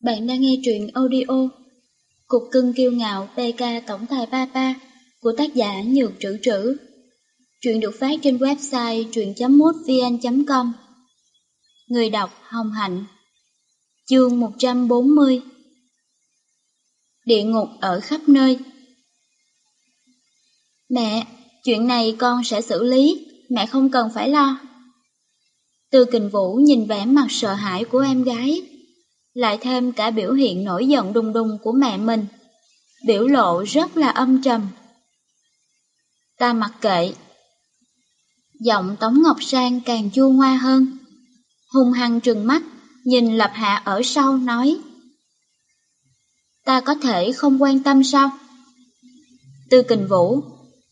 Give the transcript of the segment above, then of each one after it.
Bạn đang nghe truyện audio Cục cưng kiêu ngạo PK Tổng tài Papa của tác giả Nhược Trữ Trữ. Truyện được phát trên website truyện.mútvn.com Người đọc Hồng Hạnh. Chương 140 Địa ngục ở khắp nơi. Mẹ, chuyện này con sẽ xử lý, mẹ không cần phải lo. Từ kình vũ nhìn vẻ mặt sợ hãi của em gái, lại thêm cả biểu hiện nổi giận đùng đùng của mẹ mình. Biểu lộ rất là âm trầm. Ta mặc kệ. Giọng Tống Ngọc Sang càng chua ngoa hơn. Hung hăng trừng mắt, nhìn Lập Hạ ở sau nói. Ta có thể không quan tâm sao? Tư kình vũ,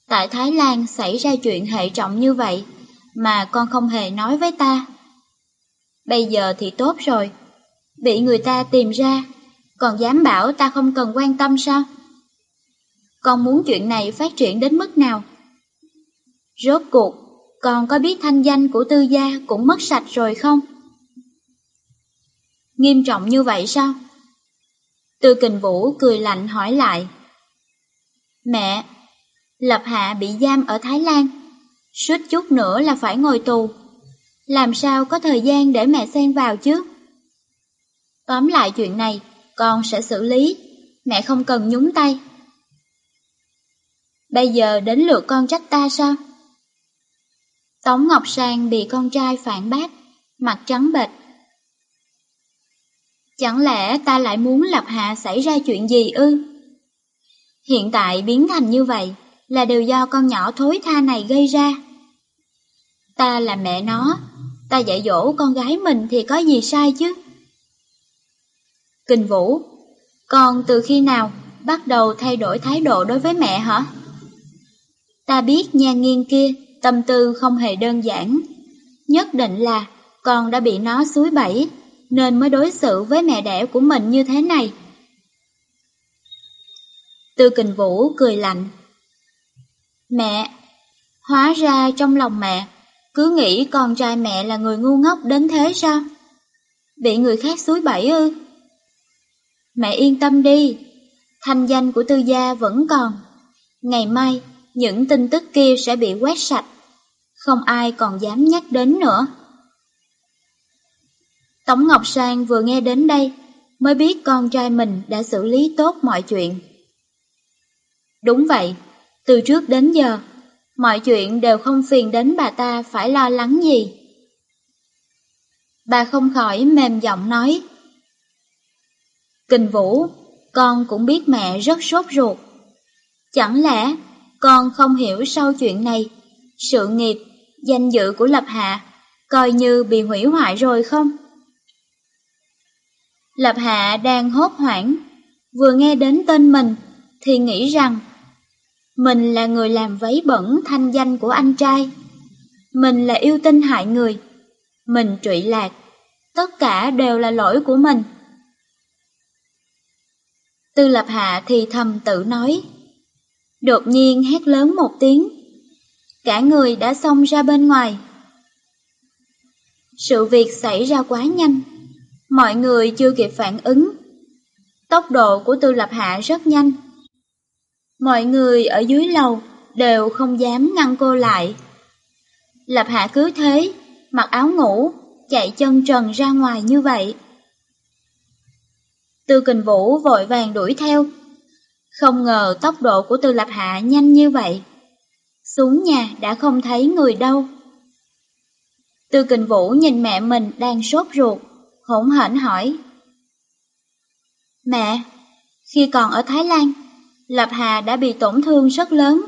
tại Thái Lan xảy ra chuyện hệ trọng như vậy, mà con không hề nói với ta. Bây giờ thì tốt rồi, bị người ta tìm ra, còn dám bảo ta không cần quan tâm sao? Con muốn chuyện này phát triển đến mức nào? Rốt cuộc, con có biết thanh danh của tư gia cũng mất sạch rồi không? Nghiêm trọng như vậy sao? Tư kình vũ cười lạnh hỏi lại. Mẹ, Lập Hạ bị giam ở Thái Lan, suýt chút nữa là phải ngồi tù. Làm sao có thời gian để mẹ xen vào chứ? Tóm lại chuyện này, con sẽ xử lý, mẹ không cần nhúng tay. Bây giờ đến lượt con trách ta sao? Tống Ngọc Sang bị con trai phản bác, mặt trắng bệch. Chẳng lẽ ta lại muốn Lập Hạ xảy ra chuyện gì ư? Hiện tại biến thành như vậy là đều do con nhỏ thối tha này gây ra. Ta là mẹ nó, ta dạy dỗ con gái mình thì có gì sai chứ? Kình Vũ, con từ khi nào bắt đầu thay đổi thái độ đối với mẹ hả? Ta biết nha nghiên kia tâm tư không hề đơn giản. Nhất định là con đã bị nó suối bẫy nên mới đối xử với mẹ đẻ của mình như thế này. Tư Kình Vũ cười lạnh. Mẹ, hóa ra trong lòng mẹ cứ nghĩ con trai mẹ là người ngu ngốc đến thế sao? Bị người khác suối bẫy ư? Mẹ yên tâm đi, thanh danh của tư gia vẫn còn. Ngày mai, những tin tức kia sẽ bị quét sạch, không ai còn dám nhắc đến nữa. Tống Ngọc Sang vừa nghe đến đây, mới biết con trai mình đã xử lý tốt mọi chuyện. Đúng vậy, từ trước đến giờ, mọi chuyện đều không phiền đến bà ta phải lo lắng gì. Bà không khỏi mềm giọng nói. Kình Vũ, con cũng biết mẹ rất sốt ruột. Chẳng lẽ con không hiểu sau chuyện này, sự nghiệp, danh dự của Lập Hạ coi như bị hủy hoại rồi không? Lập Hạ đang hốt hoảng, vừa nghe đến tên mình thì nghĩ rằng mình là người làm vấy bẩn thanh danh của anh trai. Mình là yêu tinh hại người. Mình trụy lạc. Tất cả đều là lỗi của mình. Tư lập hạ thì thầm tự nói. Đột nhiên hét lớn một tiếng. Cả người đã xông ra bên ngoài. Sự việc xảy ra quá nhanh. Mọi người chưa kịp phản ứng. Tốc độ của tư lập hạ rất nhanh. Mọi người ở dưới lầu đều không dám ngăn cô lại. Lập hạ cứ thế, mặc áo ngủ, chạy chân trần ra ngoài như vậy. Tư kình vũ vội vàng đuổi theo. Không ngờ tốc độ của tư lập hạ nhanh như vậy. Xuống nhà đã không thấy người đâu. Tư kình vũ nhìn mẹ mình đang sốt ruột, hỗn hển hỏi. Mẹ, khi còn ở Thái Lan, Lập Hà đã bị tổn thương rất lớn.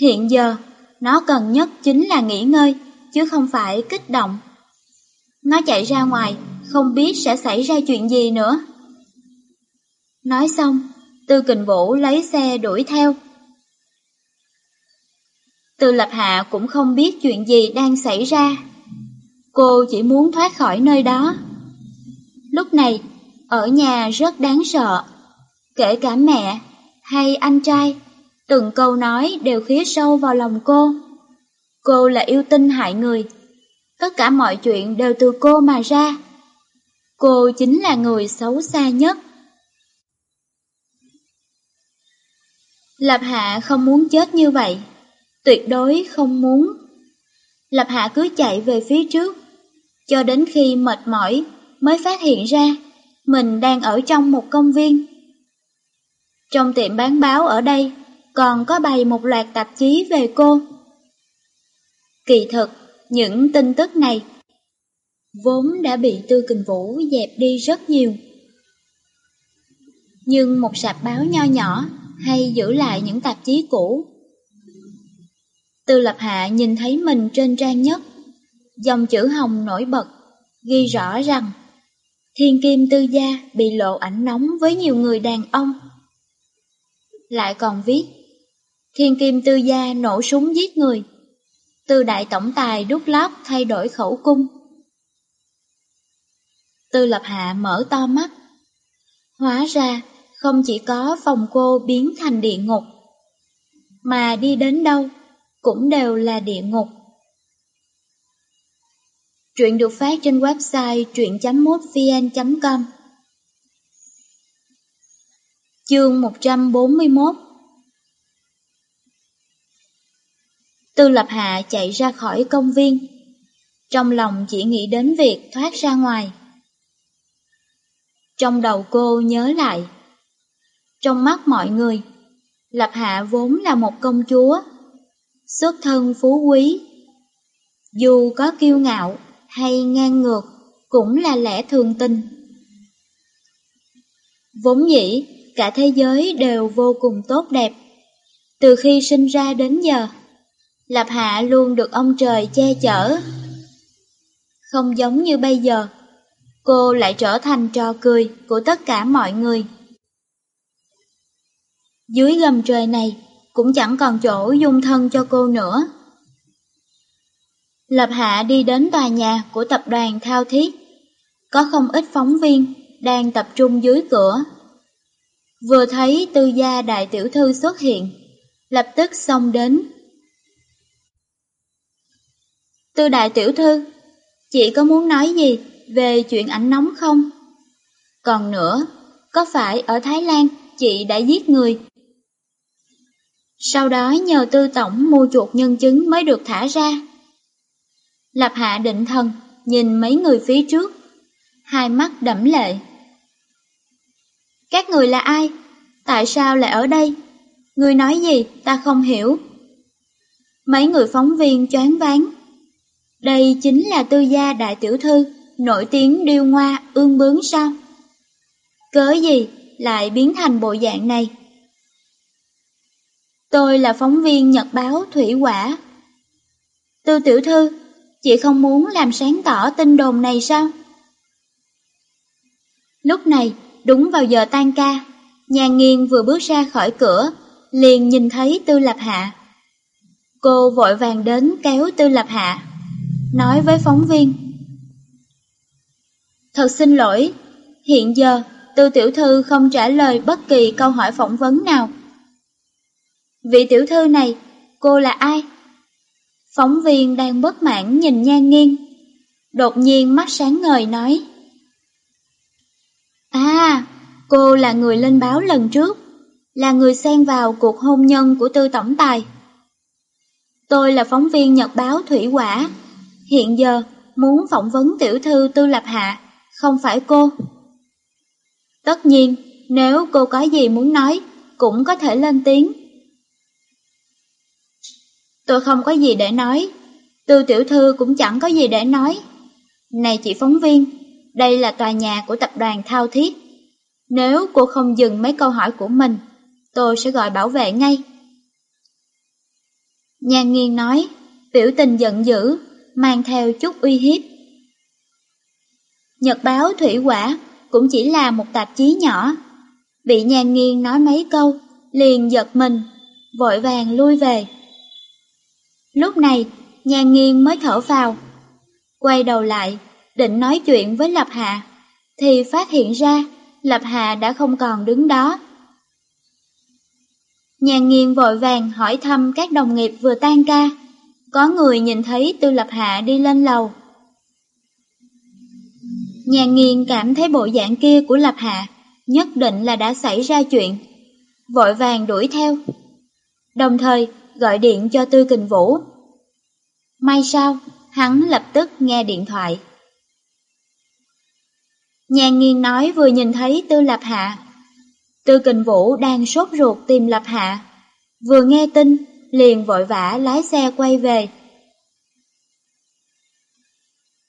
Hiện giờ, nó cần nhất chính là nghỉ ngơi, chứ không phải kích động. Nó chạy ra ngoài, không biết sẽ xảy ra chuyện gì nữa. Nói xong, Tư Kình Vũ lấy xe đuổi theo. Tư Lập Hạ cũng không biết chuyện gì đang xảy ra. Cô chỉ muốn thoát khỏi nơi đó. Lúc này, ở nhà rất đáng sợ. Kể cả mẹ hay anh trai, từng câu nói đều khía sâu vào lòng cô. Cô là yêu tinh hại người, tất cả mọi chuyện đều từ cô mà ra. Cô chính là người xấu xa nhất. Lập Hạ không muốn chết như vậy, tuyệt đối không muốn. Lập Hạ cứ chạy về phía trước, cho đến khi mệt mỏi mới phát hiện ra mình đang ở trong một công viên. Trong tiệm bán báo ở đây còn có bày một loạt tạp chí về cô. Kỳ thực, những tin tức này vốn đã bị Tư Kình Vũ dẹp đi rất nhiều. Nhưng một sạp báo nho nhỏ hay giữ lại những tạp chí cũ. Tư Lập Hạ nhìn thấy mình trên trang nhất, dòng chữ hồng nổi bật, ghi rõ rằng Thiên Kim Tư Gia bị lộ ảnh nóng với nhiều người đàn ông. Lại còn viết, Thiên Kim Tư Gia nổ súng giết người, Tư Đại Tổng Tài đút lót thay đổi khẩu cung. Tư Lập Hạ mở to mắt. Hóa ra, không chỉ có phòng cô biến thành địa ngục, mà đi đến đâu cũng đều là địa ngục. Truyện được phát trên website truyện.mútvn.com Chương 141 Tư Lập Hạ chạy ra khỏi công viên, trong lòng chỉ nghĩ đến việc thoát ra ngoài. Trong đầu cô nhớ lại, trong mắt mọi người, Lập Hạ vốn là một công chúa, xuất thân phú quý. Dù có kiêu ngạo hay ngang ngược, cũng là lẽ thường tình. Vốn dĩ, cả thế giới đều vô cùng tốt đẹp. Từ khi sinh ra đến giờ, Lập Hạ luôn được ông trời che chở. Không giống như bây giờ, cô lại trở thành trò cười của tất cả mọi người. Dưới gầm trời này cũng chẳng còn chỗ dung thân cho cô nữa. Lập Hạ đi đến tòa nhà của tập đoàn Thao Thiết. Có không ít phóng viên đang tập trung dưới cửa. Vừa thấy tư gia đại tiểu thư xuất hiện, lập tức xông đến. Tư đại tiểu thư, chị có muốn nói gì về chuyện ảnh nóng không? Còn nữa, có phải ở Thái Lan chị đã giết người? Sau đó nhờ tư tổng mua chuột nhân chứng mới được thả ra. Lập hạ định thần, nhìn mấy người phía trước, hai mắt đẫm lệ. Các người là ai? Tại sao lại ở đây? Người nói gì ta không hiểu. Mấy người phóng viên choáng váng. Đây chính là tư gia đại tiểu thư, nổi tiếng điêu ngoa ương bướng sao? Cớ gì lại biến thành bộ dạng này? Tôi là phóng viên nhật báo Thủy Quả. Tư tiểu thư, chị không muốn làm sáng tỏ tin đồn này sao? Lúc này, đúng vào giờ tan ca, nhà nghiên vừa bước ra khỏi cửa, liền nhìn thấy Tư Lập Hạ. Cô vội vàng đến kéo Tư Lập Hạ, nói với phóng viên. Thật xin lỗi, hiện giờ Tư Tiểu Thư không trả lời bất kỳ câu hỏi phỏng vấn nào. Vị tiểu thư này, cô là ai? Phóng viên đang bất mãn nhìn nhan nghiêng. Đột nhiên mắt sáng ngời nói. À, cô là người lên báo lần trước, là người xen vào cuộc hôn nhân của tư tổng tài. Tôi là phóng viên nhật báo Thủy Quả, hiện giờ muốn phỏng vấn tiểu thư Tư Lập Hạ, không phải cô. Tất nhiên, nếu cô có gì muốn nói, cũng có thể lên tiếng. Tôi không có gì để nói, Tư tiểu thư cũng chẳng có gì để nói. Này chị phóng viên, đây là tòa nhà của tập đoàn Thao Thiết. Nếu cô không dừng mấy câu hỏi của mình, tôi sẽ gọi bảo vệ ngay. Nhan nghiên nói, biểu tình giận dữ, mang theo chút uy hiếp. Nhật báo Thủy Quả cũng chỉ là một tạp chí nhỏ. Bị nhan nghiên nói mấy câu, liền giật mình, vội vàng lui về. Lúc này, nhà nghiêng mới thở vào. Quay đầu lại, định nói chuyện với Lập Hạ, thì phát hiện ra Lập Hạ đã không còn đứng đó. Nhà nghiêng vội vàng hỏi thăm các đồng nghiệp vừa tan ca. Có người nhìn thấy Tư Lập Hạ đi lên lầu. Nhà nghiêng cảm thấy bộ dạng kia của Lập Hạ nhất định là đã xảy ra chuyện. Vội vàng đuổi theo. Đồng thời gọi điện cho Tư Kình Vũ. May sao, hắn lập tức nghe điện thoại. Nhà nghiên nói vừa nhìn thấy Tư Lập Hạ. Tư Kình Vũ đang sốt ruột tìm Lập Hạ. Vừa nghe tin, liền vội vã lái xe quay về.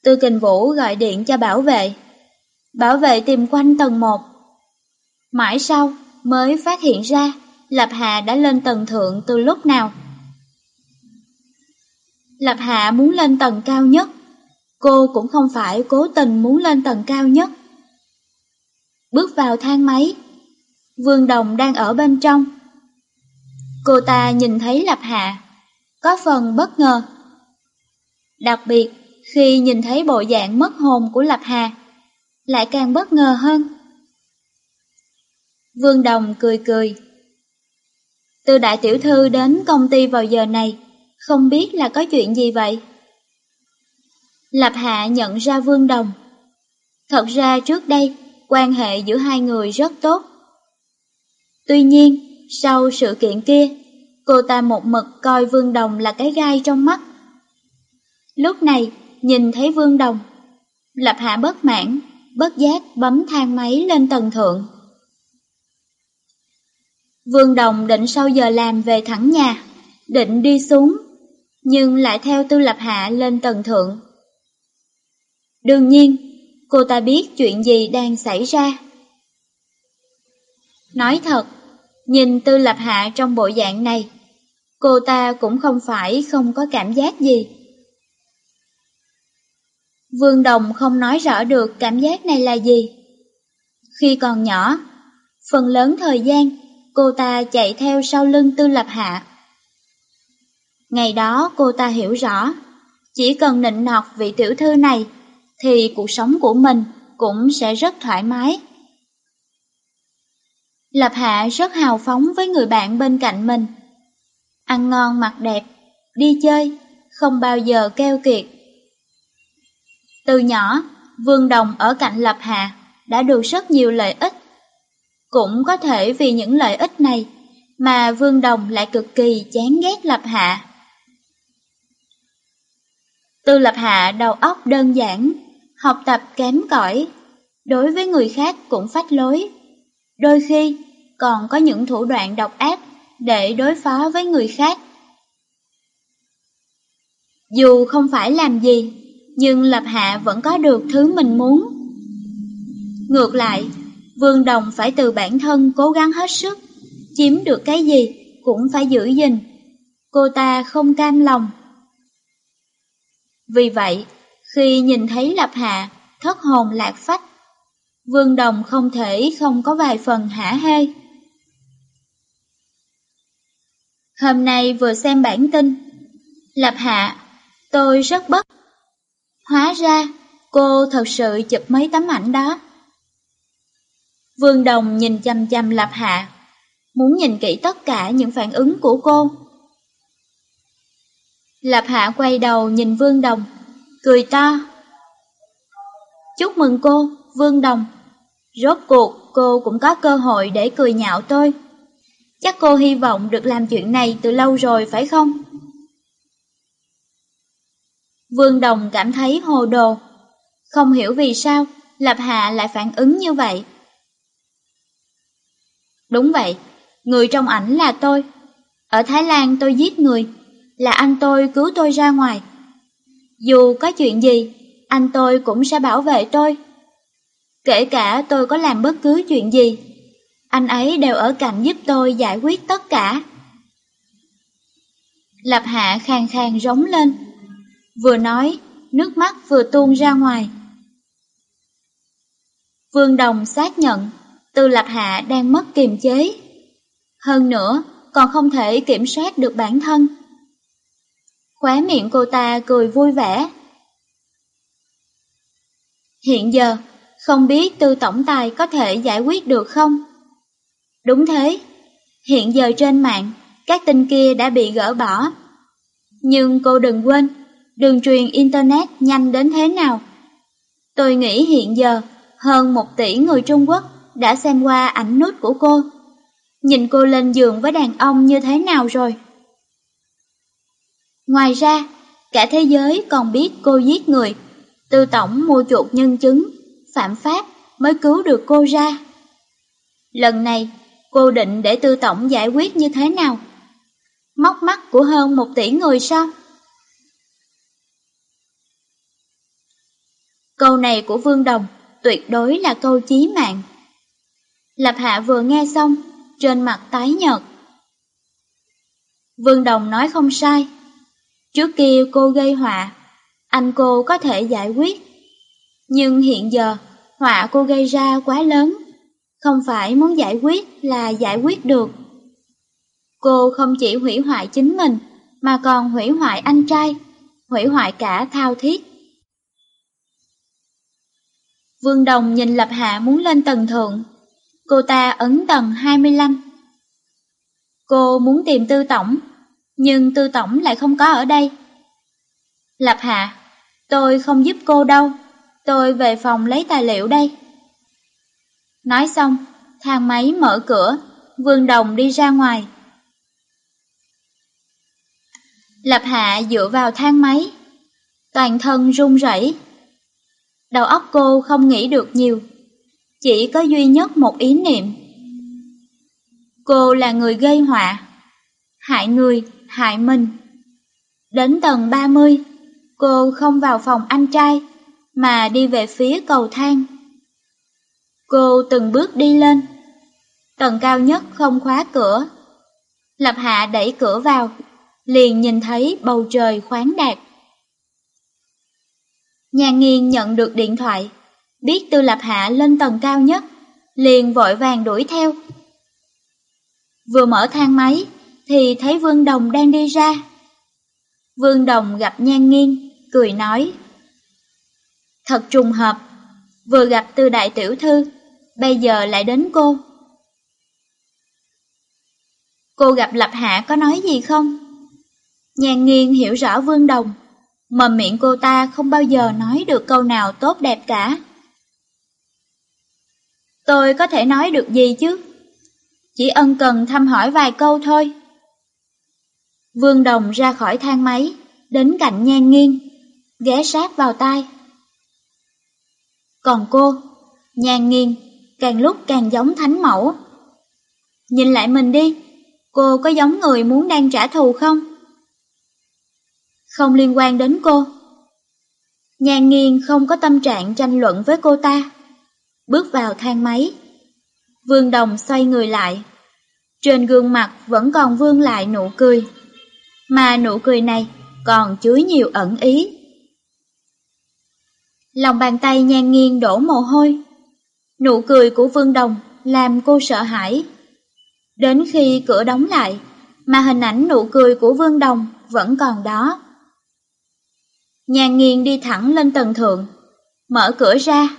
Tư Kình Vũ gọi điện cho bảo vệ. Bảo vệ tìm quanh tầng 1. Mãi sau mới phát hiện ra Lập Hạ đã lên tầng thượng từ lúc nào. Lập Hạ muốn lên tầng cao nhất. Cô cũng không phải cố tình muốn lên tầng cao nhất. Bước vào thang máy. Vương Đồng đang ở bên trong. Cô ta nhìn thấy Lập Hạ, có phần bất ngờ. Đặc biệt khi nhìn thấy bộ dạng mất hồn của Lập Hà, lại càng bất ngờ hơn. Vương Đồng cười cười. Từ đại tiểu thư đến công ty vào giờ này, không biết là có chuyện gì vậy? Lập Hạ nhận ra Vương Đồng. Thật ra trước đây, quan hệ giữa hai người rất tốt. Tuy nhiên, sau sự kiện kia, cô ta một mực coi Vương Đồng là cái gai trong mắt. Lúc này, nhìn thấy Vương Đồng, Lập Hạ bất mãn, bất giác bấm thang máy lên tầng thượng. Vương Đồng định sau giờ làm về thẳng nhà, định đi xuống, nhưng lại theo Tư Lập Hạ lên tầng thượng. Đương nhiên, cô ta biết chuyện gì đang xảy ra. Nói thật, nhìn Tư Lập Hạ trong bộ dạng này, cô ta cũng không phải không có cảm giác gì. Vương Đồng không nói rõ được cảm giác này là gì. Khi còn nhỏ, phần lớn thời gian cô ta chạy theo sau lưng Tư Lập Hạ. Ngày đó cô ta hiểu rõ, chỉ cần nịnh nọt vị tiểu thư này thì cuộc sống của mình cũng sẽ rất thoải mái. Lập Hạ rất hào phóng với người bạn bên cạnh mình. Ăn ngon mặc đẹp, đi chơi, không bao giờ keo kiệt. Từ nhỏ, Vương Đồng ở cạnh Lập Hạ đã được rất nhiều lợi ích. Cũng có thể vì những lợi ích này mà Vương Đồng lại cực kỳ chán ghét Lập Hạ. Tư Lập Hạ đầu óc đơn giản, học tập kém cỏi, đối với người khác cũng phách lối. Đôi khi còn có những thủ đoạn độc ác để đối phó với người khác. Dù không phải làm gì, nhưng Lập Hạ vẫn có được thứ mình muốn. Ngược lại, Vương Đồng phải từ bản thân cố gắng hết sức, chiếm được cái gì cũng phải giữ gìn. Cô ta không cam lòng. Vì vậy, khi nhìn thấy Lập Hạ thất hồn lạc phách, Vương Đồng không thể không có vài phần hả hê. Hôm nay vừa xem bản tin, Lập Hạ, tôi rất bất Hóa ra, cô thật sự chụp mấy tấm ảnh đó. Vương Đồng nhìn chăm chăm Lập Hạ, muốn nhìn kỹ tất cả những phản ứng của cô. Lập Hạ quay đầu nhìn Vương Đồng, cười to. Chúc mừng cô, Vương Đồng. Rốt cuộc cô cũng có cơ hội để cười nhạo tôi. Chắc cô hy vọng được làm chuyện này từ lâu rồi phải không? Vương Đồng cảm thấy hồ đồ. Không hiểu vì sao Lập Hạ lại phản ứng như vậy. Đúng vậy, người trong ảnh là tôi. Ở Thái Lan tôi giết người, là anh tôi cứu tôi ra ngoài. Dù có chuyện gì, anh tôi cũng sẽ bảo vệ tôi. Kể cả tôi có làm bất cứ chuyện gì, anh ấy đều ở cạnh giúp tôi giải quyết tất cả. Lập Hạ khang khang rống lên. Vừa nói, nước mắt vừa tuôn ra ngoài. Vương Đồng xác nhận, Tư lạc Hạ đang mất kiềm chế. Hơn nữa, còn không thể kiểm soát được bản thân. Khóe miệng cô ta cười vui vẻ. Hiện giờ, không biết Tư Tổng Tài có thể giải quyết được không? Đúng thế, hiện giờ trên mạng, các tin kia đã bị gỡ bỏ. Nhưng cô đừng quên, đường truyền Internet nhanh đến thế nào. Tôi nghĩ hiện giờ hơn một tỷ người Trung Quốc đã xem qua ảnh nút của cô. Nhìn cô lên giường với đàn ông như thế nào rồi? Ngoài ra, cả thế giới còn biết cô giết người. Tư tổng mua chuột nhân chứng, phạm pháp mới cứu được cô ra. Lần này, cô định để tư tổng giải quyết như thế nào? Móc mắt của hơn một tỷ người sao? Câu này của Vương Đồng tuyệt đối là câu chí mạng. Lập Hạ vừa nghe xong, trên mặt tái nhợt. Vương Đồng nói không sai. Trước kia cô gây họa, anh cô có thể giải quyết. Nhưng hiện giờ, họa cô gây ra quá lớn, không phải muốn giải quyết là giải quyết được. Cô không chỉ hủy hoại chính mình, mà còn hủy hoại anh trai, hủy hoại cả thao thiết. Vương Đồng nhìn Lập Hạ muốn lên tầng thượng. Cô ta ấn tầng 25. Cô muốn tìm Tư Tổng, nhưng Tư Tổng lại không có ở đây. Lập Hạ, tôi không giúp cô đâu, tôi về phòng lấy tài liệu đây. Nói xong, thang máy mở cửa, Vương Đồng đi ra ngoài. Lập Hạ dựa vào thang máy, toàn thân run rẩy. Đầu óc cô không nghĩ được nhiều, chỉ có duy nhất một ý niệm. Cô là người gây họa, hại người, hại mình. Đến tầng 30, cô không vào phòng anh trai, mà đi về phía cầu thang. Cô từng bước đi lên, tầng cao nhất không khóa cửa. Lập Hạ đẩy cửa vào, liền nhìn thấy bầu trời khoáng đạt. Nhà nghiên nhận được điện thoại, biết Tư Lập Hạ lên tầng cao nhất, liền vội vàng đuổi theo. Vừa mở thang máy, thì thấy Vương Đồng đang đi ra. Vương Đồng gặp Nhan Nghiên, cười nói. Thật trùng hợp, vừa gặp Tư Đại Tiểu Thư, bây giờ lại đến cô. Cô gặp Lập Hạ có nói gì không? Nhan Nghiên hiểu rõ Vương Đồng, mà miệng cô ta không bao giờ nói được câu nào tốt đẹp cả. Tôi có thể nói được gì chứ? Chỉ ân cần thăm hỏi vài câu thôi. Vương Đồng ra khỏi thang máy, đến cạnh nhan nghiêng, ghé sát vào tai. Còn cô, nhan nghiêng, càng lúc càng giống thánh mẫu. Nhìn lại mình đi, cô có giống người muốn đang trả thù không? Không liên quan đến cô. Nhan nghiêng không có tâm trạng tranh luận với cô ta. Bước vào thang máy. Vương Đồng xoay người lại. Trên gương mặt vẫn còn vương lại nụ cười. Mà nụ cười này còn chứa nhiều ẩn ý. Lòng bàn tay nhan nghiêng đổ mồ hôi. Nụ cười của Vương Đồng làm cô sợ hãi. Đến khi cửa đóng lại, mà hình ảnh nụ cười của Vương Đồng vẫn còn đó. Nhan nghiêng đi thẳng lên tầng thượng, mở cửa ra.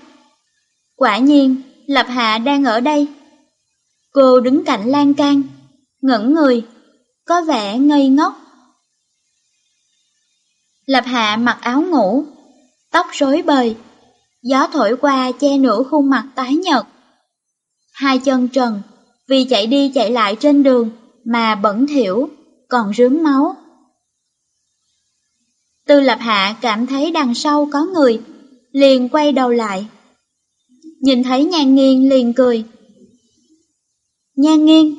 Quả nhiên, Lập Hạ đang ở đây. Cô đứng cạnh lan can, ngẩn người, có vẻ ngây ngốc. Lập Hạ mặc áo ngủ, tóc rối bời, gió thổi qua che nửa khuôn mặt tái nhợt. Hai chân trần, vì chạy đi chạy lại trên đường mà bẩn thỉu, còn rướm máu. Tư Lập Hạ cảm thấy đằng sau có người, liền quay đầu lại. Nhìn thấy Nhan Nghiên liền cười. Nhan Nghiên,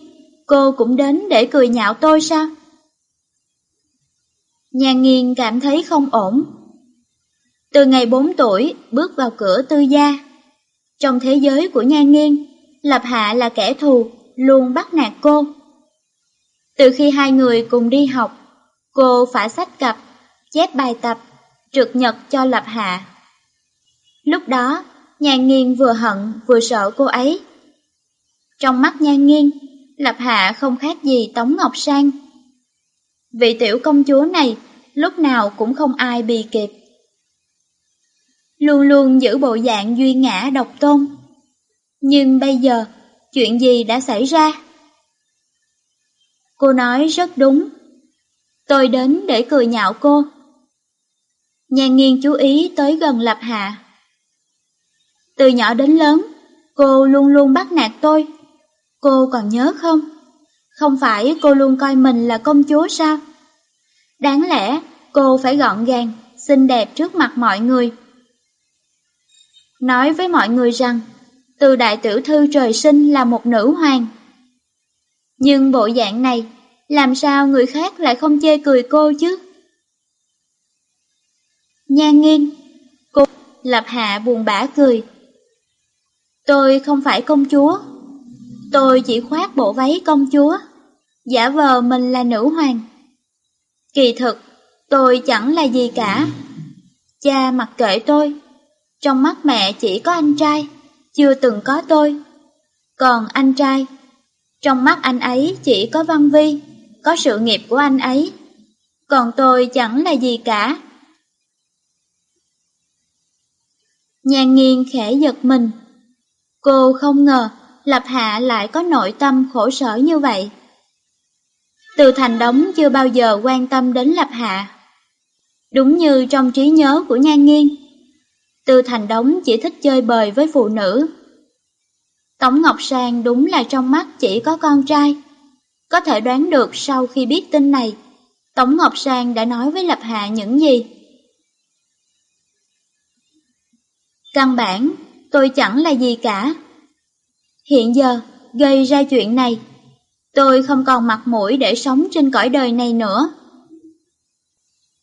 cô cũng đến để cười nhạo tôi sao? Nhan Nghiên cảm thấy không ổn. Từ ngày 4 tuổi bước vào cửa tư gia. Trong thế giới của Nhan Nghiên, Lập Hạ là kẻ thù, luôn bắt nạt cô. Từ khi hai người cùng đi học, cô phải sách cặp chép bài tập, trượt nhật cho Lập Hạ. Lúc đó, Nhan Nghiên vừa hận vừa sợ cô ấy. Trong mắt Nhan Nghiên, Lập Hạ không khác gì Tống Ngọc Sang. Vị tiểu công chúa này lúc nào cũng không ai bì kịp. Luôn luôn giữ bộ dạng duy ngã độc tôn. Nhưng bây giờ, chuyện gì đã xảy ra? Cô nói rất đúng. Tôi đến để cười nhạo cô. Nhan nghiên chú ý tới gần Lập Hạ. Từ nhỏ đến lớn, cô luôn luôn bắt nạt tôi. Cô còn nhớ không? Không phải cô luôn coi mình là công chúa sao? Đáng lẽ cô phải gọn gàng, xinh đẹp trước mặt mọi người. Nói với mọi người rằng, từ đại tiểu thư trời sinh là một nữ hoàng. Nhưng bộ dạng này, làm sao người khác lại không chê cười cô chứ? Nhan nghiêng, cô lập hạ buồn bã cười. Tôi không phải công chúa, tôi chỉ khoác bộ váy công chúa, giả vờ mình là nữ hoàng. Kỳ thực, tôi chẳng là gì cả. Cha mặc kệ tôi, trong mắt mẹ chỉ có anh trai, chưa từng có tôi. Còn anh trai, trong mắt anh ấy chỉ có Văn Vi, có sự nghiệp của anh ấy. Còn tôi chẳng là gì cả. nhàn nghiêng khẽ giật mình. Cô không ngờ Lập Hạ lại có nội tâm khổ sở như vậy. Từ thành đống chưa bao giờ quan tâm đến Lập Hạ. Đúng như trong trí nhớ của Nhan Nghiên, Từ thành đống chỉ thích chơi bời với phụ nữ. Tống Ngọc Sang đúng là trong mắt chỉ có con trai. Có thể đoán được sau khi biết tin này, Tống Ngọc Sang đã nói với Lập Hạ những gì. Căn bản, tôi chẳng là gì cả. Hiện giờ, gây ra chuyện này, tôi không còn mặt mũi để sống trên cõi đời này nữa.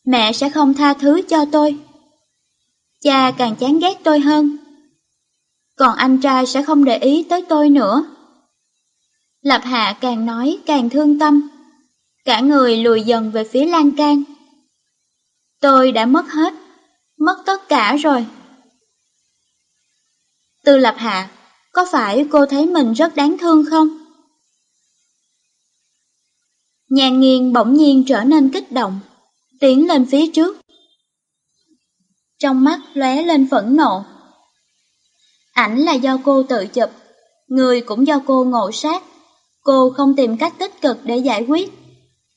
Mẹ sẽ không tha thứ cho tôi. Cha càng chán ghét tôi hơn. Còn anh trai sẽ không để ý tới tôi nữa. Lập Hạ càng nói càng thương tâm. Cả người lùi dần về phía lan can. Tôi đã mất hết, mất tất cả rồi. Tư Lập Hạ, có phải cô thấy mình rất đáng thương không? Nhàn nghiêng bỗng nhiên trở nên kích động, tiến lên phía trước. Trong mắt lóe lên phẫn nộ. Ảnh là do cô tự chụp, người cũng do cô ngộ sát. Cô không tìm cách tích cực để giải quyết,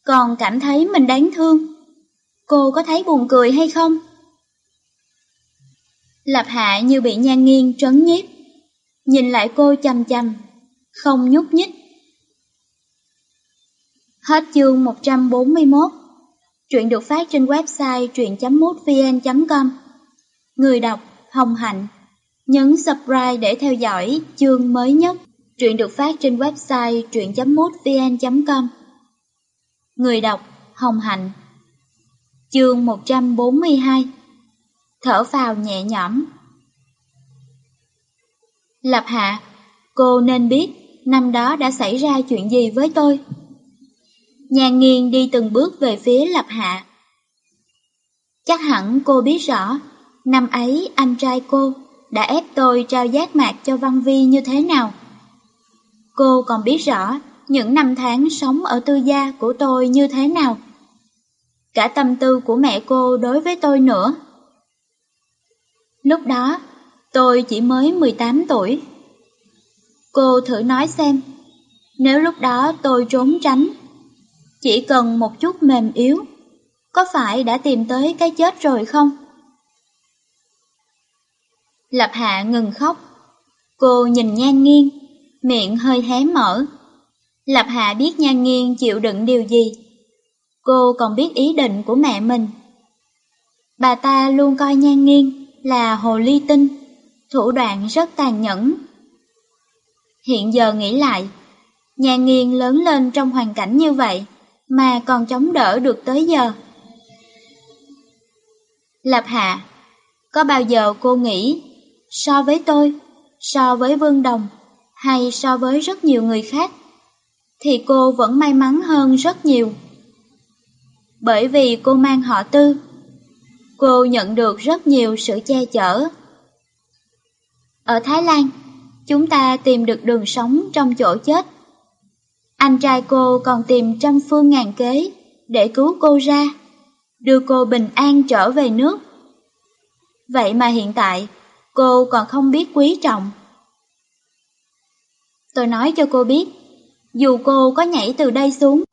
còn cảm thấy mình đáng thương. Cô có thấy buồn cười hay không? Lập hạ như bị nhan nghiêng trấn nhiếp, nhìn lại cô chầm chầm, không nhúc nhích. Hết chương 141 Truyện được phát trên website truyện.mútvn.com Người đọc Hồng Hạnh. Nhấn subscribe để theo dõi chương mới nhất. Truyện được phát trên website truyện.mútvn.com Người đọc Hồng Hạnh. Chương 142 Thở vào nhẹ nhõm Lập Hạ, cô nên biết năm đó đã xảy ra chuyện gì với tôi. Nhàn nghiêng đi từng bước về phía Lập Hạ. Chắc hẳn cô biết rõ, năm ấy anh trai cô đã ép tôi trao giác mạc cho Văn Vi như thế nào. Cô còn biết rõ những năm tháng sống ở tư gia của tôi như thế nào. Cả tâm tư của mẹ cô đối với tôi nữa. Lúc đó, tôi chỉ mới 18 tuổi. Cô thử nói xem, nếu lúc đó tôi trốn tránh, chỉ cần một chút mềm yếu, có phải đã tìm tới cái chết rồi không? Lập Hạ ngừng khóc, cô nhìn Nhan Nghiên, miệng hơi hé mở. Lập Hạ biết Nhan Nghiên chịu đựng điều gì, cô còn biết ý định của mẹ mình. Bà ta luôn coi Nhan Nghiên là hồ ly tinh, thủ đoạn rất tàn nhẫn. Hiện giờ nghĩ lại, nhà nghiên lớn lên trong hoàn cảnh như vậy mà còn chống đỡ được tới giờ. Lập Hạ, có bao giờ cô nghĩ so với tôi, so với Vương Đồng hay so với rất nhiều người khác thì cô vẫn may mắn hơn rất nhiều. Bởi vì cô mang họ Tư, cô nhận được rất nhiều sự che chở. Ở Thái Lan, chúng ta tìm được đường sống trong chỗ chết. Anh trai cô còn tìm trăm phương ngàn kế để cứu cô ra, đưa cô bình an trở về nước. Vậy mà hiện tại, cô còn không biết quý trọng. Tôi nói cho cô biết, dù cô có nhảy từ đây xuống,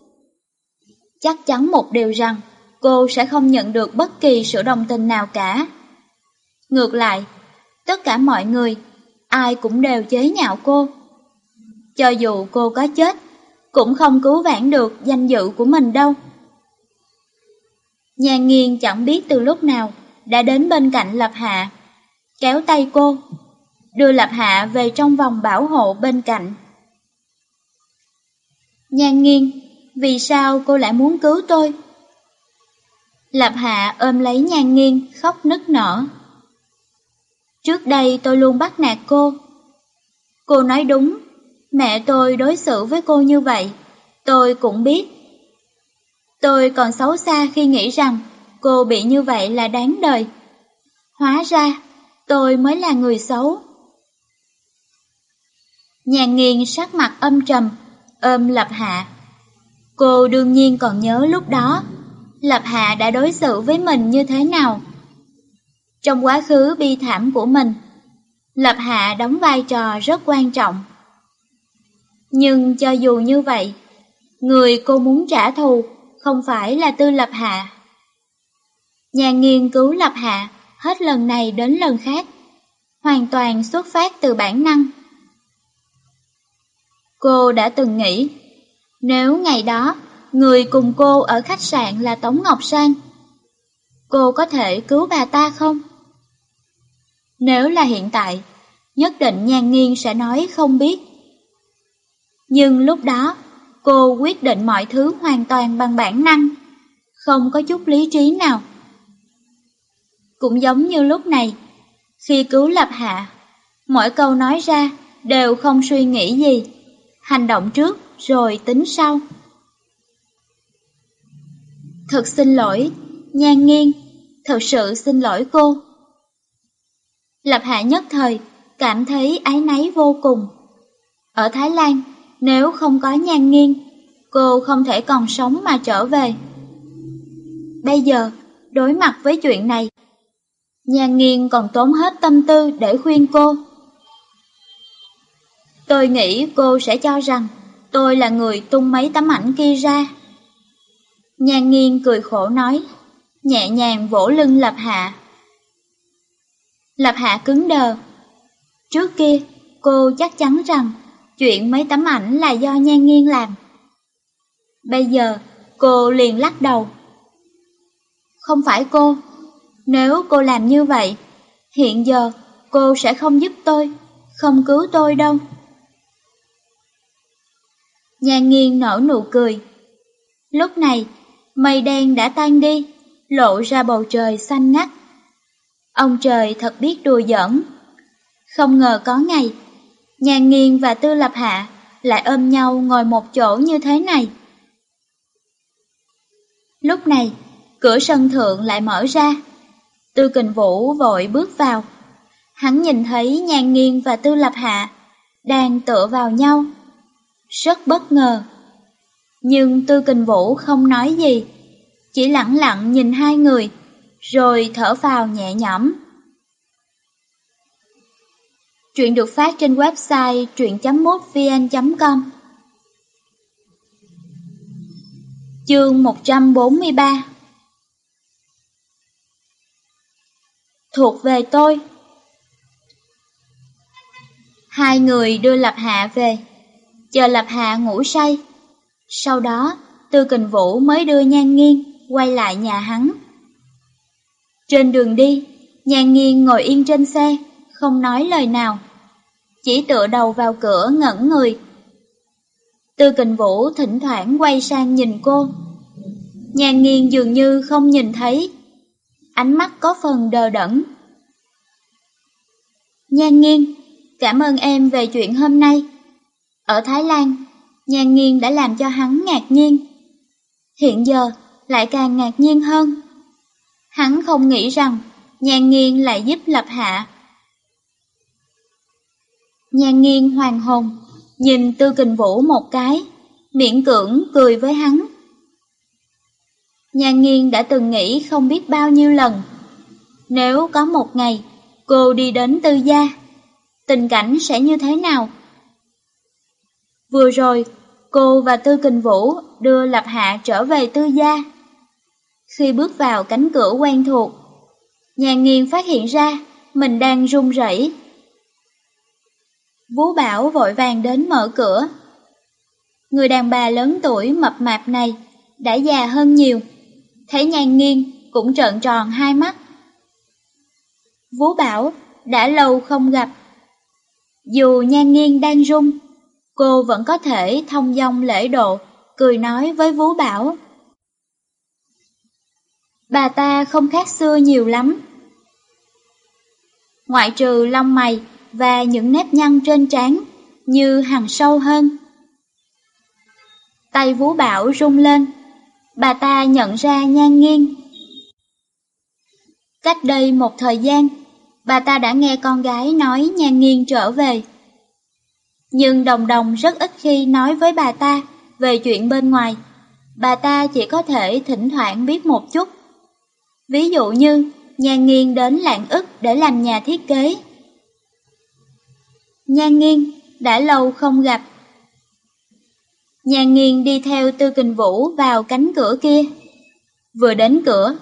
chắc chắn một điều rằng cô sẽ không nhận được bất kỳ sự đồng tình nào cả. Ngược lại, tất cả mọi người ai cũng đều chế nhạo cô. Cho dù cô có chết, cũng không cứu vãn được danh dự của mình đâu. Nhan nghiêng chẳng biết từ lúc nào đã đến bên cạnh Lập Hạ, kéo tay cô, đưa Lập Hạ về trong vòng bảo hộ bên cạnh. Nhan nghiêng, vì sao cô lại muốn cứu tôi? Lập Hạ ôm lấy Nhan nghiêng khóc nức nở. Trước đây tôi luôn bắt nạt cô. Cô nói đúng, mẹ tôi đối xử với cô như vậy, tôi cũng biết. Tôi còn xấu xa khi nghĩ rằng cô bị như vậy là đáng đời. Hóa ra, tôi mới là người xấu. Nhàn nghiền sắc mặt âm trầm, ôm Lập Hạ. Cô đương nhiên còn nhớ lúc đó, Lập Hạ đã đối xử với mình như thế nào. Trong quá khứ bi thảm của mình, Lập Hạ đóng vai trò rất quan trọng. Nhưng cho dù như vậy, người cô muốn trả thù không phải là Tư Lập Hạ. Nhà nghiên cứu Lập Hạ hết lần này đến lần khác, hoàn toàn xuất phát từ bản năng. Cô đã từng nghĩ, nếu ngày đó người cùng cô ở khách sạn là Tống Ngọc Sang, cô có thể cứu bà ta không? Nếu là hiện tại, nhất định nhan nghiêng sẽ nói không biết. Nhưng lúc đó, cô quyết định mọi thứ hoàn toàn bằng bản năng, không có chút lý trí nào. Cũng giống như lúc này, khi cứu lập hạ, mỗi câu nói ra đều không suy nghĩ gì, hành động trước rồi tính sau. Thật xin lỗi, nhan nghiêng, thật sự xin lỗi cô. Lập Hạ nhất thời cảm thấy ái náy vô cùng. Ở Thái Lan, nếu không có nhan nghiêng, cô không thể còn sống mà trở về. Bây giờ, đối mặt với chuyện này, nhan nghiêng còn tốn hết tâm tư để khuyên cô. Tôi nghĩ cô sẽ cho rằng tôi là người tung mấy tấm ảnh kia ra. Nhan nghiêng cười khổ nói, nhẹ nhàng vỗ lưng Lập Hạ. Lập Hạ cứng đờ. Trước kia, cô chắc chắn rằng chuyện mấy tấm ảnh là do Nhan nghiêng làm. Bây giờ, cô liền lắc đầu. Không phải cô. Nếu cô làm như vậy, hiện giờ cô sẽ không giúp tôi, không cứu tôi đâu. Nhan nghiêng nở nụ cười. Lúc này, mây đen đã tan đi, lộ ra bầu trời xanh ngắt. Ông trời thật biết đùa giỡn. Không ngờ có ngày, Nhàn Nghiên và Tư Lập Hạ lại ôm nhau ngồi một chỗ như thế này. Lúc này, cửa sân thượng lại mở ra. Tư Kình Vũ vội bước vào. Hắn nhìn thấy Nhàn Nghiên và Tư Lập Hạ đang tựa vào nhau. Rất bất ngờ. Nhưng Tư Kình Vũ không nói gì, chỉ lặng lặng nhìn hai người rồi thở vào nhẹ nhõm. Chuyện được phát trên website truyện.mútvn.com Chương 143 Thuộc về tôi Hai người đưa Lập Hạ về, chờ Lập Hạ ngủ say. Sau đó, Tư Kình Vũ mới đưa Nhan Nghiên quay lại nhà hắn. Trên đường đi, Nhan Nghiên ngồi yên trên xe, không nói lời nào. Chỉ tựa đầu vào cửa ngẩn người. Tư kình vũ thỉnh thoảng quay sang nhìn cô. Nhan Nghiên dường như không nhìn thấy. Ánh mắt có phần đờ đẫn. Nhan Nghiên, cảm ơn em về chuyện hôm nay. Ở Thái Lan, Nhan nghiêng đã làm cho hắn ngạc nhiên. Hiện giờ lại càng ngạc nhiên hơn. Hắn không nghĩ rằng Nhan Nghiên lại giúp lập hạ. Nhan Nghiên hoàng hồn, nhìn Tư Kình Vũ một cái, miễn cưỡng cười với hắn. Nhan Nghiên đã từng nghĩ không biết bao nhiêu lần, nếu có một ngày cô đi đến Tư Gia, tình cảnh sẽ như thế nào? Vừa rồi, cô và Tư Kình Vũ đưa Lập Hạ trở về Tư Gia. Khi bước vào cánh cửa quen thuộc, nhà nghiên phát hiện ra mình đang run rẩy. Vú Bảo vội vàng đến mở cửa. Người đàn bà lớn tuổi mập mạp này đã già hơn nhiều, thấy nhan nghiêng cũng trợn tròn hai mắt. Vú Bảo đã lâu không gặp. Dù nhan nghiêng đang run, cô vẫn có thể thông dong lễ độ, cười nói với Vú Bảo. Bà ta không khác xưa nhiều lắm. Ngoại trừ lông mày và những nếp nhăn trên trán như hằn sâu hơn. Tay Vú Bảo rung lên, bà ta nhận ra nhan nghiêng. Cách đây một thời gian, bà ta đã nghe con gái nói nhan nghiêng trở về. Nhưng đồng đồng rất ít khi nói với bà ta về chuyện bên ngoài. Bà ta chỉ có thể thỉnh thoảng biết một chút. Ví dụ như, nhan nghiêng đến lạng ức để làm nhà thiết kế. Nhan nghiêng, đã lâu không gặp. Nhan nghiêng đi theo Tư Kình Vũ vào cánh cửa kia. Vừa đến cửa,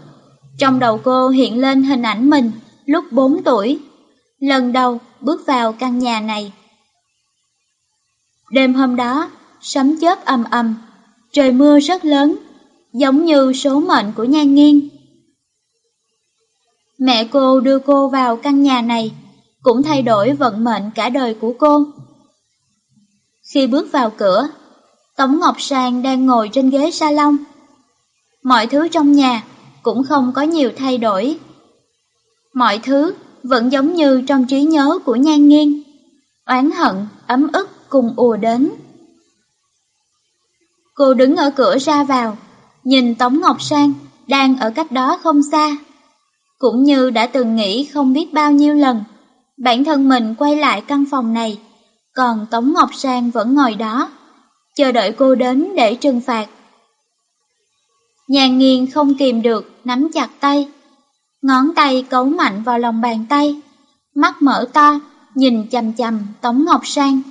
trong đầu cô hiện lên hình ảnh mình lúc 4 tuổi, lần đầu bước vào căn nhà này. Đêm hôm đó, sấm chớp âm âm trời mưa rất lớn, giống như số mệnh của Nhan Nghiên. Mẹ cô đưa cô vào căn nhà này, cũng thay đổi vận mệnh cả đời của cô. Khi bước vào cửa, Tống Ngọc Sang đang ngồi trên ghế salon. Mọi thứ trong nhà cũng không có nhiều thay đổi. Mọi thứ vẫn giống như trong trí nhớ của Nhan Nghiên. Oán hận, ấm ức cùng ùa đến. Cô đứng ở cửa ra vào, nhìn Tống Ngọc Sang đang ở cách đó không xa. Cũng như đã từng nghĩ không biết bao nhiêu lần, bản thân mình quay lại căn phòng này, còn Tống Ngọc Sang vẫn ngồi đó, chờ đợi cô đến để trừng phạt. Nhàn nghiêng không kìm được, nắm chặt tay. Ngón tay cấu mạnh vào lòng bàn tay, mắt mở to, nhìn chầm chầm Tống Ngọc Sang.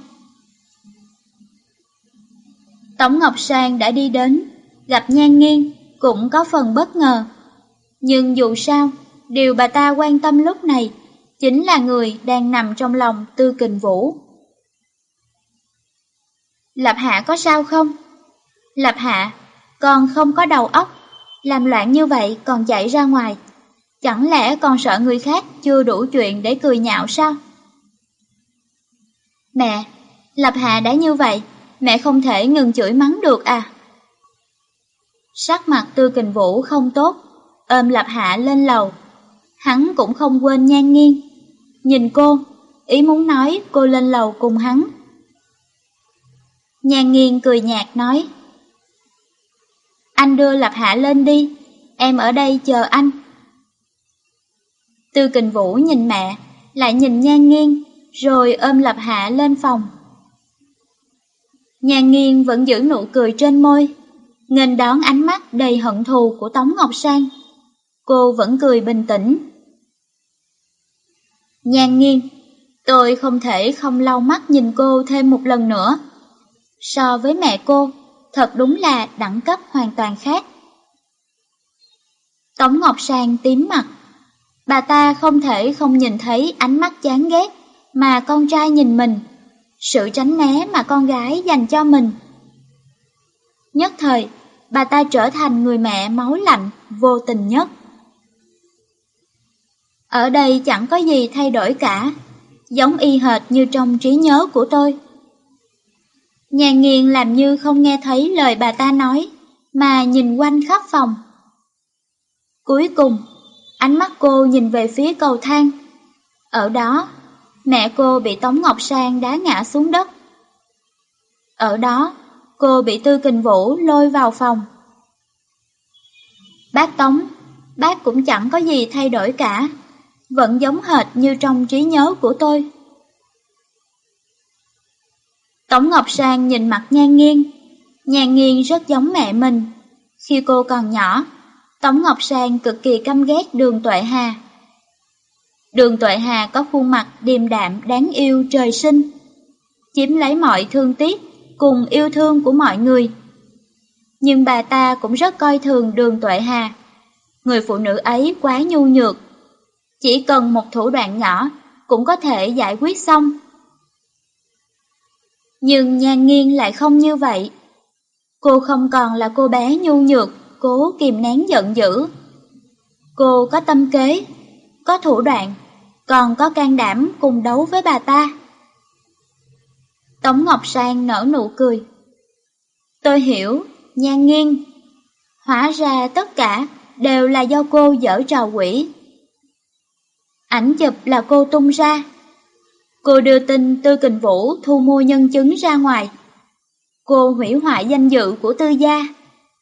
Tống Ngọc Sang đã đi đến, gặp Nhan Nghiên cũng có phần bất ngờ. Nhưng dù sao, điều bà ta quan tâm lúc này chính là người đang nằm trong lòng Tư Kình Vũ. Lập Hạ có sao không? Lập Hạ, con không có đầu óc, làm loạn như vậy còn chạy ra ngoài. Chẳng lẽ còn sợ người khác chưa đủ chuyện để cười nhạo sao? Mẹ, Lập Hạ đã như vậy, mẹ không thể ngừng chửi mắng được à? Sắc mặt Tư Kình Vũ không tốt, ôm Lập Hạ lên lầu. Hắn cũng không quên nhan nghiêng. Nhìn cô, ý muốn nói cô lên lầu cùng hắn. Nhan nghiêng cười nhạt nói. Anh đưa Lập Hạ lên đi, em ở đây chờ anh. Tư Kình Vũ nhìn mẹ, lại nhìn Nhan nghiêng, rồi ôm Lập Hạ lên phòng. Nhan Nghiên vẫn giữ nụ cười trên môi, nghênh đón ánh mắt đầy hận thù của Tống Ngọc Sang. Cô vẫn cười bình tĩnh. Nhan Nghiên, tôi không thể không lau mắt nhìn cô thêm một lần nữa. So với mẹ cô, thật đúng là đẳng cấp hoàn toàn khác. Tống Ngọc Sang tím mặt. Bà ta không thể không nhìn thấy ánh mắt chán ghét mà con trai nhìn mình sự tránh né mà con gái dành cho mình. Nhất thời, bà ta trở thành người mẹ máu lạnh, vô tình nhất. Ở đây chẳng có gì thay đổi cả, giống y hệt như trong trí nhớ của tôi. Nhà nghiền làm như không nghe thấy lời bà ta nói, mà nhìn quanh khắp phòng. Cuối cùng, ánh mắt cô nhìn về phía cầu thang. Ở đó, mẹ cô bị Tống Ngọc Sang đá ngã xuống đất. Ở đó, cô bị Tư Kình Vũ lôi vào phòng. Bác Tống, bác cũng chẳng có gì thay đổi cả, vẫn giống hệt như trong trí nhớ của tôi. Tống Ngọc Sang nhìn mặt Nhan nghiêng, Nhan nghiêng rất giống mẹ mình. Khi cô còn nhỏ, Tống Ngọc Sang cực kỳ căm ghét đường Tuệ Hà. Đường Tuệ Hà có khuôn mặt điềm đạm đáng yêu trời sinh, chiếm lấy mọi thương tiếc cùng yêu thương của mọi người. Nhưng bà ta cũng rất coi thường đường Tuệ Hà. Người phụ nữ ấy quá nhu nhược, chỉ cần một thủ đoạn nhỏ cũng có thể giải quyết xong. Nhưng nhan nghiêng lại không như vậy. Cô không còn là cô bé nhu nhược, cố kìm nén giận dữ. Cô có tâm kế, có thủ đoạn, còn có can đảm cùng đấu với bà ta. Tống Ngọc Sang nở nụ cười. Tôi hiểu, nhan nghiêng. Hóa ra tất cả đều là do cô dở trò quỷ. Ảnh chụp là cô tung ra. Cô đưa tin Tư Kình Vũ thu mua nhân chứng ra ngoài. Cô hủy hoại danh dự của tư gia.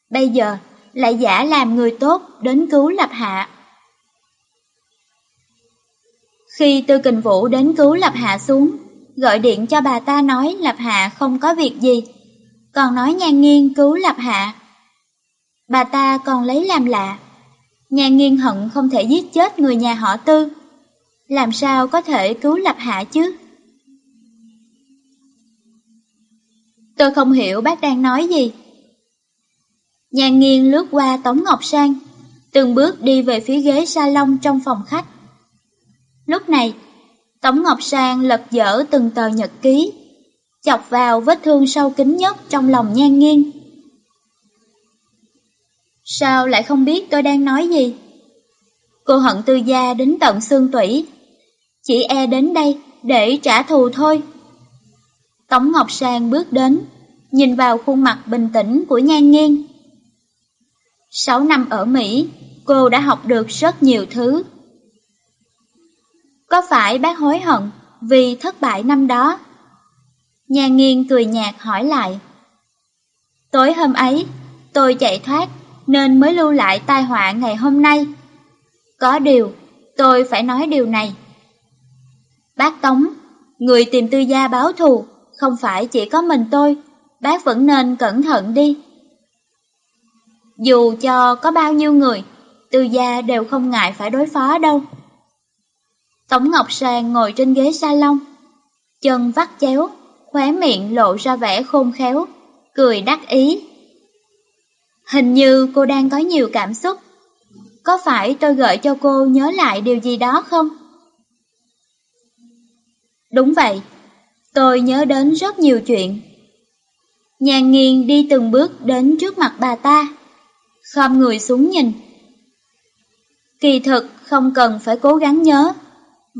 Bây giờ lại giả làm người tốt đến cứu Lập Hạ. Khi Tư Kình Vũ đến cứu Lập Hạ xuống, gọi điện cho bà ta nói Lập Hạ không có việc gì, còn nói nhan nghiên cứu Lập Hạ. Bà ta còn lấy làm lạ, nhan nghiên hận không thể giết chết người nhà họ Tư, làm sao có thể cứu Lập Hạ chứ? Tôi không hiểu bác đang nói gì. Nhan nghiên lướt qua Tống Ngọc Sang, từng bước đi về phía ghế salon trong phòng khách. Lúc này, Tống Ngọc Sang lật dở từng tờ nhật ký, chọc vào vết thương sâu kín nhất trong lòng nhan nghiêng. Sao lại không biết tôi đang nói gì? Cô hận tư gia đến tận xương tủy, chỉ e đến đây để trả thù thôi. Tống Ngọc Sang bước đến, nhìn vào khuôn mặt bình tĩnh của nhan nghiêng. Sáu năm ở Mỹ, cô đã học được rất nhiều thứ có phải bác hối hận vì thất bại năm đó? Nhà nghiên cười nhạt hỏi lại. Tối hôm ấy, tôi chạy thoát nên mới lưu lại tai họa ngày hôm nay. Có điều, tôi phải nói điều này. Bác Tống, người tìm tư gia báo thù, không phải chỉ có mình tôi, bác vẫn nên cẩn thận đi. Dù cho có bao nhiêu người, tư gia đều không ngại phải đối phó đâu. Tống Ngọc Sàng ngồi trên ghế salon, chân vắt chéo, khóe miệng lộ ra vẻ khôn khéo, cười đắc ý. Hình như cô đang có nhiều cảm xúc. Có phải tôi gợi cho cô nhớ lại điều gì đó không? Đúng vậy, tôi nhớ đến rất nhiều chuyện. Nhàn nghiêng đi từng bước đến trước mặt bà ta, khom người xuống nhìn. Kỳ thực không cần phải cố gắng nhớ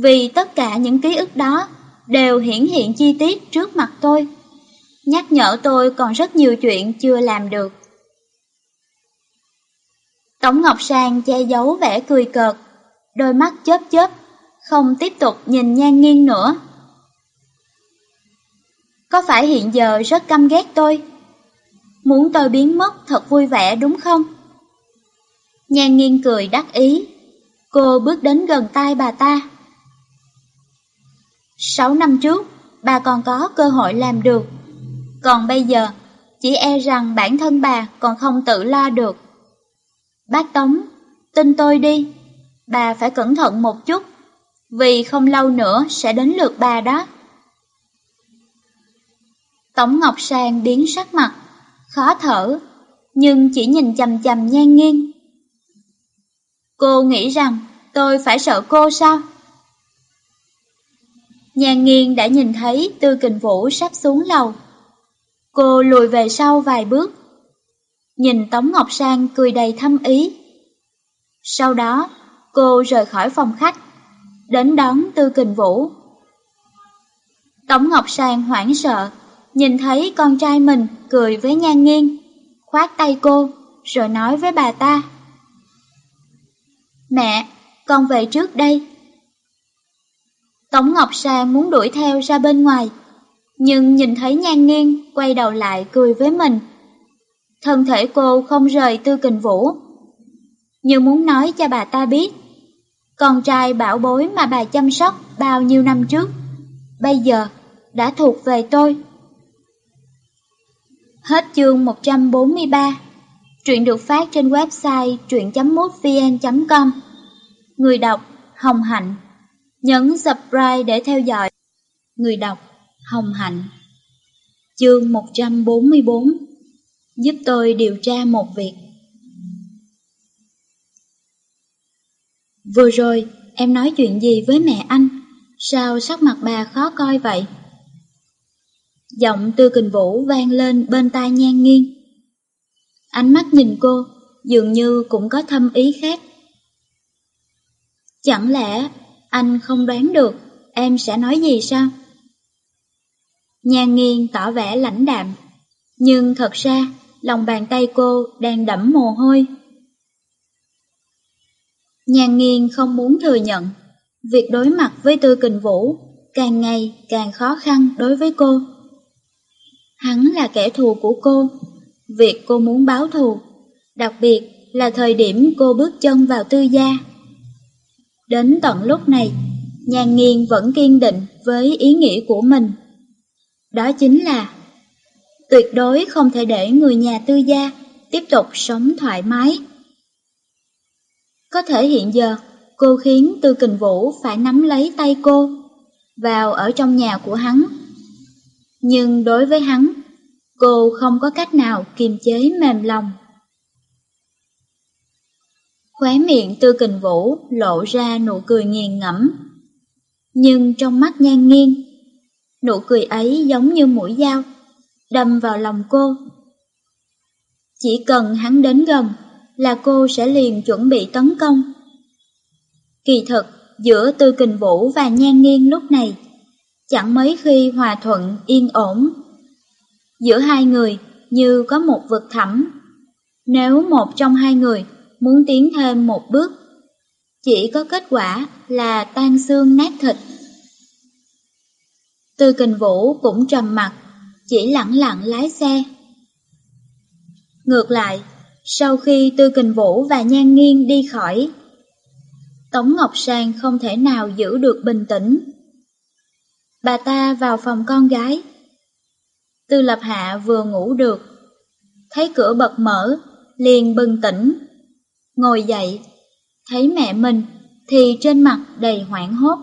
vì tất cả những ký ức đó đều hiển hiện chi tiết trước mặt tôi, nhắc nhở tôi còn rất nhiều chuyện chưa làm được. Tống Ngọc Sang che giấu vẻ cười cợt, đôi mắt chớp chớp, không tiếp tục nhìn nhan nghiêng nữa. Có phải hiện giờ rất căm ghét tôi? Muốn tôi biến mất thật vui vẻ đúng không? Nhan nghiêng cười đắc ý, cô bước đến gần tai bà ta. Sáu năm trước, bà còn có cơ hội làm được. Còn bây giờ, chỉ e rằng bản thân bà còn không tự lo được. Bác Tống, tin tôi đi, bà phải cẩn thận một chút, vì không lâu nữa sẽ đến lượt bà đó. Tống Ngọc Sang biến sắc mặt, khó thở, nhưng chỉ nhìn chầm chầm nhan nghiêng. Cô nghĩ rằng tôi phải sợ cô sao? Nhàn nghiên đã nhìn thấy Tư Kình Vũ sắp xuống lầu. Cô lùi về sau vài bước. Nhìn Tống Ngọc Sang cười đầy thâm ý. Sau đó, cô rời khỏi phòng khách, đến đón Tư Kình Vũ. Tống Ngọc Sang hoảng sợ, nhìn thấy con trai mình cười với Nhan Nghiên, khoát tay cô, rồi nói với bà ta. Mẹ, con về trước đây. Tống Ngọc Sang muốn đuổi theo ra bên ngoài, nhưng nhìn thấy nhan nghiêng quay đầu lại cười với mình. Thân thể cô không rời tư kình vũ, nhưng muốn nói cho bà ta biết, con trai bảo bối mà bà chăm sóc bao nhiêu năm trước, bây giờ đã thuộc về tôi. Hết chương 143 Truyện được phát trên website truyện.mútvn.com Người đọc Hồng Hạnh. Nhấn subscribe để theo dõi. Người đọc Hồng Hạnh Chương 144 Giúp tôi điều tra một việc Vừa rồi, em nói chuyện gì với mẹ anh? Sao sắc mặt bà khó coi vậy? Giọng Tư Kình Vũ vang lên bên tai nhan nghiêng. Ánh mắt nhìn cô, dường như cũng có thâm ý khác. Chẳng lẽ anh không đoán được em sẽ nói gì sao? Nhan nghiêng tỏ vẻ lãnh đạm, nhưng thật ra lòng bàn tay cô đang đẫm mồ hôi. Nhan nghiêng không muốn thừa nhận, việc đối mặt với Tư Kình Vũ càng ngày càng khó khăn đối với cô. Hắn là kẻ thù của cô, việc cô muốn báo thù, đặc biệt là thời điểm cô bước chân vào tư gia. Đến tận lúc này, Nhan Nghiên vẫn kiên định với ý nghĩ của mình. Đó chính là tuyệt đối không thể để người nhà tư gia tiếp tục sống thoải mái. Có thể hiện giờ, cô khiến Tư Kình Vũ phải nắm lấy tay cô, vào ở trong nhà của hắn. Nhưng đối với hắn, cô không có cách nào kiềm chế mềm lòng. Khóe miệng Tư Kình Vũ lộ ra nụ cười nghiền ngẫm. Nhưng trong mắt nhan nghiêng, nụ cười ấy giống như mũi dao, đâm vào lòng cô. Chỉ cần hắn đến gần là cô sẽ liền chuẩn bị tấn công. Kỳ thực, giữa Tư Kình Vũ và Nhan Nghiên lúc này, chẳng mấy khi hòa thuận, yên ổn. Giữa hai người như có một vực thẳm. Nếu một trong hai người muốn tiến thêm một bước, chỉ có kết quả là tan xương nát thịt. Tư Kình Vũ cũng trầm mặt, chỉ lặng lặng lái xe. Ngược lại, sau khi Tư Kình Vũ và Nhan Nghiên đi khỏi, Tống Ngọc Sang không thể nào giữ được bình tĩnh. Bà ta vào phòng con gái. Tư Lập Hạ vừa ngủ được, thấy cửa bật mở, liền bừng tỉnh. Ngồi dậy, thấy mẹ mình thì trên mặt đầy hoảng hốt.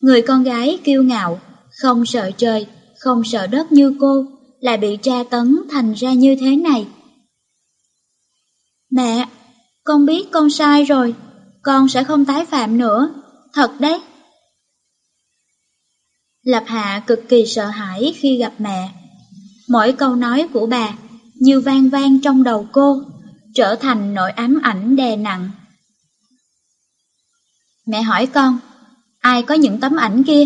Người con gái kiêu ngạo, không sợ trời, không sợ đất như cô, lại bị tra tấn thành ra như thế này. Mẹ, con biết con sai rồi, con sẽ không tái phạm nữa, thật đấy. Lập Hạ cực kỳ sợ hãi khi gặp mẹ. Mỗi câu nói của bà như vang vang trong đầu cô, trở thành nỗi ám ảnh đè nặng. Mẹ hỏi con, ai có những tấm ảnh kia?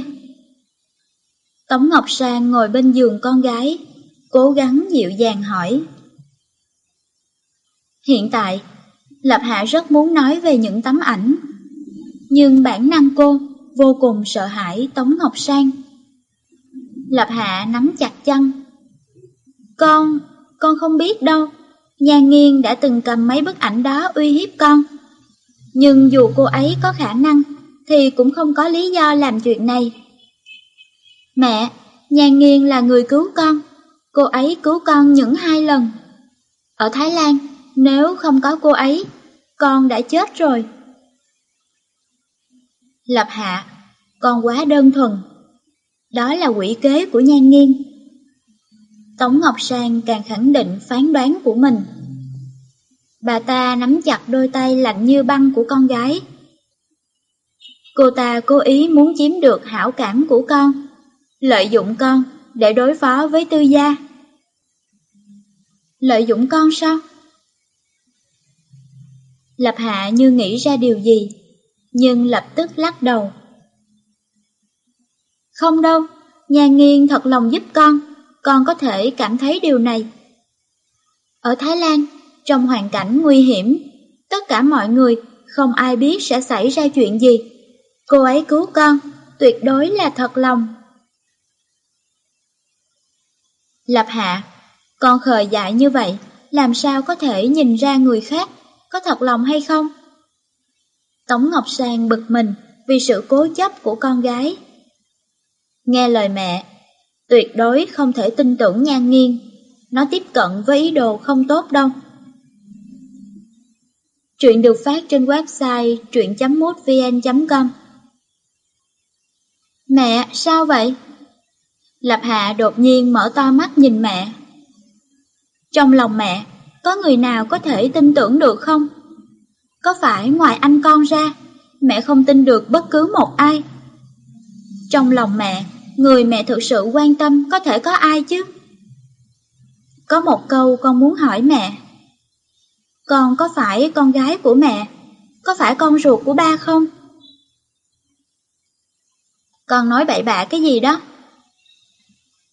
Tống Ngọc Sang ngồi bên giường con gái, cố gắng dịu dàng hỏi. Hiện tại, Lập Hạ rất muốn nói về những tấm ảnh, nhưng bản năng cô vô cùng sợ hãi Tống Ngọc Sang. Lập Hạ nắm chặt chân. Con, con không biết đâu, nhà nghiên đã từng cầm mấy bức ảnh đó uy hiếp con. Nhưng dù cô ấy có khả năng, thì cũng không có lý do làm chuyện này. Mẹ, nhà nghiên là người cứu con, cô ấy cứu con những hai lần. Ở Thái Lan, nếu không có cô ấy, con đã chết rồi. Lập hạ, con quá đơn thuần. Đó là quỷ kế của nhan nghiên. Tống Ngọc Sang càng khẳng định phán đoán của mình. Bà ta nắm chặt đôi tay lạnh như băng của con gái. Cô ta cố ý muốn chiếm được hảo cảm của con, lợi dụng con để đối phó với tư gia. Lợi dụng con sao? Lập Hạ như nghĩ ra điều gì, nhưng lập tức lắc đầu. Không đâu, nhà nghiên thật lòng giúp con, con có thể cảm thấy điều này. Ở Thái Lan, trong hoàn cảnh nguy hiểm, tất cả mọi người không ai biết sẽ xảy ra chuyện gì. Cô ấy cứu con, tuyệt đối là thật lòng. Lập Hạ, con khờ dại như vậy, làm sao có thể nhìn ra người khác có thật lòng hay không? Tống Ngọc Sang bực mình vì sự cố chấp của con gái. Nghe lời mẹ, tuyệt đối không thể tin tưởng nhan nghiêng, nó tiếp cận với ý đồ không tốt đâu. Truyện được phát trên website truyện.mútvn.com Mẹ, sao vậy? Lập Hạ đột nhiên mở to mắt nhìn mẹ. Trong lòng mẹ, có người nào có thể tin tưởng được không? Có phải ngoài anh con ra, mẹ không tin được bất cứ một ai? Trong lòng mẹ, người mẹ thực sự quan tâm có thể có ai chứ? Có một câu con muốn hỏi mẹ. Con có phải con gái của mẹ? Có phải con ruột của ba không? Con nói bậy bạ cái gì đó?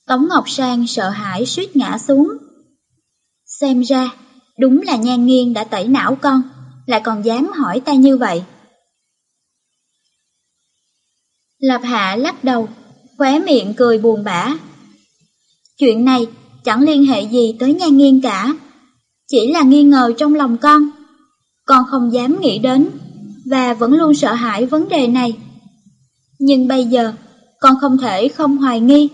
Tống Ngọc Sang sợ hãi suýt ngã xuống. Xem ra, đúng là nhan nghiêng đã tẩy não con, lại còn dám hỏi ta như vậy. Lập Hạ lắc đầu, khóe miệng cười buồn bã. Chuyện này chẳng liên hệ gì tới nhan nghiêng cả, chỉ là nghi ngờ trong lòng con. Con không dám nghĩ đến, và vẫn luôn sợ hãi vấn đề này. Nhưng bây giờ, con không thể không hoài nghi,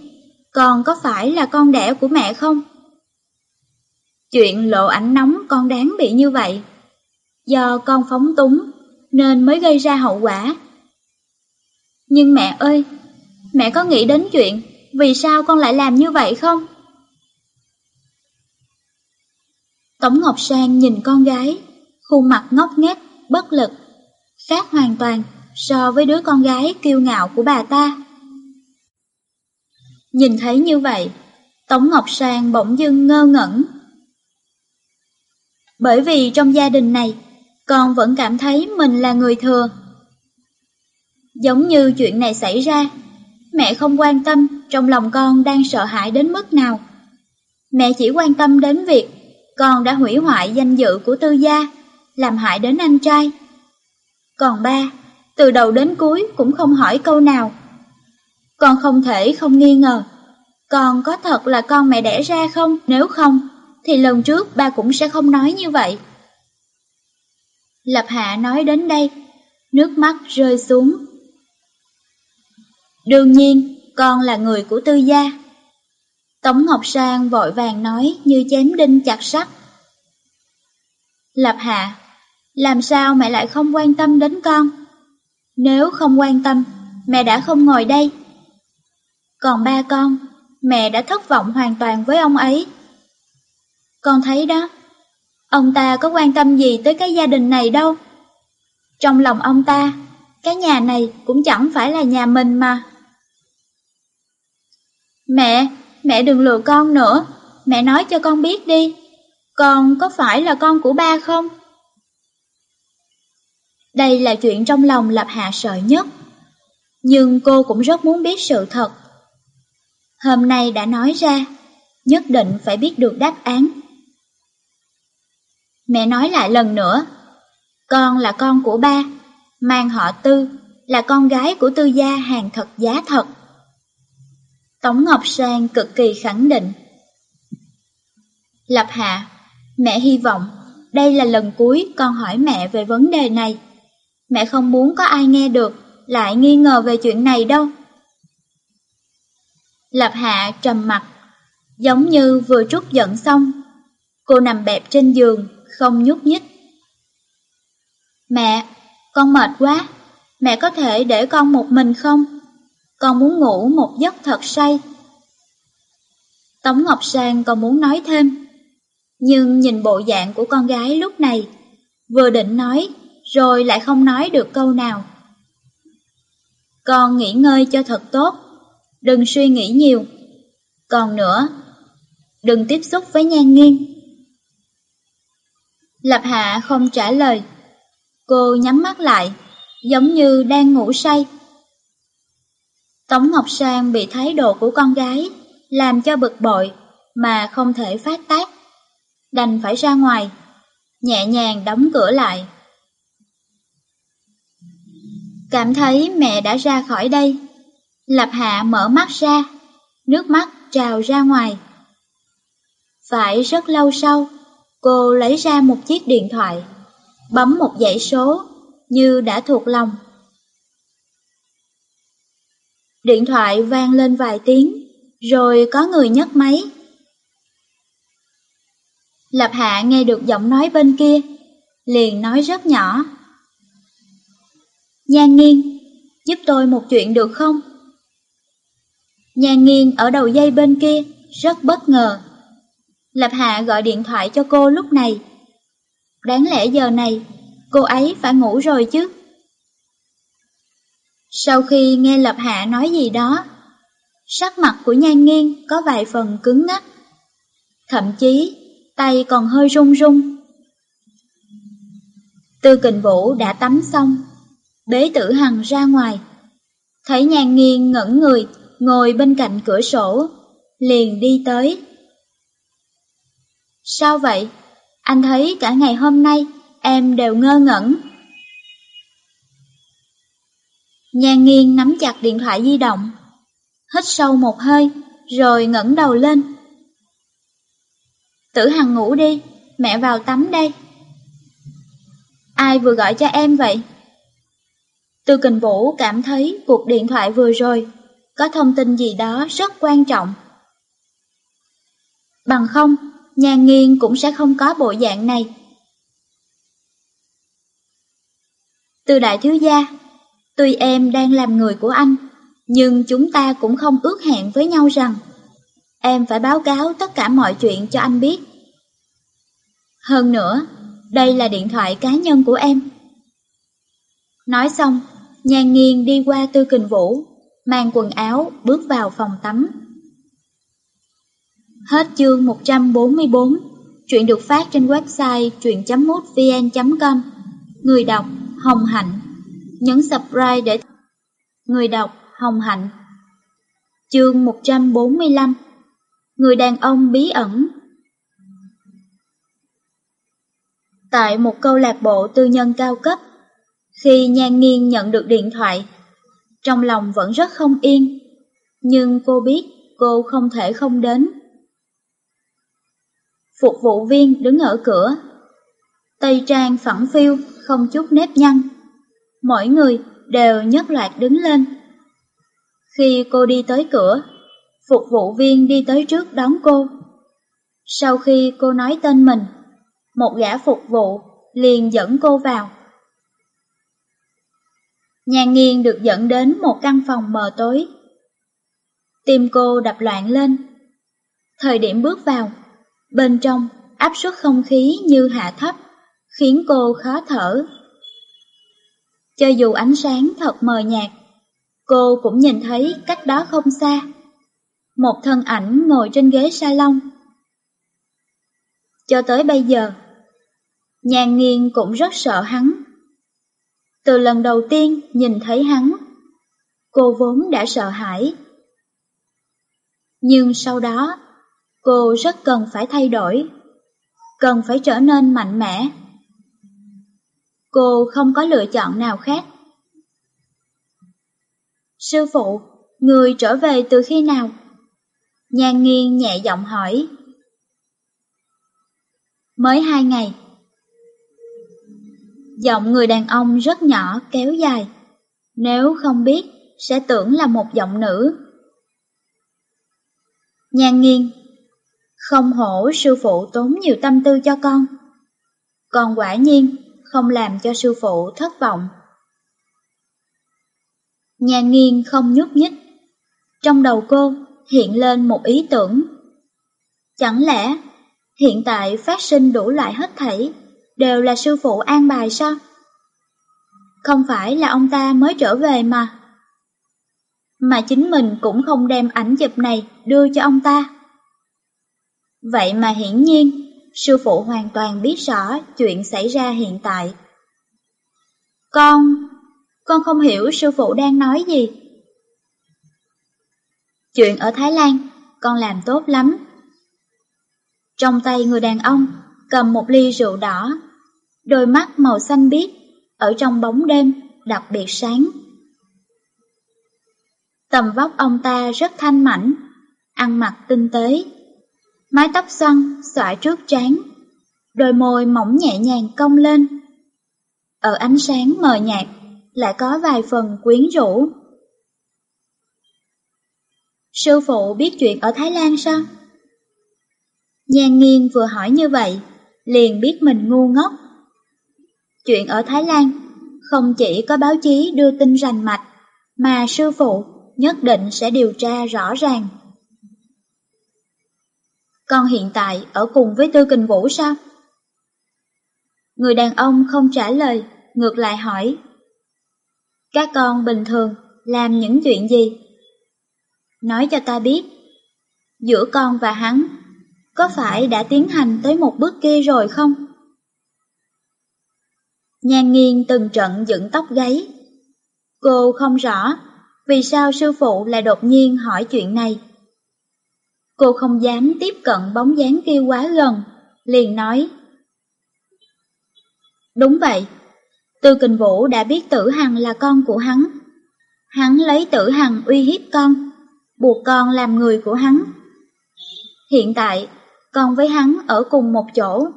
con có phải là con đẻ của mẹ không? Chuyện lộ ảnh nóng con đáng bị như vậy. Do con phóng túng, nên mới gây ra hậu quả. Nhưng mẹ ơi, mẹ có nghĩ đến chuyện vì sao con lại làm như vậy không? Tống Ngọc Sang nhìn con gái, khuôn mặt ngốc nghếch, bất lực, khác hoàn toàn so với đứa con gái kiêu ngạo của bà ta. Nhìn thấy như vậy, Tống Ngọc Sang bỗng dưng ngơ ngẩn. Bởi vì trong gia đình này, con vẫn cảm thấy mình là người thừa. Giống như chuyện này xảy ra, mẹ không quan tâm trong lòng con đang sợ hãi đến mức nào. Mẹ chỉ quan tâm đến việc con đã hủy hoại danh dự của tư gia, làm hại đến anh trai. Còn ba, từ đầu đến cuối cũng không hỏi câu nào. Con không thể không nghi ngờ, con có thật là con mẹ đẻ ra không? Nếu không, thì lần trước ba cũng sẽ không nói như vậy. Lập Hạ nói đến đây, nước mắt rơi xuống. Đương nhiên, con là người của tư gia. Tống Ngọc Sang vội vàng nói như chém đinh chặt sắt. Lập Hạ, làm sao mẹ lại không quan tâm đến con? Nếu không quan tâm, mẹ đã không ngồi đây. Còn ba con, mẹ đã thất vọng hoàn toàn với ông ấy. Con thấy đó, ông ta có quan tâm gì tới cái gia đình này đâu. Trong lòng ông ta, cái nhà này cũng chẳng phải là nhà mình mà. Mẹ, mẹ đừng lừa con nữa, mẹ nói cho con biết đi, con có phải là con của ba không? Đây là chuyện trong lòng Lập Hạ sợ nhất, nhưng cô cũng rất muốn biết sự thật. Hôm nay đã nói ra, nhất định phải biết được đáp án. Mẹ nói lại lần nữa, con là con của ba, mang họ tư, là con gái của tư gia hàng thật giá thật. Tống Ngọc Sang cực kỳ khẳng định. Lập Hạ, mẹ hy vọng đây là lần cuối con hỏi mẹ về vấn đề này. Mẹ không muốn có ai nghe được, lại nghi ngờ về chuyện này đâu. Lập Hạ trầm mặt, giống như vừa trút giận xong. Cô nằm bẹp trên giường, không nhúc nhích. Mẹ, con mệt quá, mẹ có thể để con một mình không? Con muốn ngủ một giấc thật say. Tống Ngọc Sang còn muốn nói thêm, nhưng nhìn bộ dạng của con gái lúc này, vừa định nói, rồi lại không nói được câu nào. Con nghỉ ngơi cho thật tốt, đừng suy nghĩ nhiều. Còn nữa, đừng tiếp xúc với nhan nghiêng. Lập Hạ không trả lời, cô nhắm mắt lại, giống như đang ngủ say. Tống Ngọc Sang bị thái độ của con gái làm cho bực bội mà không thể phát tác, đành phải ra ngoài, nhẹ nhàng đóng cửa lại. Cảm thấy mẹ đã ra khỏi đây, Lập Hạ mở mắt ra, nước mắt trào ra ngoài. Phải rất lâu sau, cô lấy ra một chiếc điện thoại, bấm một dãy số như đã thuộc lòng. Điện thoại vang lên vài tiếng, rồi có người nhấc máy. Lập Hạ nghe được giọng nói bên kia, liền nói rất nhỏ. Nhan Nghiên, giúp tôi một chuyện được không? Nhan Nghiên ở đầu dây bên kia, rất bất ngờ. Lập Hạ gọi điện thoại cho cô lúc này. Đáng lẽ giờ này, cô ấy phải ngủ rồi chứ. Sau khi nghe Lập Hạ nói gì đó, Sắc mặt của nhan nghiêng có vài phần cứng ngắc. Thậm chí, tay còn hơi run run. Tư kình vũ đã tắm xong, bế tử hằng ra ngoài. Thấy nhan nghiêng ngẩn người, ngồi bên cạnh cửa sổ, liền đi tới. Sao vậy? Anh thấy cả ngày hôm nay em đều ngơ ngẩn. Nhan nghiêng nắm chặt điện thoại di động, hít sâu một hơi, rồi ngẩng đầu lên. Tử Hằng ngủ đi, mẹ vào tắm đây. Ai vừa gọi cho em vậy? Tư Kình Vũ cảm thấy cuộc điện thoại vừa rồi có thông tin gì đó rất quan trọng. Bằng không, nhà nghiên cũng sẽ không có bộ dạng này. Từ đại thiếu gia, tuy em đang làm người của anh, nhưng chúng ta cũng không ước hẹn với nhau rằng em phải báo cáo tất cả mọi chuyện cho anh biết. Hơn nữa, đây là điện thoại cá nhân của em. Nói xong, nhàn nghiêng đi qua tư kình vũ, mang quần áo bước vào phòng tắm. Hết chương 144, chuyện được phát trên website truyện.mútvn.com. Người đọc Hồng Hạnh, nhấn subscribe để... Người đọc Hồng Hạnh Chương 145 Người đàn ông bí ẩn Tại một câu lạc bộ tư nhân cao cấp, khi Nhan Nghiên nhận được điện thoại, trong lòng vẫn rất không yên, nhưng cô biết cô không thể không đến. Phục vụ viên đứng ở cửa, tay trang phẳng phiu, không chút nếp nhăn. Mỗi người đều nhất loạt đứng lên. Khi cô đi tới cửa, phục vụ viên đi tới trước đón cô. Sau khi cô nói tên mình, một gã phục vụ liền dẫn cô vào. Nhà nghiên được dẫn đến một căn phòng mờ tối. Tim cô đập loạn lên. Thời điểm bước vào, bên trong áp suất không khí như hạ thấp, khiến cô khó thở. Cho dù ánh sáng thật mờ nhạt, cô cũng nhìn thấy cách đó không xa. Một thân ảnh ngồi trên ghế salon. Cho tới bây giờ, nhàn nghiêng cũng rất sợ hắn. Từ lần đầu tiên nhìn thấy hắn, cô vốn đã sợ hãi. Nhưng sau đó, cô rất cần phải thay đổi, cần phải trở nên mạnh mẽ. Cô không có lựa chọn nào khác. Sư phụ, người trở về từ khi nào? Nhan nghiêng nhẹ giọng hỏi. Mới hai ngày. Giọng người đàn ông rất nhỏ kéo dài. Nếu không biết, sẽ tưởng là một giọng nữ. Nhan nghiêng. Không hổ sư phụ tốn nhiều tâm tư cho con. Còn quả nhiên không làm cho sư phụ thất vọng. Nhà nghiên không nhúc nhích. Trong đầu cô hiện lên một ý tưởng. Chẳng lẽ hiện tại phát sinh đủ loại hết thảy đều là sư phụ an bài sao? Không phải là ông ta mới trở về mà. Mà chính mình cũng không đem ảnh chụp này đưa cho ông ta. Vậy mà hiển nhiên, sư phụ hoàn toàn biết rõ chuyện xảy ra hiện tại. Con, con không hiểu sư phụ đang nói gì. Chuyện ở Thái Lan, con làm tốt lắm. Trong tay người đàn ông cầm một ly rượu đỏ, đôi mắt màu xanh biếc ở trong bóng đêm đặc biệt sáng. Tầm vóc ông ta rất thanh mảnh, ăn mặc tinh tế, mái tóc xoăn xõa trước trán, đôi môi mỏng nhẹ nhàng cong lên. Ở ánh sáng mờ nhạt lại có vài phần quyến rũ. Sư phụ biết chuyện ở Thái Lan sao? Nhan nghiên vừa hỏi như vậy, liền biết mình ngu ngốc. Chuyện ở Thái Lan không chỉ có báo chí đưa tin rành mạch, mà sư phụ nhất định sẽ điều tra rõ ràng. Con hiện tại ở cùng với Tư Kình Vũ sao? Người đàn ông không trả lời, ngược lại hỏi. Các con bình thường làm những chuyện gì? nói cho ta biết, giữa con và hắn, có phải đã tiến hành tới một bước kia rồi không? Nhan nghiêng từng trận dựng tóc gáy. Cô không rõ vì sao sư phụ lại đột nhiên hỏi chuyện này. Cô không dám tiếp cận bóng dáng kia quá gần, liền nói. Đúng vậy, Tư Kình Vũ đã biết Tử Hằng là con của hắn. Hắn lấy Tử Hằng uy hiếp con, buộc con làm người của hắn. Hiện tại, con với hắn ở cùng một chỗ.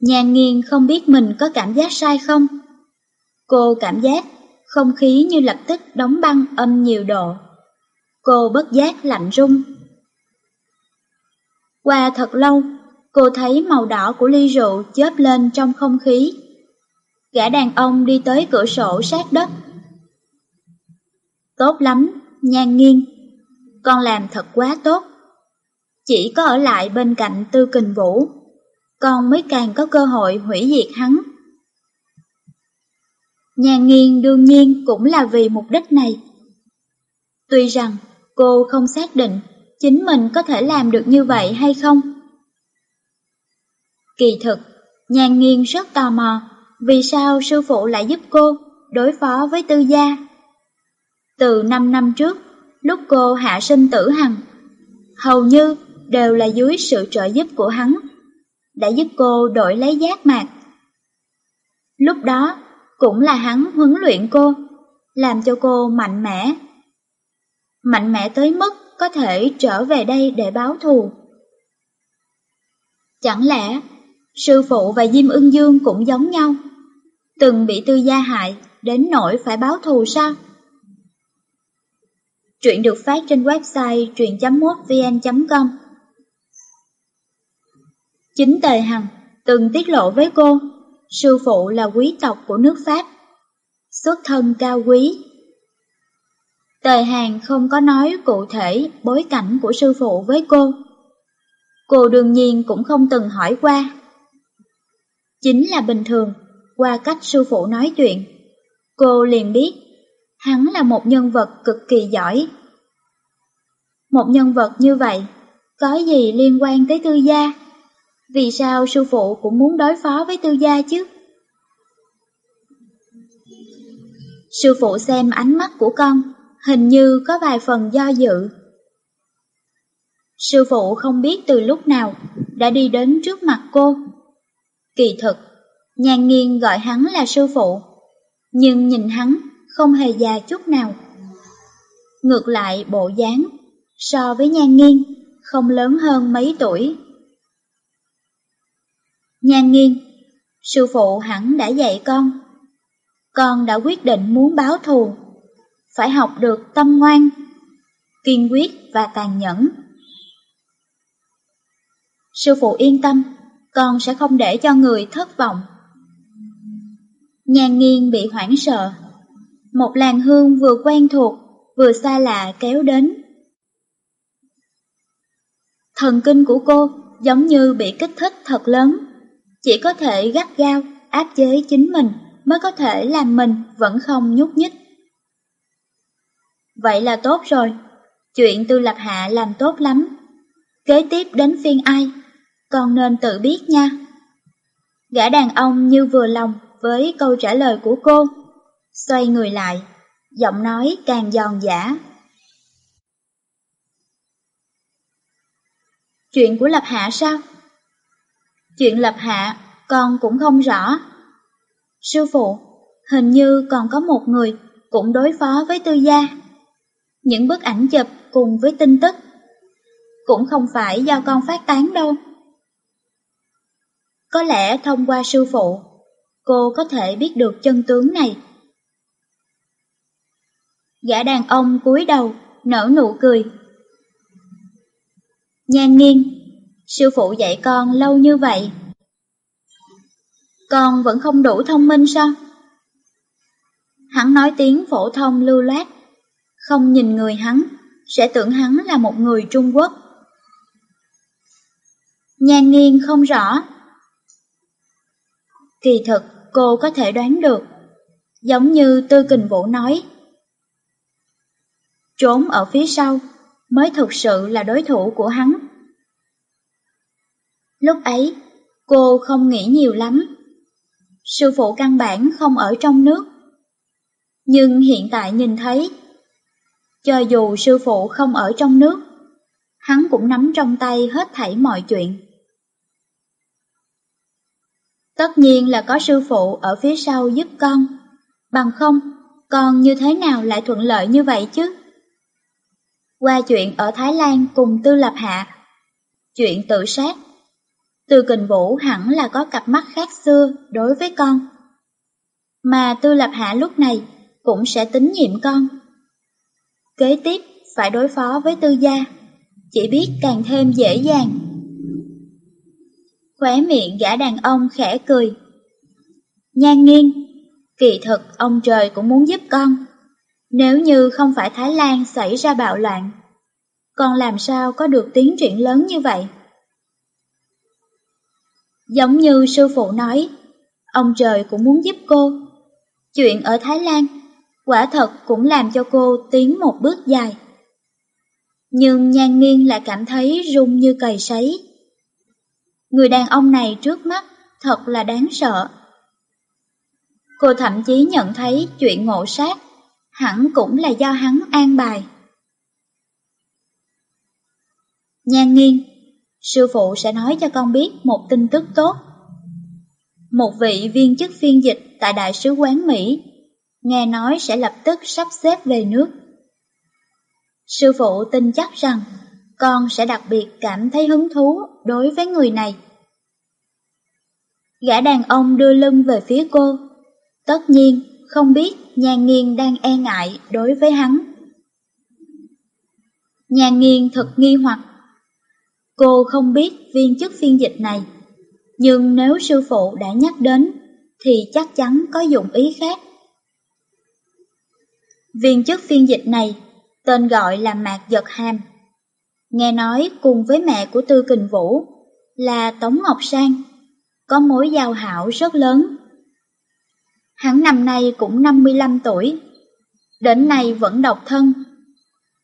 Nhàn nghiêng không biết mình có cảm giác sai không. Cô cảm giác không khí như lập tức đóng băng âm nhiều độ. Cô bất giác lạnh run. Qua thật lâu, cô thấy màu đỏ của ly rượu chớp lên trong không khí. Gã đàn ông đi tới cửa sổ sát đất. Tốt lắm, nhan nghiêng. Con làm thật quá tốt. Chỉ có ở lại bên cạnh Tư Kình Vũ, con mới càng có cơ hội hủy diệt hắn. Nhà nghiên đương nhiên cũng là vì mục đích này. Tuy rằng cô không xác định chính mình có thể làm được như vậy hay không. Kỳ thực, nhà nghiên rất tò mò vì sao sư phụ lại giúp cô đối phó với tư gia. Từ 5 năm trước, lúc cô hạ sinh tử hằng, hầu như đều là dưới sự trợ giúp của hắn, đã giúp cô đổi lấy giác mạc. Lúc đó, cũng là hắn huấn luyện cô, làm cho cô mạnh mẽ. Mạnh mẽ tới mức có thể trở về đây để báo thù. Chẳng lẽ sư phụ và Diêm Ưng Dương cũng giống nhau, từng bị tư gia hại đến nỗi phải báo thù sao? Truyện được phát trên website truyện.mútvn.com Chính Tề Hằng từng tiết lộ với cô sư phụ là quý tộc của nước Pháp, xuất thân cao quý. Tề Hàn không có nói cụ thể bối cảnh của sư phụ với cô. Cô đương nhiên cũng không từng hỏi qua. Chính là bình thường, qua cách sư phụ nói chuyện, cô liền biết hắn là một nhân vật cực kỳ giỏi. Một nhân vật như vậy, có gì liên quan tới tư gia? Vì sao sư phụ cũng muốn đối phó với tư gia chứ? Sư phụ xem ánh mắt của con, hình như có vài phần do dự. Sư phụ không biết từ lúc nào đã đi đến trước mặt cô. Kỳ thực, nhàn nghiêng gọi hắn là sư phụ, nhưng nhìn hắn không hề già chút nào. Ngược lại bộ dáng, so với nhan nghiêng, không lớn hơn mấy tuổi. Nhan nghiêng, sư phụ hẳn đã dạy con. Con đã quyết định muốn báo thù, phải học được tâm ngoan, kiên quyết và tàn nhẫn. Sư phụ yên tâm, con sẽ không để cho người thất vọng. Nhan nghiêng bị hoảng sợ, một làn hương vừa quen thuộc, vừa xa lạ kéo đến. Thần kinh của cô giống như bị kích thích thật lớn chỉ có thể gắt gao, áp chế chính mình mới có thể làm mình vẫn không nhúc nhích. Vậy là tốt rồi, chuyện Tư Lập Hạ làm tốt lắm. Kế tiếp đến phiên ai, con nên tự biết nha. Gã đàn ông như vừa lòng với câu trả lời của cô, xoay người lại, giọng nói càng giòn giả. Chuyện của Lập Hạ sao? Chuyện lập hạ, con cũng không rõ. Sư phụ, hình như còn có một người cũng đối phó với tư gia. Những bức ảnh chụp cùng với tin tức cũng không phải do con phát tán đâu. Có lẽ thông qua sư phụ, cô có thể biết được chân tướng này. Gã đàn ông cúi đầu, nở nụ cười. Nhan nghiêng Sư phụ dạy con lâu như vậy. Con vẫn không đủ thông minh sao? Hắn nói tiếng phổ thông lưu loát, không nhìn người hắn, sẽ tưởng hắn là một người Trung Quốc. Nhan nghiêng không rõ. Kỳ thực, cô có thể đoán được. Giống như Tư Kình Vũ nói. Trốn ở phía sau mới thực sự là đối thủ của hắn. Lúc ấy, cô không nghĩ nhiều lắm. Sư phụ căn bản không ở trong nước. Nhưng hiện tại nhìn thấy, cho dù sư phụ không ở trong nước, hắn cũng nắm trong tay hết thảy mọi chuyện. Tất nhiên là có sư phụ ở phía sau giúp con, bằng không, con như thế nào lại thuận lợi như vậy chứ? Qua chuyện ở Thái Lan cùng Tư Lập Hạ, chuyện tự sát, từ Kình Vũ hẳn là có cặp mắt khác xưa đối với con. Mà Tư Lập Hạ lúc này cũng sẽ tín nhiệm con. Kế tiếp phải đối phó với Tư Gia, chỉ biết càng thêm dễ dàng. Khóe miệng gã đàn ông khẽ cười. Nhan nghiêng, kỳ thực ông trời cũng muốn giúp con. Nếu như không phải Thái Lan xảy ra bạo loạn, con làm sao có được tiến triển lớn như vậy? Giống như sư phụ nói, ông trời cũng muốn giúp cô. Chuyện ở Thái Lan, quả thật cũng làm cho cô tiến một bước dài. Nhưng nhan nghiêng lại cảm thấy rung như cầy sấy. Người đàn ông này trước mắt thật là đáng sợ. Cô thậm chí nhận thấy chuyện ngộ sát hẳn cũng là do hắn an bài. Nhan nghiêng, sư phụ sẽ nói cho con biết một tin tức tốt. Một vị viên chức phiên dịch tại Đại sứ quán Mỹ, nghe nói sẽ lập tức sắp xếp về nước. Sư phụ tin chắc rằng con sẽ đặc biệt cảm thấy hứng thú đối với người này. Gã đàn ông đưa lưng về phía cô, tất nhiên không biết Nhan Nghiên đang e ngại đối với hắn. Nhan Nghiên thật nghi hoặc. Cô không biết viên chức phiên dịch này, nhưng nếu sư phụ đã nhắc đến thì chắc chắn có dụng ý khác. Viên chức phiên dịch này tên gọi là Mạc Giật Hàm. Nghe nói cùng với mẹ của Tư Kình Vũ là Tống Ngọc Sang, có mối giao hảo rất lớn. Hắn năm nay cũng 55 tuổi, đến nay vẫn độc thân.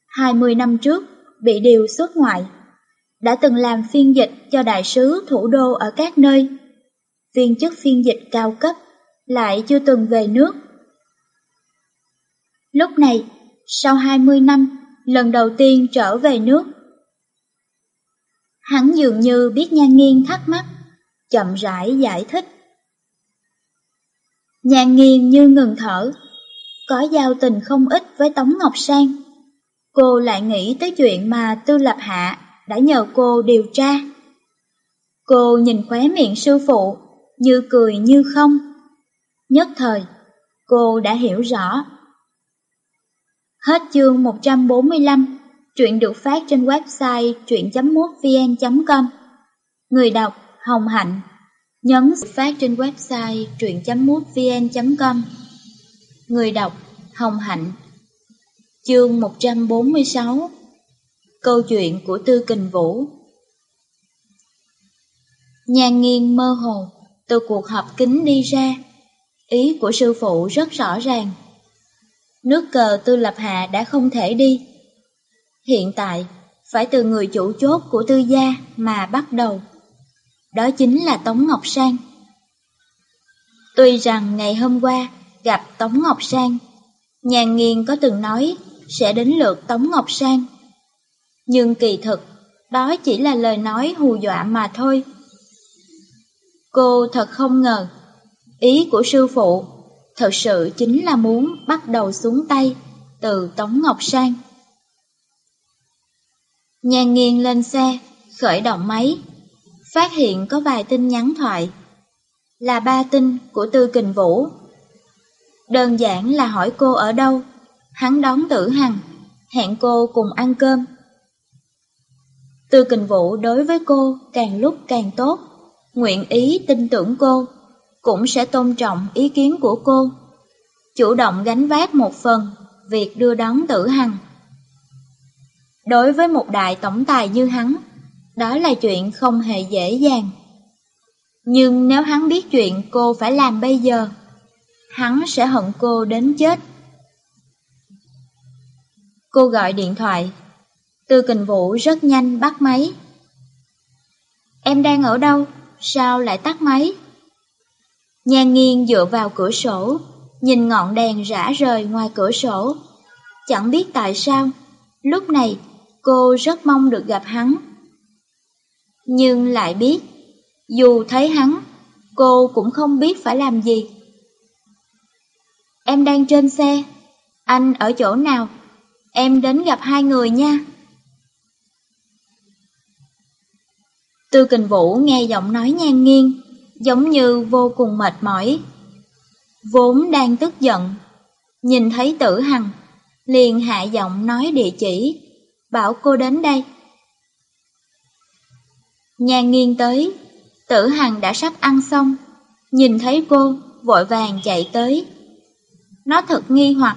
20 năm trước bị điều xuất ngoại, đã từng làm phiên dịch cho đại sứ thủ đô ở các nơi. Viên chức phiên dịch cao cấp, lại chưa từng về nước. Lúc này, sau 20 năm, lần đầu tiên trở về nước. Hắn dường như biết nhan nghiêng thắc mắc, chậm rãi giải thích. Nhan nghiêng như ngừng thở, có giao tình không ít với Tống Ngọc Sang. Cô lại nghĩ tới chuyện mà Tư Lập Hạ đã nhờ cô điều tra. Cô nhìn khóe miệng sư phụ, như cười như không. Nhất thời, cô đã hiểu rõ Hết chương 145, truyện được phát trên website truyện.mútvn.com. Người đọc Hồng Hạnh, nhấn phát trên website truyện.mútvn.com. Người đọc Hồng Hạnh Chương 146 Câu chuyện của Tư Kình Vũ Nhàn nghiêng mơ hồ, từ cuộc họp kính đi ra, ý của sư phụ rất rõ ràng nước cờ tư lập hạ đã không thể đi. Hiện tại, phải từ người chủ chốt của tư gia mà bắt đầu. Đó chính là Tống Ngọc Sang. Tuy rằng ngày hôm qua gặp Tống Ngọc Sang, nhàn nghiên có từng nói sẽ đến lượt Tống Ngọc Sang. Nhưng kỳ thực, đó chỉ là lời nói hù dọa mà thôi. Cô thật không ngờ, ý của sư phụ thật sự chính là muốn bắt đầu xuống tay từ Tống Ngọc Sang. nhàn nghiêng lên xe, khởi động máy, phát hiện có vài tin nhắn thoại. Là ba tin của Tư Kình Vũ. Đơn giản là hỏi cô ở đâu, hắn đón tử hằng, hẹn cô cùng ăn cơm. Tư Kình Vũ đối với cô càng lúc càng tốt, nguyện ý tin tưởng cô cũng sẽ tôn trọng ý kiến của cô, chủ động gánh vác một phần việc đưa đón tử hằng. Đối với một đại tổng tài như hắn, đó là chuyện không hề dễ dàng. Nhưng nếu hắn biết chuyện cô phải làm bây giờ, hắn sẽ hận cô đến chết. Cô gọi điện thoại. Tư kình vũ rất nhanh bắt máy. Em đang ở đâu? Sao lại tắt máy? Nhan nghiêng dựa vào cửa sổ, nhìn ngọn đèn rã rời ngoài cửa sổ. Chẳng biết tại sao, lúc này cô rất mong được gặp hắn. Nhưng lại biết, dù thấy hắn, cô cũng không biết phải làm gì. Em đang trên xe, anh ở chỗ nào? Em đến gặp hai người nha. Tư kình vũ nghe giọng nói nhan nghiêng, giống như vô cùng mệt mỏi. Vốn đang tức giận, nhìn thấy tử hằng, liền hạ giọng nói địa chỉ, bảo cô đến đây. Nhan nghiêng tới, tử hằng đã sắp ăn xong, nhìn thấy cô, vội vàng chạy tới. Nó thật nghi hoặc.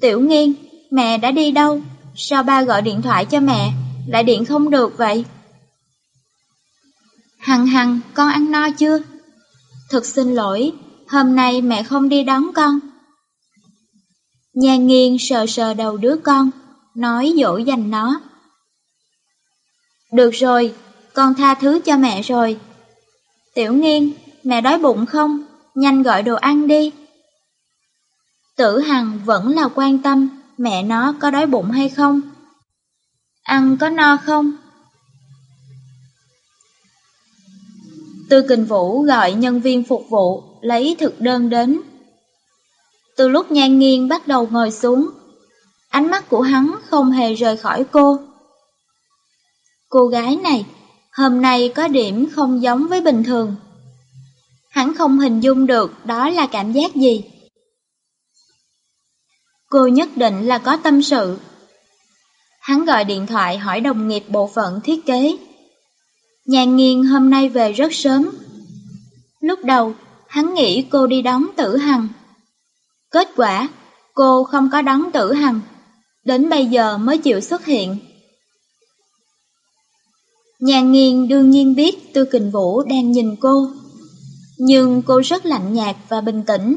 Tiểu Nghiêng, mẹ đã đi đâu? Sao ba gọi điện thoại cho mẹ, lại điện không được vậy? Hằng hằng, con ăn no chưa? Thật xin lỗi, hôm nay mẹ không đi đón con. Nhà nghiên sờ sờ đầu đứa con, nói dỗ dành nó. Được rồi, con tha thứ cho mẹ rồi. Tiểu nghiên, mẹ đói bụng không? Nhanh gọi đồ ăn đi. Tử Hằng vẫn là quan tâm mẹ nó có đói bụng hay không. Ăn có no không? Tư Kình Vũ gọi nhân viên phục vụ lấy thực đơn đến. Từ lúc nhan nghiêng bắt đầu ngồi xuống, ánh mắt của hắn không hề rời khỏi cô. Cô gái này, hôm nay có điểm không giống với bình thường. Hắn không hình dung được đó là cảm giác gì. Cô nhất định là có tâm sự. Hắn gọi điện thoại hỏi đồng nghiệp bộ phận thiết kế. Nhàn nghiên hôm nay về rất sớm. Lúc đầu, hắn nghĩ cô đi đón tử hằng. Kết quả, cô không có đón tử hằng. Đến bây giờ mới chịu xuất hiện. Nhàn nghiên đương nhiên biết Tư Kình Vũ đang nhìn cô. Nhưng cô rất lạnh nhạt và bình tĩnh.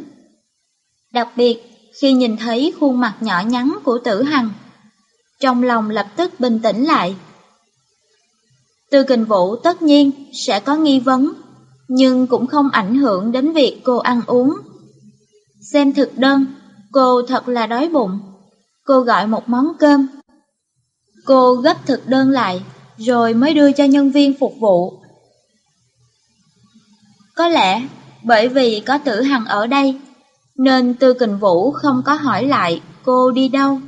Đặc biệt, khi nhìn thấy khuôn mặt nhỏ nhắn của tử hằng. Trong lòng lập tức bình tĩnh lại. Tư kình vũ tất nhiên sẽ có nghi vấn, nhưng cũng không ảnh hưởng đến việc cô ăn uống. Xem thực đơn, cô thật là đói bụng. Cô gọi một món cơm. Cô gấp thực đơn lại, rồi mới đưa cho nhân viên phục vụ. Có lẽ bởi vì có tử hằng ở đây nên Tư Kình Vũ không có hỏi lại cô đi đâu.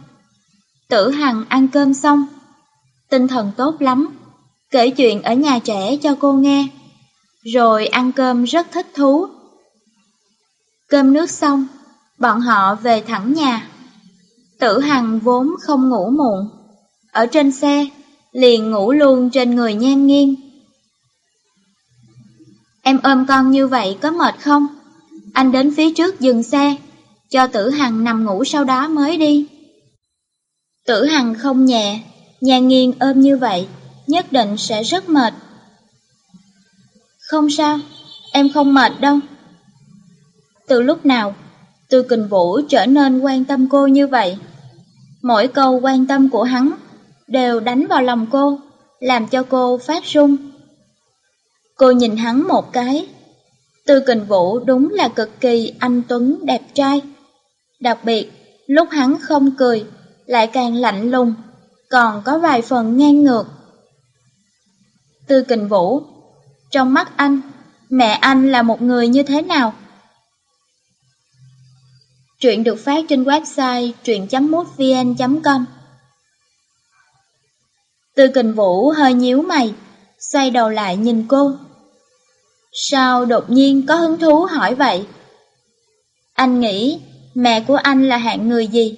Tử Hằng ăn cơm xong, tinh thần tốt lắm, kể chuyện ở nhà trẻ cho cô nghe, rồi ăn cơm rất thích thú. Cơm nước xong, bọn họ về thẳng nhà. Tử Hằng vốn không ngủ muộn, ở trên xe, liền ngủ luôn trên người nhan nghiêng. Em ôm con như vậy có mệt không? Anh đến phía trước dừng xe, cho tử hằng nằm ngủ sau đó mới đi. Tử hằng không nhẹ, nhan nghiêng ôm như vậy, nhất định sẽ rất mệt. Không sao, em không mệt đâu. Từ lúc nào, từ kình vũ trở nên quan tâm cô như vậy? Mỗi câu quan tâm của hắn đều đánh vào lòng cô, làm cho cô phát run. Cô nhìn hắn một cái, Tư kình vũ đúng là cực kỳ anh Tuấn đẹp trai. Đặc biệt, lúc hắn không cười, lại càng lạnh lùng, còn có vài phần ngang ngược. Tư kình vũ, trong mắt anh, mẹ anh là một người như thế nào? Truyện được phát trên website truyện.mútvn.com Tư kình vũ hơi nhíu mày, xoay đầu lại nhìn cô. Sao đột nhiên có hứng thú hỏi vậy? Anh nghĩ mẹ của anh là hạng người gì?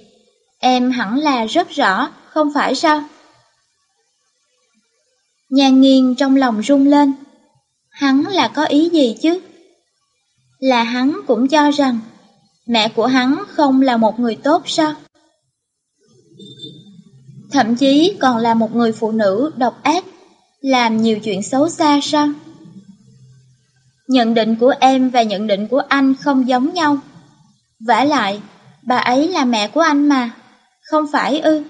Em hẳn là rất rõ, không phải sao? Nhan nghiêng trong lòng rung lên. Hắn là có ý gì chứ? Là hắn cũng cho rằng mẹ của hắn không là một người tốt sao? Thậm chí còn là một người phụ nữ độc ác, làm nhiều chuyện xấu xa sao? Nhận định của em và nhận định của anh không giống nhau. vả lại, bà ấy là mẹ của anh mà, không phải ư?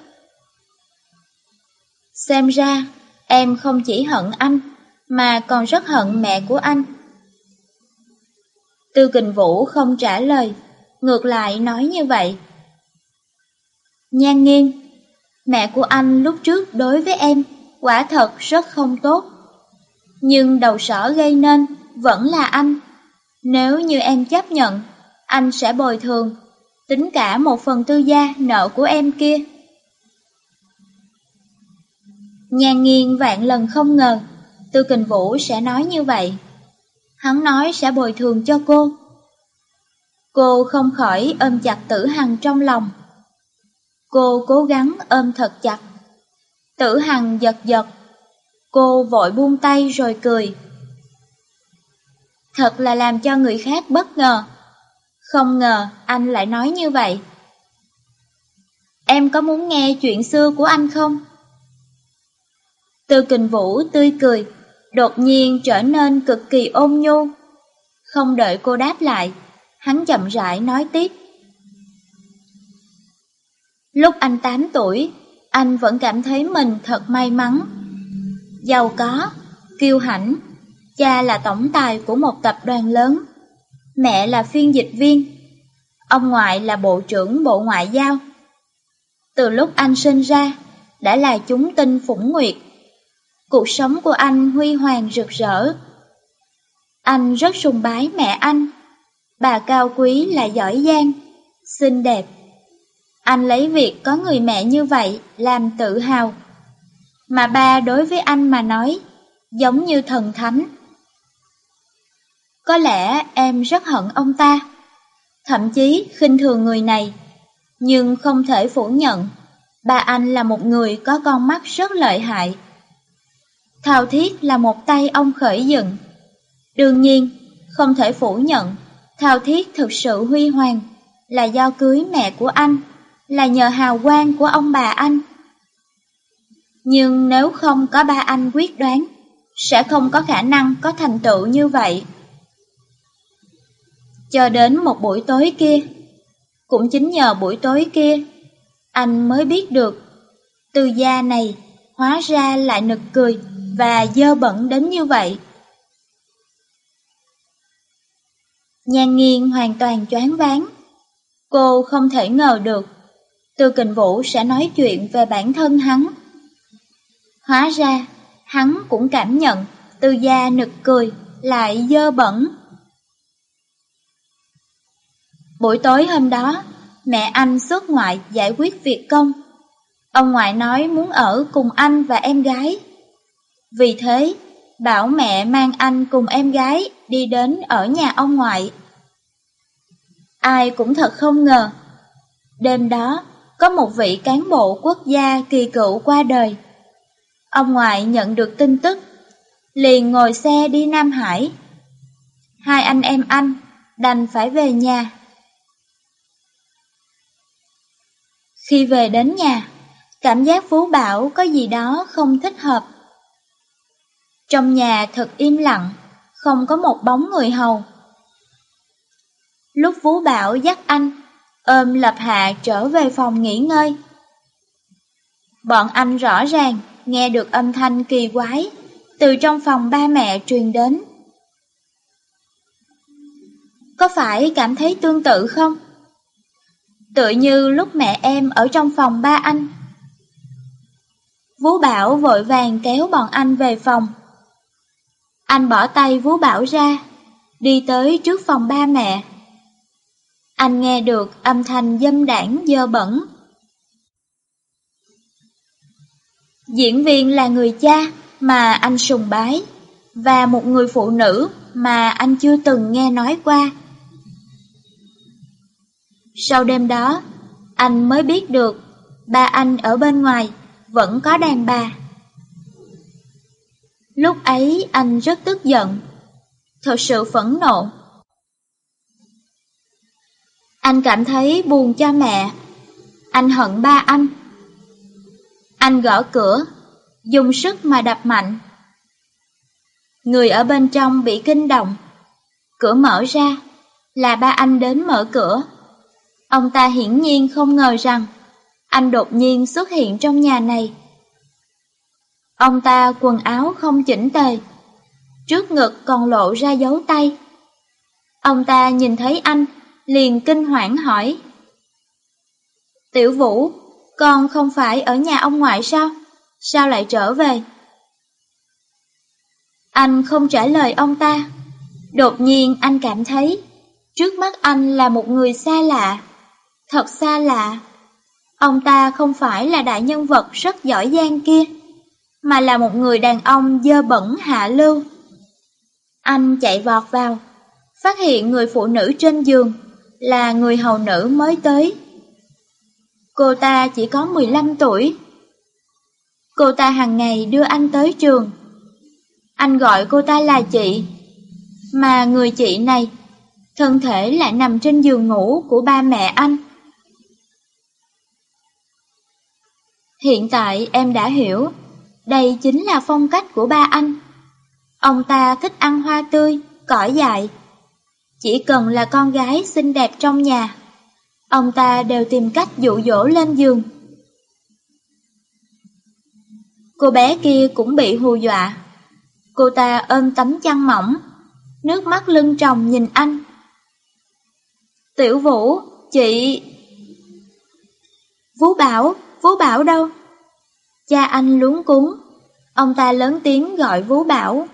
Xem ra, em không chỉ hận anh, mà còn rất hận mẹ của anh. Tư Kình Vũ không trả lời, ngược lại nói như vậy. Nhan nghiêng, mẹ của anh lúc trước đối với em quả thật rất không tốt. Nhưng đầu sỏ gây nên vẫn là anh. Nếu như em chấp nhận, anh sẽ bồi thường, tính cả một phần tư gia nợ của em kia. Nhan nghiêng vạn lần không ngờ, Tư Kình Vũ sẽ nói như vậy. Hắn nói sẽ bồi thường cho cô. Cô không khỏi ôm chặt tử hằng trong lòng. Cô cố gắng ôm thật chặt. Tử hằng giật giật. Cô vội buông tay rồi cười. Thật là làm cho người khác bất ngờ. Không ngờ anh lại nói như vậy. Em có muốn nghe chuyện xưa của anh không? Tư kình vũ tươi cười, đột nhiên trở nên cực kỳ ôn nhu. Không đợi cô đáp lại, hắn chậm rãi nói tiếp. Lúc anh 8 tuổi, anh vẫn cảm thấy mình thật may mắn. Giàu có, kiêu hãnh, cha là tổng tài của một tập đoàn lớn, mẹ là phiên dịch viên, ông ngoại là bộ trưởng bộ ngoại giao. Từ lúc anh sinh ra, đã là chúng tinh phủng nguyệt. Cuộc sống của anh huy hoàng rực rỡ. Anh rất sùng bái mẹ anh, bà cao quý là giỏi giang, xinh đẹp anh lấy việc có người mẹ như vậy làm tự hào. Mà ba đối với anh mà nói, giống như thần thánh. Có lẽ em rất hận ông ta, thậm chí khinh thường người này, nhưng không thể phủ nhận, ba anh là một người có con mắt rất lợi hại. Thao thiết là một tay ông khởi dựng. Đương nhiên, không thể phủ nhận, Thao thiết thực sự huy hoàng là do cưới mẹ của anh là nhờ hào quang của ông bà anh. Nhưng nếu không có ba anh quyết đoán, sẽ không có khả năng có thành tựu như vậy. Cho đến một buổi tối kia, cũng chính nhờ buổi tối kia, anh mới biết được từ gia này hóa ra lại nực cười và dơ bẩn đến như vậy. Nhan nghiêng hoàn toàn choáng váng. Cô không thể ngờ được từ kình vũ sẽ nói chuyện về bản thân hắn. Hóa ra, hắn cũng cảm nhận từ gia nực cười, lại dơ bẩn. Buổi tối hôm đó, mẹ anh xuất ngoại giải quyết việc công. Ông ngoại nói muốn ở cùng anh và em gái. Vì thế, bảo mẹ mang anh cùng em gái đi đến ở nhà ông ngoại. Ai cũng thật không ngờ. Đêm đó, có một vị cán bộ quốc gia kỳ cựu qua đời. Ông ngoại nhận được tin tức, liền ngồi xe đi Nam Hải. Hai anh em anh đành phải về nhà. Khi về đến nhà, cảm giác Phú Bảo có gì đó không thích hợp. Trong nhà thật im lặng, không có một bóng người hầu. Lúc Vũ Bảo dắt anh ôm Lập Hạ trở về phòng nghỉ ngơi. Bọn anh rõ ràng nghe được âm thanh kỳ quái từ trong phòng ba mẹ truyền đến. Có phải cảm thấy tương tự không? Tự như lúc mẹ em ở trong phòng ba anh. Vú Bảo vội vàng kéo bọn anh về phòng. Anh bỏ tay Vú Bảo ra, đi tới trước phòng ba mẹ. Anh nghe được âm thanh dâm đảng dơ bẩn. Diễn viên là người cha mà anh sùng bái, và một người phụ nữ mà anh chưa từng nghe nói qua. Sau đêm đó, anh mới biết được ba anh ở bên ngoài vẫn có đàn bà. Lúc ấy anh rất tức giận, thật sự phẫn nộ anh cảm thấy buồn cho mẹ. Anh hận ba anh. Anh gõ cửa, dùng sức mà đập mạnh. Người ở bên trong bị kinh động, Cửa mở ra, là ba anh đến mở cửa. Ông ta hiển nhiên không ngờ rằng anh đột nhiên xuất hiện trong nhà này. Ông ta quần áo không chỉnh tề, trước ngực còn lộ ra dấu tay. Ông ta nhìn thấy anh, liền kinh hoảng hỏi. Tiểu Vũ, con không phải ở nhà ông ngoại sao? Sao lại trở về? Anh không trả lời ông ta. Đột nhiên anh cảm thấy trước mắt anh là một người xa lạ. Thật xa lạ. Ông ta không phải là đại nhân vật rất giỏi giang kia, mà là một người đàn ông dơ bẩn hạ lưu. Anh chạy vọt vào, phát hiện người phụ nữ trên giường là người hầu nữ mới tới. Cô ta chỉ có 15 tuổi. Cô ta hàng ngày đưa anh tới trường. Anh gọi cô ta là chị. Mà người chị này, thân thể lại nằm trên giường ngủ của ba mẹ anh. Hiện tại em đã hiểu, đây chính là phong cách của ba anh. Ông ta thích ăn hoa tươi, cỏ dại. Chỉ cần là con gái xinh đẹp trong nhà, ông ta đều tìm cách dụ dỗ lên giường. Cô bé kia cũng bị hù dọa. Cô ta ôm tấm chăn mỏng, nước mắt lưng tròng nhìn anh. Tiểu Vũ, chị... Vũ Bảo, Vũ Bảo đâu? Cha anh luống cúng, ông ta lớn tiếng gọi Vũ Bảo.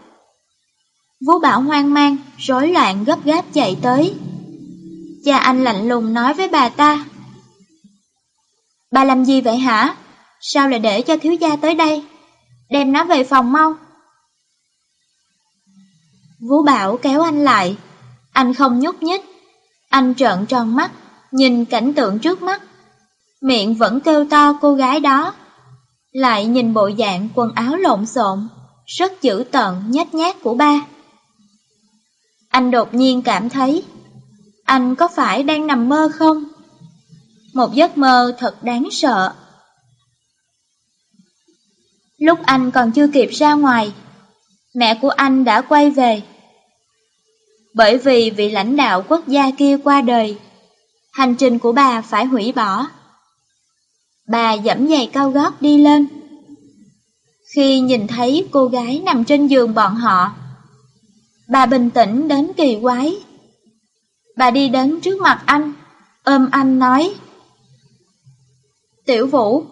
Vũ Bảo hoang mang, rối loạn gấp gáp chạy tới. Cha anh lạnh lùng nói với bà ta. Bà làm gì vậy hả? Sao lại để cho thiếu gia tới đây? Đem nó về phòng mau. Vũ Bảo kéo anh lại. Anh không nhúc nhích. Anh trợn tròn mắt, nhìn cảnh tượng trước mắt. Miệng vẫn kêu to cô gái đó. Lại nhìn bộ dạng quần áo lộn xộn, rất dữ tợn nhét nhát của ba. Anh đột nhiên cảm thấy, anh có phải đang nằm mơ không? Một giấc mơ thật đáng sợ. Lúc anh còn chưa kịp ra ngoài, mẹ của anh đã quay về. Bởi vì vị lãnh đạo quốc gia kia qua đời, hành trình của bà phải hủy bỏ. Bà dẫm giày cao gót đi lên. Khi nhìn thấy cô gái nằm trên giường bọn họ, bà bình tĩnh đến kỳ quái. Bà đi đến trước mặt anh, ôm anh nói Tiểu Vũ,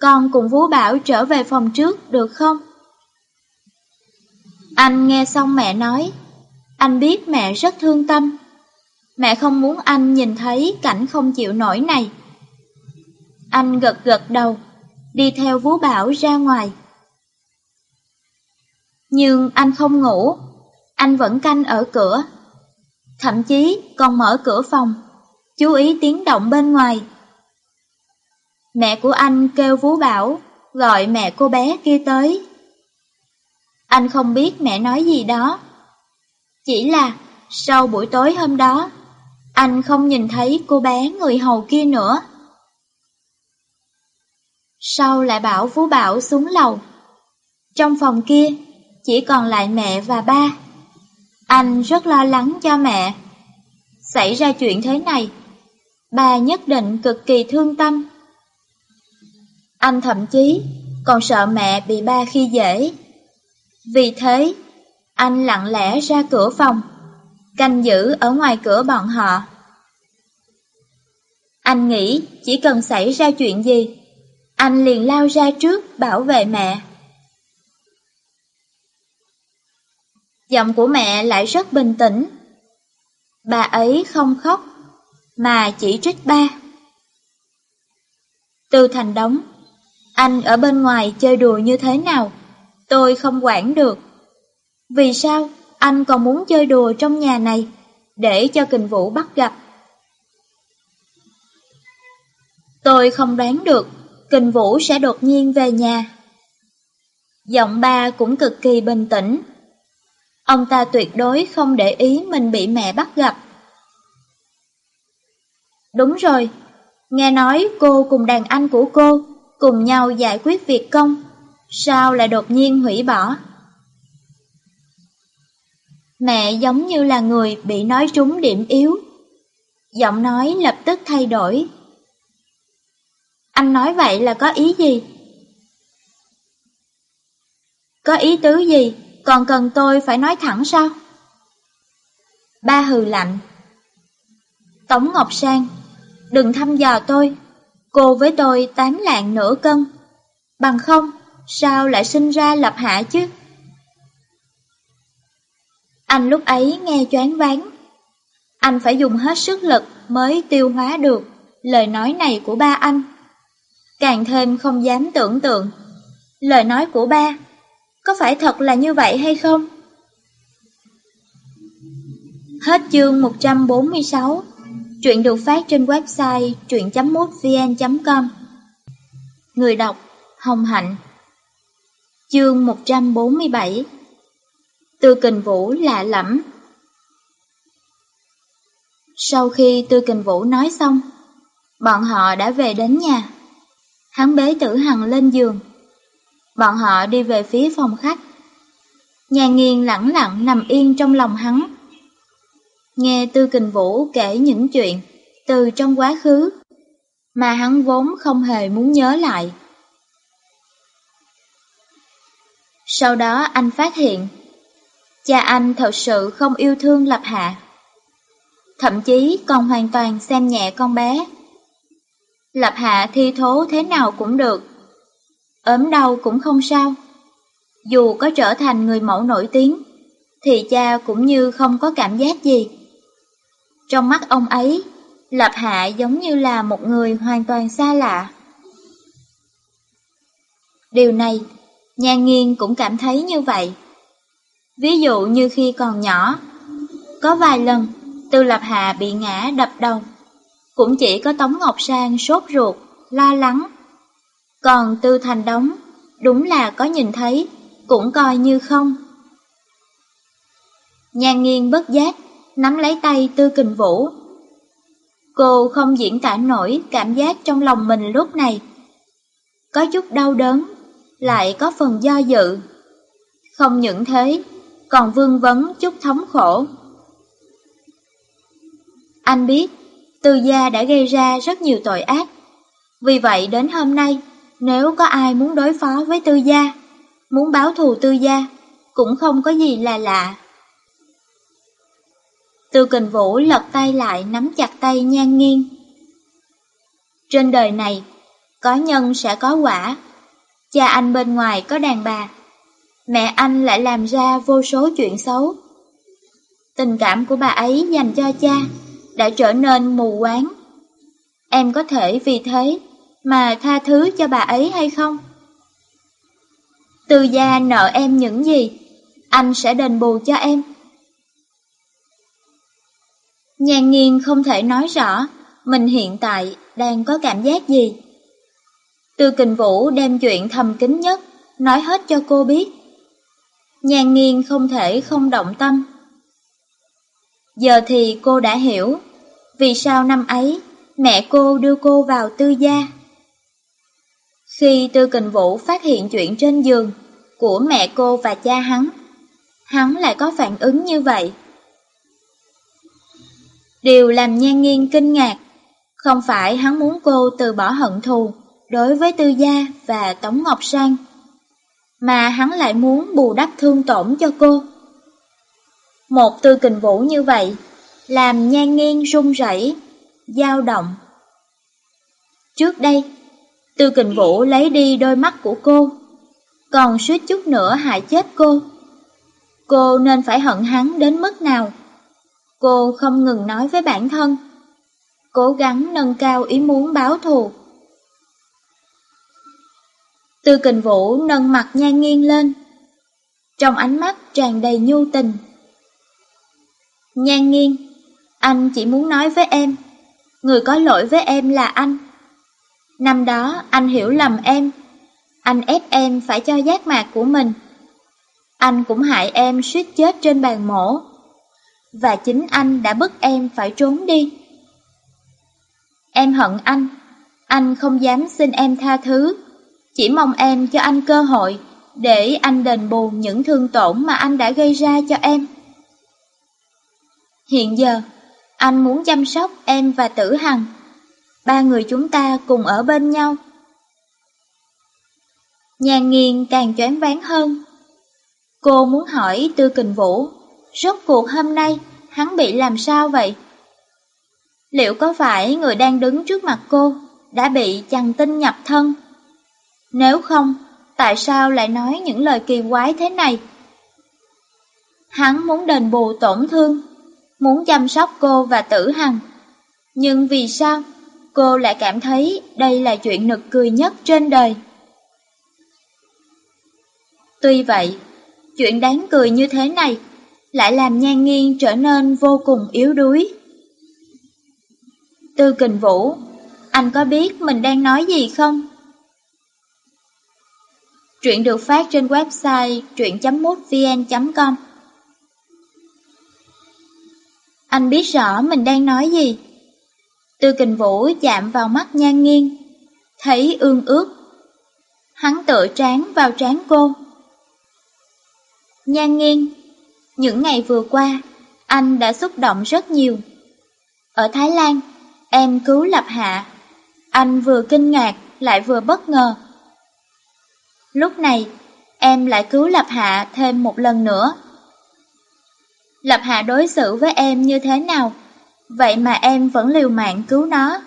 con cùng Vũ Bảo trở về phòng trước được không? Anh nghe xong mẹ nói, anh biết mẹ rất thương tâm. Mẹ không muốn anh nhìn thấy cảnh không chịu nổi này. Anh gật gật đầu, đi theo Vũ Bảo ra ngoài. Nhưng anh không ngủ, anh vẫn canh ở cửa. Thậm chí còn mở cửa phòng, chú ý tiếng động bên ngoài. Mẹ của anh kêu Vũ Bảo, gọi mẹ cô bé kia tới. Anh không biết mẹ nói gì đó. Chỉ là sau buổi tối hôm đó, anh không nhìn thấy cô bé người hầu kia nữa. Sau lại bảo Phú Bảo xuống lầu. Trong phòng kia, chỉ còn lại mẹ và ba. Anh rất lo lắng cho mẹ. Xảy ra chuyện thế này, ba nhất định cực kỳ thương tâm. Anh thậm chí còn sợ mẹ bị ba khi dễ. Vì thế, anh lặng lẽ ra cửa phòng, canh giữ ở ngoài cửa bọn họ. Anh nghĩ chỉ cần xảy ra chuyện gì, anh liền lao ra trước bảo vệ mẹ. Giọng của mẹ lại rất bình tĩnh. Bà ấy không khóc, mà chỉ trích ba. Từ thành đóng anh ở bên ngoài chơi đùa như thế nào, tôi không quản được. Vì sao anh còn muốn chơi đùa trong nhà này, để cho kình vũ bắt gặp? Tôi không đoán được Kình Vũ sẽ đột nhiên về nhà. Giọng ba cũng cực kỳ bình tĩnh. Ông ta tuyệt đối không để ý mình bị mẹ bắt gặp. Đúng rồi, nghe nói cô cùng đàn anh của cô cùng nhau giải quyết việc công, sao lại đột nhiên hủy bỏ? Mẹ giống như là người bị nói trúng điểm yếu. Giọng nói lập tức thay đổi. Anh nói vậy là có ý gì? Có ý tứ gì, còn cần tôi phải nói thẳng sao? Ba hừ lạnh. Tống Ngọc Sang, đừng thăm dò tôi, cô với tôi tám lạng nửa cân. Bằng không, sao lại sinh ra lập hạ chứ? Anh lúc ấy nghe choáng váng. Anh phải dùng hết sức lực mới tiêu hóa được lời nói này của ba anh. Càng thêm không dám tưởng tượng. Lời nói của ba, có phải thật là như vậy hay không? Hết chương 146 Chuyện được phát trên website truyện.mútvn.com Người đọc Hồng Hạnh Chương 147 Tư Kình Vũ lạ lẫm Sau khi Tư Kình Vũ nói xong, bọn họ đã về đến nhà. Hắn bế tử hằng lên giường. Bọn họ đi về phía phòng khách. Nhà nghiền lặng lặng nằm yên trong lòng hắn. Nghe Tư Kình Vũ kể những chuyện từ trong quá khứ mà hắn vốn không hề muốn nhớ lại. Sau đó anh phát hiện, Cha anh thật sự không yêu thương Lập Hạ. Thậm chí còn hoàn toàn xem nhẹ con bé. Lập Hạ thi thố thế nào cũng được. ốm đau cũng không sao. Dù có trở thành người mẫu nổi tiếng, thì cha cũng như không có cảm giác gì. Trong mắt ông ấy, Lập Hạ giống như là một người hoàn toàn xa lạ. Điều này, nhà nghiên cũng cảm thấy như vậy. Ví dụ như khi còn nhỏ, có vài lần Tư Lập Hạ bị ngã đập đầu, cũng chỉ có Tống Ngọc Sang sốt ruột, lo lắng. Còn Tư Thành Đống, đúng là có nhìn thấy, cũng coi như không. Nhan nghiêng bất giác, nắm lấy tay Tư Kình Vũ. Cô không diễn tả nổi cảm giác trong lòng mình lúc này. Có chút đau đớn, lại có phần do dự. Không những thế, còn vương vấn chút thống khổ. Anh biết, Tư Gia đã gây ra rất nhiều tội ác. Vì vậy đến hôm nay, nếu có ai muốn đối phó với Tư Gia, muốn báo thù Tư Gia, cũng không có gì là lạ. Tư Kình Vũ lật tay lại nắm chặt tay nhan nghiêng. Trên đời này, có nhân sẽ có quả. Cha anh bên ngoài có đàn bà, mẹ anh lại làm ra vô số chuyện xấu. Tình cảm của bà ấy dành cho cha đã trở nên mù quáng. Em có thể vì thế mà tha thứ cho bà ấy hay không? Từ gia nợ em những gì, anh sẽ đền bù cho em. Nhàn nghiêng không thể nói rõ mình hiện tại đang có cảm giác gì. Từ kình vũ đem chuyện thầm kín nhất, nói hết cho cô biết. Nhan nghiêng không thể không động tâm. Giờ thì cô đã hiểu, vì sao năm ấy mẹ cô đưa cô vào tư gia. Khi Tư Kình Vũ phát hiện chuyện trên giường của mẹ cô và cha hắn, hắn lại có phản ứng như vậy. Điều làm nhan nghiêng kinh ngạc, không phải hắn muốn cô từ bỏ hận thù đối với Tư Gia và Tống Ngọc Sang, mà hắn lại muốn bù đắp thương tổn cho cô. Một tư kình vũ như vậy, làm nhan nghiêng rung rẩy, dao động. Trước đây, tư kình vũ lấy đi đôi mắt của cô, còn suýt chút nữa hại chết cô. Cô nên phải hận hắn đến mức nào? Cô không ngừng nói với bản thân, cố gắng nâng cao ý muốn báo thù. Tư kình vũ nâng mặt nhan nghiêng lên. Trong ánh mắt tràn đầy nhu tình. Nhan nghiêng, anh chỉ muốn nói với em, người có lỗi với em là anh. Năm đó anh hiểu lầm em, anh ép em phải cho giác mạc của mình. Anh cũng hại em suýt chết trên bàn mổ. Và chính anh đã bức em phải trốn đi. Em hận anh, anh không dám xin em tha thứ chỉ mong em cho anh cơ hội để anh đền bù những thương tổn mà anh đã gây ra cho em. Hiện giờ, anh muốn chăm sóc em và tử hằng. Ba người chúng ta cùng ở bên nhau. Nhàn nghiền càng choáng váng hơn. Cô muốn hỏi Tư Kình Vũ, rốt cuộc hôm nay hắn bị làm sao vậy? Liệu có phải người đang đứng trước mặt cô đã bị chằn tinh nhập thân? Nếu không, tại sao lại nói những lời kỳ quái thế này? Hắn muốn đền bù tổn thương, muốn chăm sóc cô và tử hằng. Nhưng vì sao cô lại cảm thấy đây là chuyện nực cười nhất trên đời? Tuy vậy, chuyện đáng cười như thế này lại làm nhan nghiêng trở nên vô cùng yếu đuối. Tư kình vũ, anh có biết mình đang nói gì không? Truyện được phát trên website truyện.mútvn.com anh biết rõ mình đang nói gì. Tư kình vũ chạm vào mắt nhan nghiêng, thấy ương ướt. Hắn tựa trán vào trán cô. Nhan nghiêng, những ngày vừa qua, anh đã xúc động rất nhiều. Ở Thái Lan, em cứu Lập Hạ. Anh vừa kinh ngạc lại vừa bất ngờ. Lúc này, em lại cứu Lập Hạ thêm một lần nữa. Lập Hạ đối xử với em như thế nào, vậy mà em vẫn liều mạng cứu nó.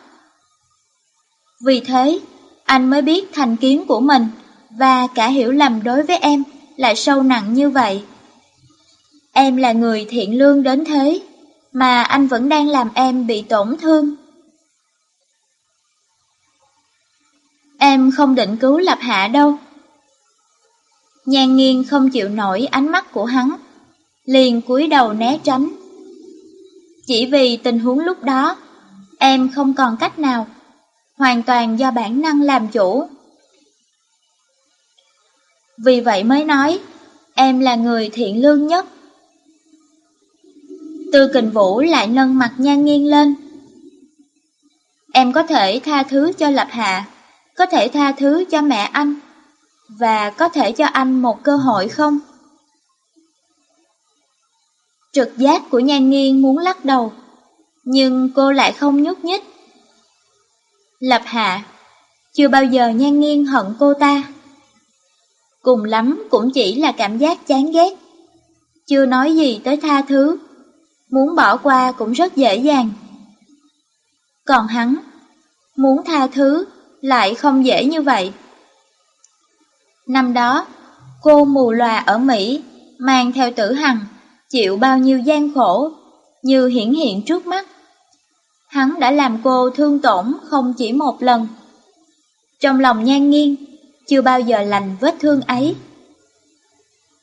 Vì thế, anh mới biết thành kiến của mình và cả hiểu lầm đối với em lại sâu nặng như vậy. Em là người thiện lương đến thế, mà anh vẫn đang làm em bị tổn thương. Em không định cứu Lập Hạ đâu. Nhan nghiêng không chịu nổi ánh mắt của hắn, liền cúi đầu né tránh. Chỉ vì tình huống lúc đó, em không còn cách nào, hoàn toàn do bản năng làm chủ. Vì vậy mới nói, em là người thiện lương nhất. Tư kình vũ lại nâng mặt nhan nghiêng lên. Em có thể tha thứ cho Lập Hạ, có thể tha thứ cho mẹ anh, và có thể cho anh một cơ hội không? Trực giác của nhan nghiêng muốn lắc đầu, nhưng cô lại không nhúc nhích. Lập Hạ, chưa bao giờ nhan nghiêng hận cô ta. Cùng lắm cũng chỉ là cảm giác chán ghét, chưa nói gì tới tha thứ muốn bỏ qua cũng rất dễ dàng. Còn hắn, muốn tha thứ lại không dễ như vậy. Năm đó, cô mù lòa ở Mỹ, mang theo tử hằng, chịu bao nhiêu gian khổ, như hiển hiện trước mắt. Hắn đã làm cô thương tổn không chỉ một lần. Trong lòng nhan nghiêng, chưa bao giờ lành vết thương ấy.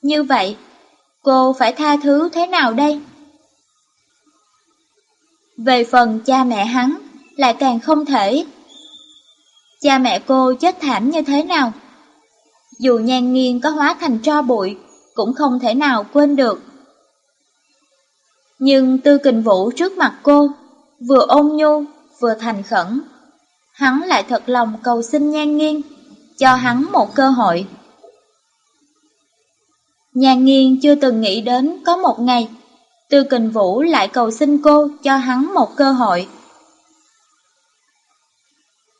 Như vậy, cô phải tha thứ thế nào đây? Về phần cha mẹ hắn, lại càng không thể. Cha mẹ cô chết thảm như thế nào? Dù nhan nghiêng có hóa thành tro bụi, cũng không thể nào quên được. Nhưng tư kình vũ trước mặt cô, vừa ôn nhu, vừa thành khẩn. Hắn lại thật lòng cầu xin nhan Nghiên cho hắn một cơ hội. Nhan Nghiên chưa từng nghĩ đến có một ngày Tư Kình Vũ lại cầu xin cô cho hắn một cơ hội.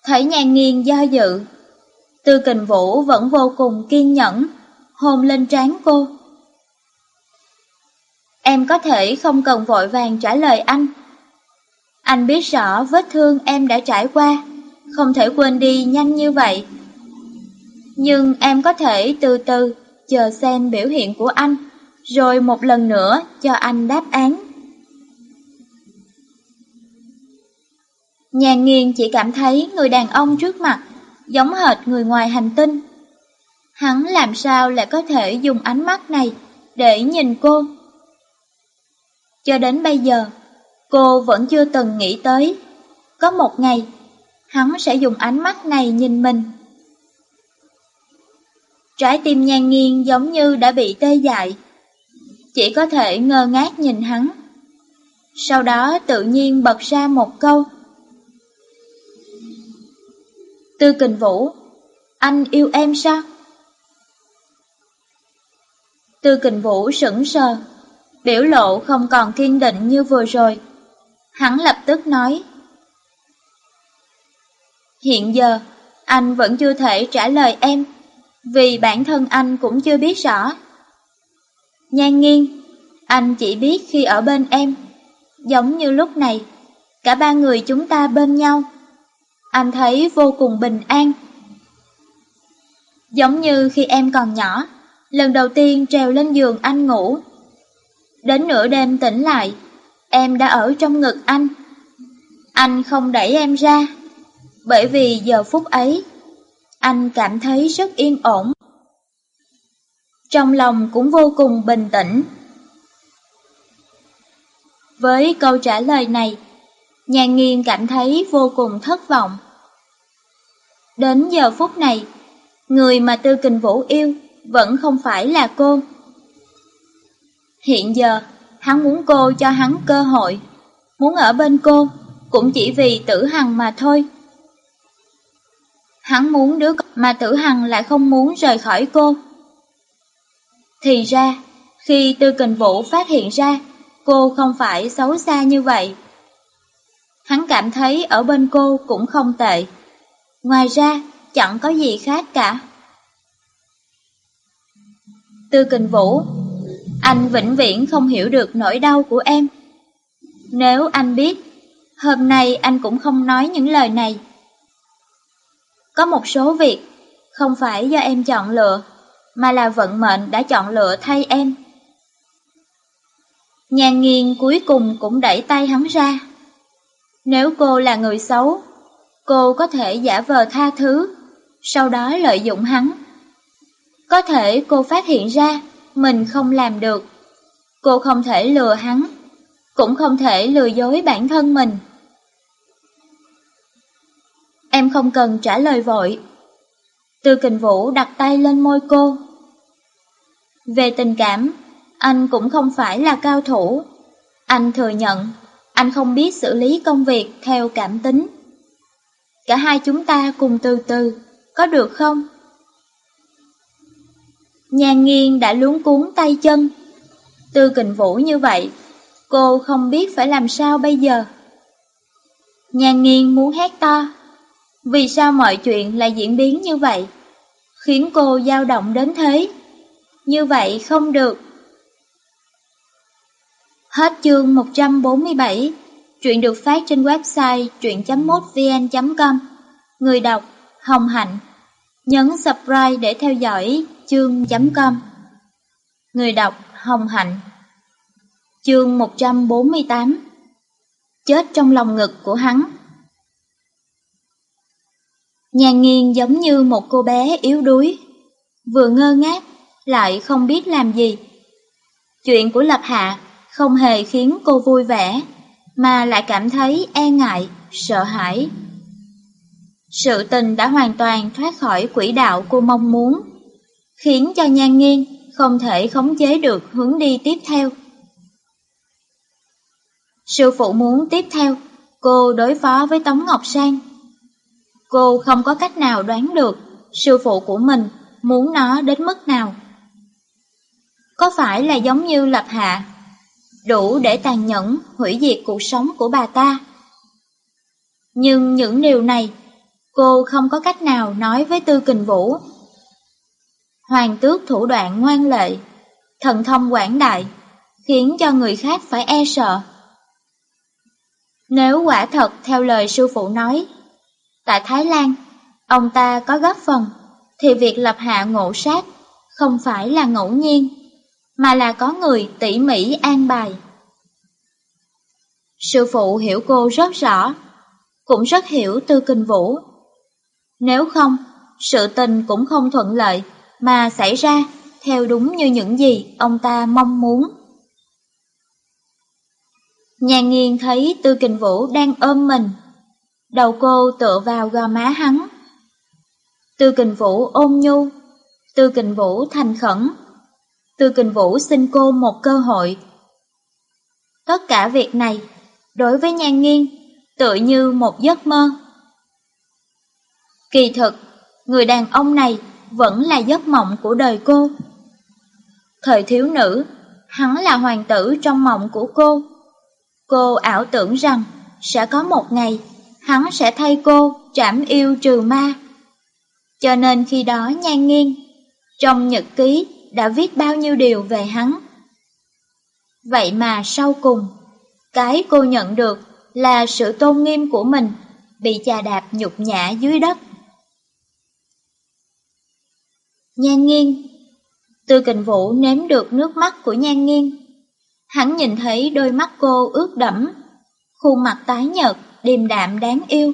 Thấy nhan Nghiên do dự, Tư Kình Vũ vẫn vô cùng kiên nhẫn, hôn lên trán cô. Em có thể không cần vội vàng trả lời anh. Anh biết rõ vết thương em đã trải qua, không thể quên đi nhanh như vậy. Nhưng em có thể từ từ chờ xem biểu hiện của anh rồi một lần nữa cho anh đáp án. Nhàn nghiền chỉ cảm thấy người đàn ông trước mặt giống hệt người ngoài hành tinh. Hắn làm sao lại có thể dùng ánh mắt này để nhìn cô? Cho đến bây giờ, cô vẫn chưa từng nghĩ tới. Có một ngày, hắn sẽ dùng ánh mắt này nhìn mình. Trái tim nhan nghiêng giống như đã bị tê dại chỉ có thể ngơ ngác nhìn hắn. Sau đó tự nhiên bật ra một câu. Tư kình vũ, anh yêu em sao? Tư kình vũ sững sờ, biểu lộ không còn kiên định như vừa rồi. Hắn lập tức nói. Hiện giờ, anh vẫn chưa thể trả lời em, vì bản thân anh cũng chưa biết rõ. Nhan nghiêng, anh chỉ biết khi ở bên em, giống như lúc này, cả ba người chúng ta bên nhau. Anh thấy vô cùng bình an. Giống như khi em còn nhỏ, lần đầu tiên trèo lên giường anh ngủ. Đến nửa đêm tỉnh lại, em đã ở trong ngực anh. Anh không đẩy em ra, bởi vì giờ phút ấy, anh cảm thấy rất yên ổn. Trong lòng cũng vô cùng bình tĩnh. Với câu trả lời này, Nhàn nghiên cảm thấy vô cùng thất vọng. Đến giờ phút này, người mà Tư Kình Vũ yêu vẫn không phải là cô. Hiện giờ, hắn muốn cô cho hắn cơ hội, muốn ở bên cô, cũng chỉ vì tử hằng mà thôi. Hắn muốn đứa mà tử hằng lại không muốn rời khỏi cô. Thì ra, khi Tư Kình Vũ phát hiện ra cô không phải xấu xa như vậy, hắn cảm thấy ở bên cô cũng không tệ. Ngoài ra, chẳng có gì khác cả. Tư Kình Vũ, anh vĩnh viễn không hiểu được nỗi đau của em. Nếu anh biết, hôm nay anh cũng không nói những lời này. Có một số việc không phải do em chọn lựa, mà là vận mệnh đã chọn lựa thay em. Nhà nghiên cuối cùng cũng đẩy tay hắn ra. Nếu cô là người xấu, cô có thể giả vờ tha thứ, sau đó lợi dụng hắn. Có thể cô phát hiện ra mình không làm được. Cô không thể lừa hắn, cũng không thể lừa dối bản thân mình. Em không cần trả lời vội. Tư kình vũ đặt tay lên môi cô. Về tình cảm, anh cũng không phải là cao thủ. Anh thừa nhận, anh không biết xử lý công việc theo cảm tính. Cả hai chúng ta cùng từ từ, có được không? Nhan nghiêng đã luống cuốn tay chân. Tư kình vũ như vậy, cô không biết phải làm sao bây giờ. Nhan nghiêng muốn hét to. Vì sao mọi chuyện lại diễn biến như vậy? Khiến cô dao động đến thế. Như vậy không được. Hết chương 147, chuyện được phát trên website truyện.mốtvn.com. Người đọc Hồng Hạnh. Nhấn subscribe để theo dõi chương.com. Người đọc Hồng Hạnh. Chương 148 Chết trong lòng ngực của hắn Nhàn nghiêng giống như một cô bé yếu đuối, vừa ngơ ngác, lại không biết làm gì. Chuyện của Lập Hạ không hề khiến cô vui vẻ, mà lại cảm thấy e ngại, sợ hãi. Sự tình đã hoàn toàn thoát khỏi quỹ đạo cô mong muốn, khiến cho nhan nghiêng không thể khống chế được hướng đi tiếp theo. Sư phụ muốn tiếp theo, cô đối phó với Tống Ngọc Sang. Cô không có cách nào đoán được sư phụ của mình muốn nó đến mức nào. Có phải là giống như Lập Hạ, đủ để tàn nhẫn hủy diệt cuộc sống của bà ta? Nhưng những điều này, cô không có cách nào nói với Tư Kình Vũ. Hoàng tước thủ đoạn ngoan lệ, thần thông quảng đại, khiến cho người khác phải e sợ. Nếu quả thật theo lời sư phụ nói, tại Thái Lan, ông ta có góp phần, thì việc lập hạ ngộ sát không phải là ngẫu nhiên, mà là có người tỉ mỉ an bài. Sư phụ hiểu cô rất rõ, cũng rất hiểu Tư Kinh Vũ. Nếu không, sự tình cũng không thuận lợi mà xảy ra theo đúng như những gì ông ta mong muốn. Nhà nghiền thấy Tư Kình Vũ đang ôm mình, đầu cô tựa vào gò má hắn. Tư Kình Vũ ôm nhu, Tư Kình Vũ thành khẩn, Tư Kình Vũ xin cô một cơ hội. Tất cả việc này, đối với Nhan Nghiên, tựa như một giấc mơ. Kỳ thực, người đàn ông này vẫn là giấc mộng của đời cô. Thời thiếu nữ, hắn là hoàng tử trong mộng của cô. Cô ảo tưởng rằng sẽ có một ngày hắn sẽ thay cô trảm yêu trừ ma. Cho nên khi đó nhan nghiêng, trong nhật ký đã viết bao nhiêu điều về hắn. Vậy mà sau cùng, cái cô nhận được là sự tôn nghiêm của mình bị chà đạp nhục nhã dưới đất. Nhan nghiêng Tư kình vũ nếm được nước mắt của nhan nghiêng. Hắn nhìn thấy đôi mắt cô ướt đẫm, khuôn mặt tái nhợt, điềm đạm đáng yêu.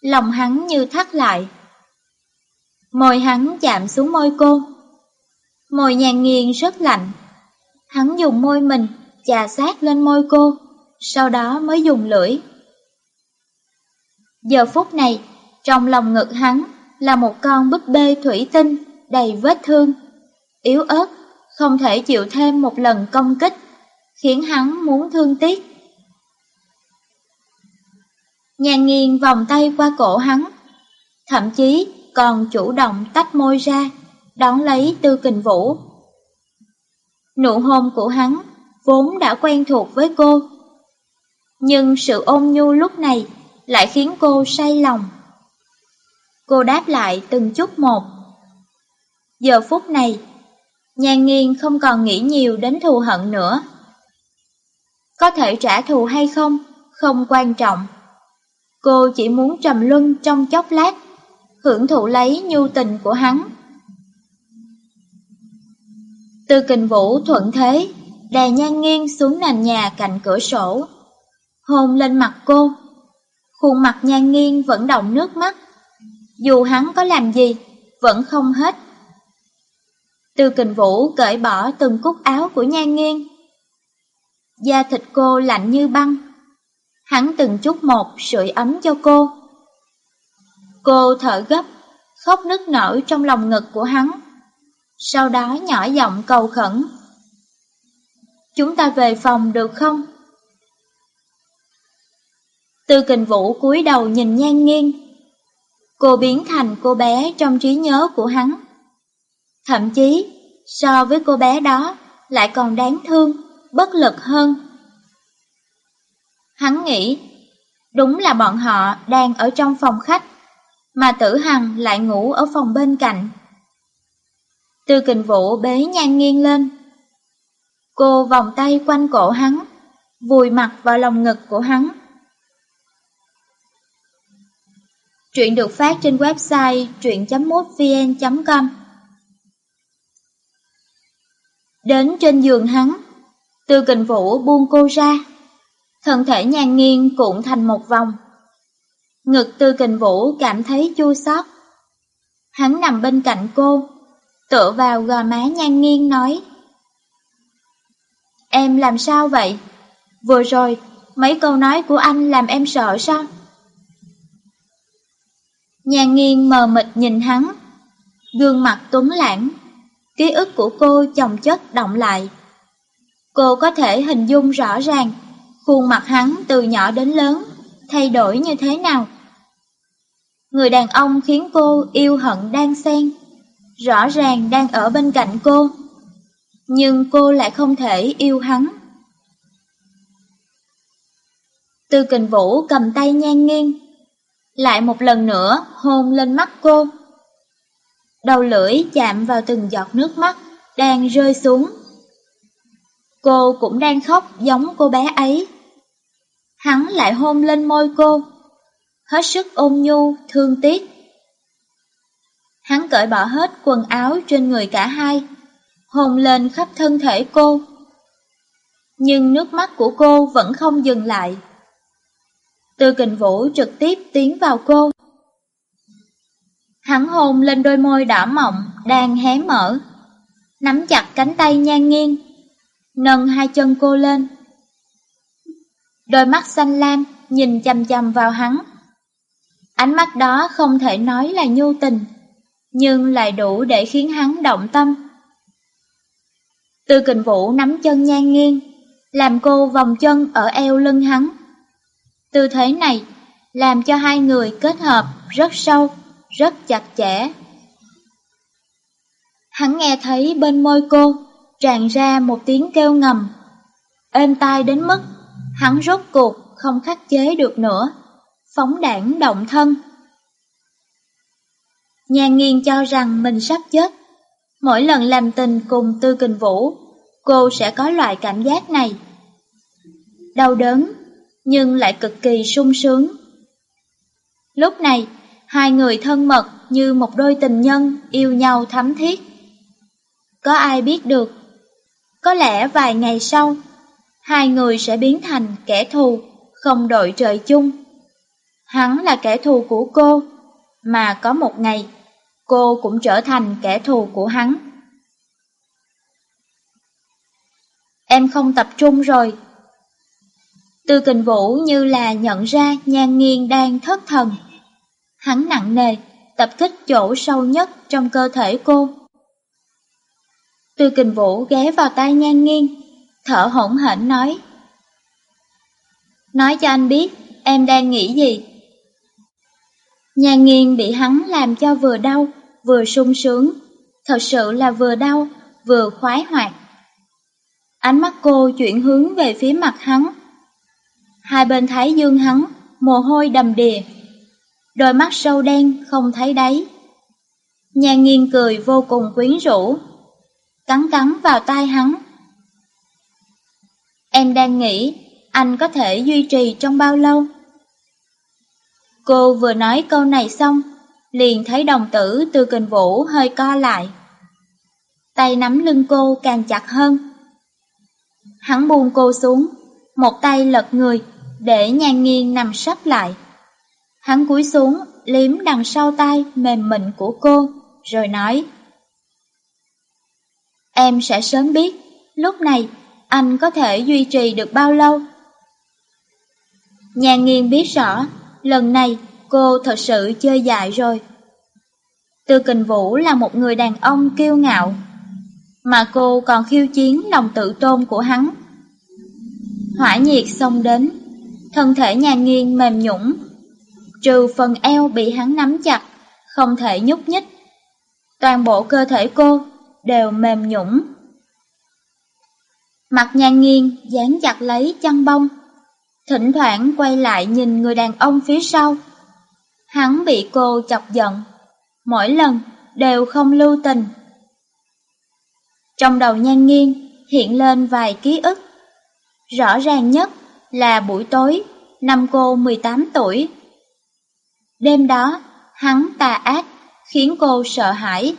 Lòng hắn như thắt lại. Môi hắn chạm xuống môi cô. Môi nhan nghiêng rất lạnh. Hắn dùng môi mình chà sát lên môi cô, sau đó mới dùng lưỡi. Giờ phút này, trong lòng ngực hắn là một con búp bê thủy tinh đầy vết thương, yếu ớt, không thể chịu thêm một lần công kích, khiến hắn muốn thương tiếc. Nhàn nghiêng vòng tay qua cổ hắn, thậm chí còn chủ động tách môi ra, đón lấy tư kình vũ. Nụ hôn của hắn vốn đã quen thuộc với cô. Nhưng sự ôn nhu lúc này lại khiến cô say lòng. Cô đáp lại từng chút một. Giờ phút này, nhan nghiên không còn nghĩ nhiều đến thù hận nữa. Có thể trả thù hay không, không quan trọng. Cô chỉ muốn trầm luân trong chốc lát, hưởng thụ lấy nhu tình của hắn. Từ kình vũ thuận thế, đè nhan nghiêng xuống nền nhà cạnh cửa sổ, hôn lên mặt cô. Khuôn mặt nhan nghiêng vẫn động nước mắt, dù hắn có làm gì, vẫn không hết. Từ kình vũ cởi bỏ từng cúc áo của nhan nghiêng. Da thịt cô lạnh như băng, hắn từng chút một sưởi ấm cho cô. Cô thở gấp, khóc nức nở trong lòng ngực của hắn, sau đó nhỏ giọng cầu khẩn. Chúng ta về phòng được không? Tư kình vũ cúi đầu nhìn nhan nghiêng. Cô biến thành cô bé trong trí nhớ của hắn. Thậm chí, so với cô bé đó, lại còn đáng thương, bất lực hơn. Hắn nghĩ, đúng là bọn họ đang ở trong phòng khách, mà tử hằng lại ngủ ở phòng bên cạnh. Tư kình vũ bế nhan nghiêng lên. Cô vòng tay quanh cổ hắn, vùi mặt vào lòng ngực của hắn. Truyện được phát trên website truyện.mútvn.com Đến trên giường hắn, Tư kình vũ buông cô ra, thân thể nhàn nghiêng cuộn thành một vòng. Ngực tư kình vũ cảm thấy chua xót. Hắn nằm bên cạnh cô, tựa vào gò má nhan nghiêng nói. Em làm sao vậy? Vừa rồi, mấy câu nói của anh làm em sợ sao? Nhan nghiêng mờ mịt nhìn hắn, gương mặt tuấn lãng, ký ức của cô chồng chất động lại. Cô có thể hình dung rõ ràng khuôn mặt hắn từ nhỏ đến lớn thay đổi như thế nào. Người đàn ông khiến cô yêu hận đang xen, rõ ràng đang ở bên cạnh cô, nhưng cô lại không thể yêu hắn. Tư kình vũ cầm tay nhan nghiêng, lại một lần nữa hôn lên mắt cô. Đầu lưỡi chạm vào từng giọt nước mắt đang rơi xuống. Cô cũng đang khóc giống cô bé ấy. Hắn lại hôn lên môi cô, hết sức ôn nhu, thương tiếc. Hắn cởi bỏ hết quần áo trên người cả hai, hôn lên khắp thân thể cô. Nhưng nước mắt của cô vẫn không dừng lại. Tư kình vũ trực tiếp tiến vào cô. Hắn hôn lên đôi môi đỏ mọng đang hé mở, nắm chặt cánh tay nhan nghiêng, nâng hai chân cô lên. Đôi mắt xanh lam nhìn chầm chầm vào hắn. Ánh mắt đó không thể nói là nhu tình, nhưng lại đủ để khiến hắn động tâm. Tư kình vũ nắm chân nhan nghiêng, làm cô vòng chân ở eo lưng hắn. Tư thế này làm cho hai người kết hợp rất sâu, rất chặt chẽ. Hắn nghe thấy bên môi cô tràn ra một tiếng kêu ngầm. Êm tai đến mức, hắn rốt cuộc không khắc chế được nữa, phóng đảng động thân. Nhan nghiên cho rằng mình sắp chết. Mỗi lần làm tình cùng Tư Kình Vũ, cô sẽ có loại cảm giác này. Đau đớn, nhưng lại cực kỳ sung sướng. Lúc này, hai người thân mật như một đôi tình nhân yêu nhau thắm thiết. Có ai biết được, có lẽ vài ngày sau, hai người sẽ biến thành kẻ thù, không đội trời chung. Hắn là kẻ thù của cô, mà có một ngày, cô cũng trở thành kẻ thù của hắn. Em không tập trung rồi. Tư kình vũ như là nhận ra nhan nghiêng đang thất thần. Hắn nặng nề, tập kích chỗ sâu nhất trong cơ thể cô. Tư kình vũ ghé vào tay nhan nghiêng, thở hổn hển nói. Nói cho anh biết, em đang nghĩ gì? Nhan nghiêng bị hắn làm cho vừa đau, vừa sung sướng, thật sự là vừa đau, vừa khoái hoạt. Ánh mắt cô chuyển hướng về phía mặt hắn. Hai bên thái dương hắn, mồ hôi đầm đìa. Đôi mắt sâu đen không thấy đáy. Nhà nghiêng cười vô cùng quyến rũ, cắn cắn vào tai hắn. Em đang nghĩ anh có thể duy trì trong bao lâu? Cô vừa nói câu này xong, liền thấy đồng tử từ kình vũ hơi co lại. Tay nắm lưng cô càng chặt hơn. Hắn buông cô xuống, một tay lật người, để nhan nghiêng nằm sắp lại. Hắn cúi xuống, liếm đằng sau tay mềm mịn của cô, rồi nói. Em sẽ sớm biết, lúc này anh có thể duy trì được bao lâu. Nhà nghiêng biết rõ, lần này cô thật sự chơi dại rồi. Tư Kình Vũ là một người đàn ông kiêu ngạo, mà cô còn khiêu chiến lòng tự tôn của hắn. Hỏa nhiệt xông đến, thân thể nhà nghiêng mềm nhũng, trừ phần eo bị hắn nắm chặt, không thể nhúc nhích. Toàn bộ cơ thể cô đều mềm nhũng. Mặt nhan nghiêng dán chặt lấy chăn bông, thỉnh thoảng quay lại nhìn người đàn ông phía sau. Hắn bị cô chọc giận, mỗi lần đều không lưu tình. Trong đầu nhan nghiêng hiện lên vài ký ức. Rõ ràng nhất là buổi tối, năm cô 18 tuổi. Đêm đó, hắn tà ác, khiến cô sợ hãi.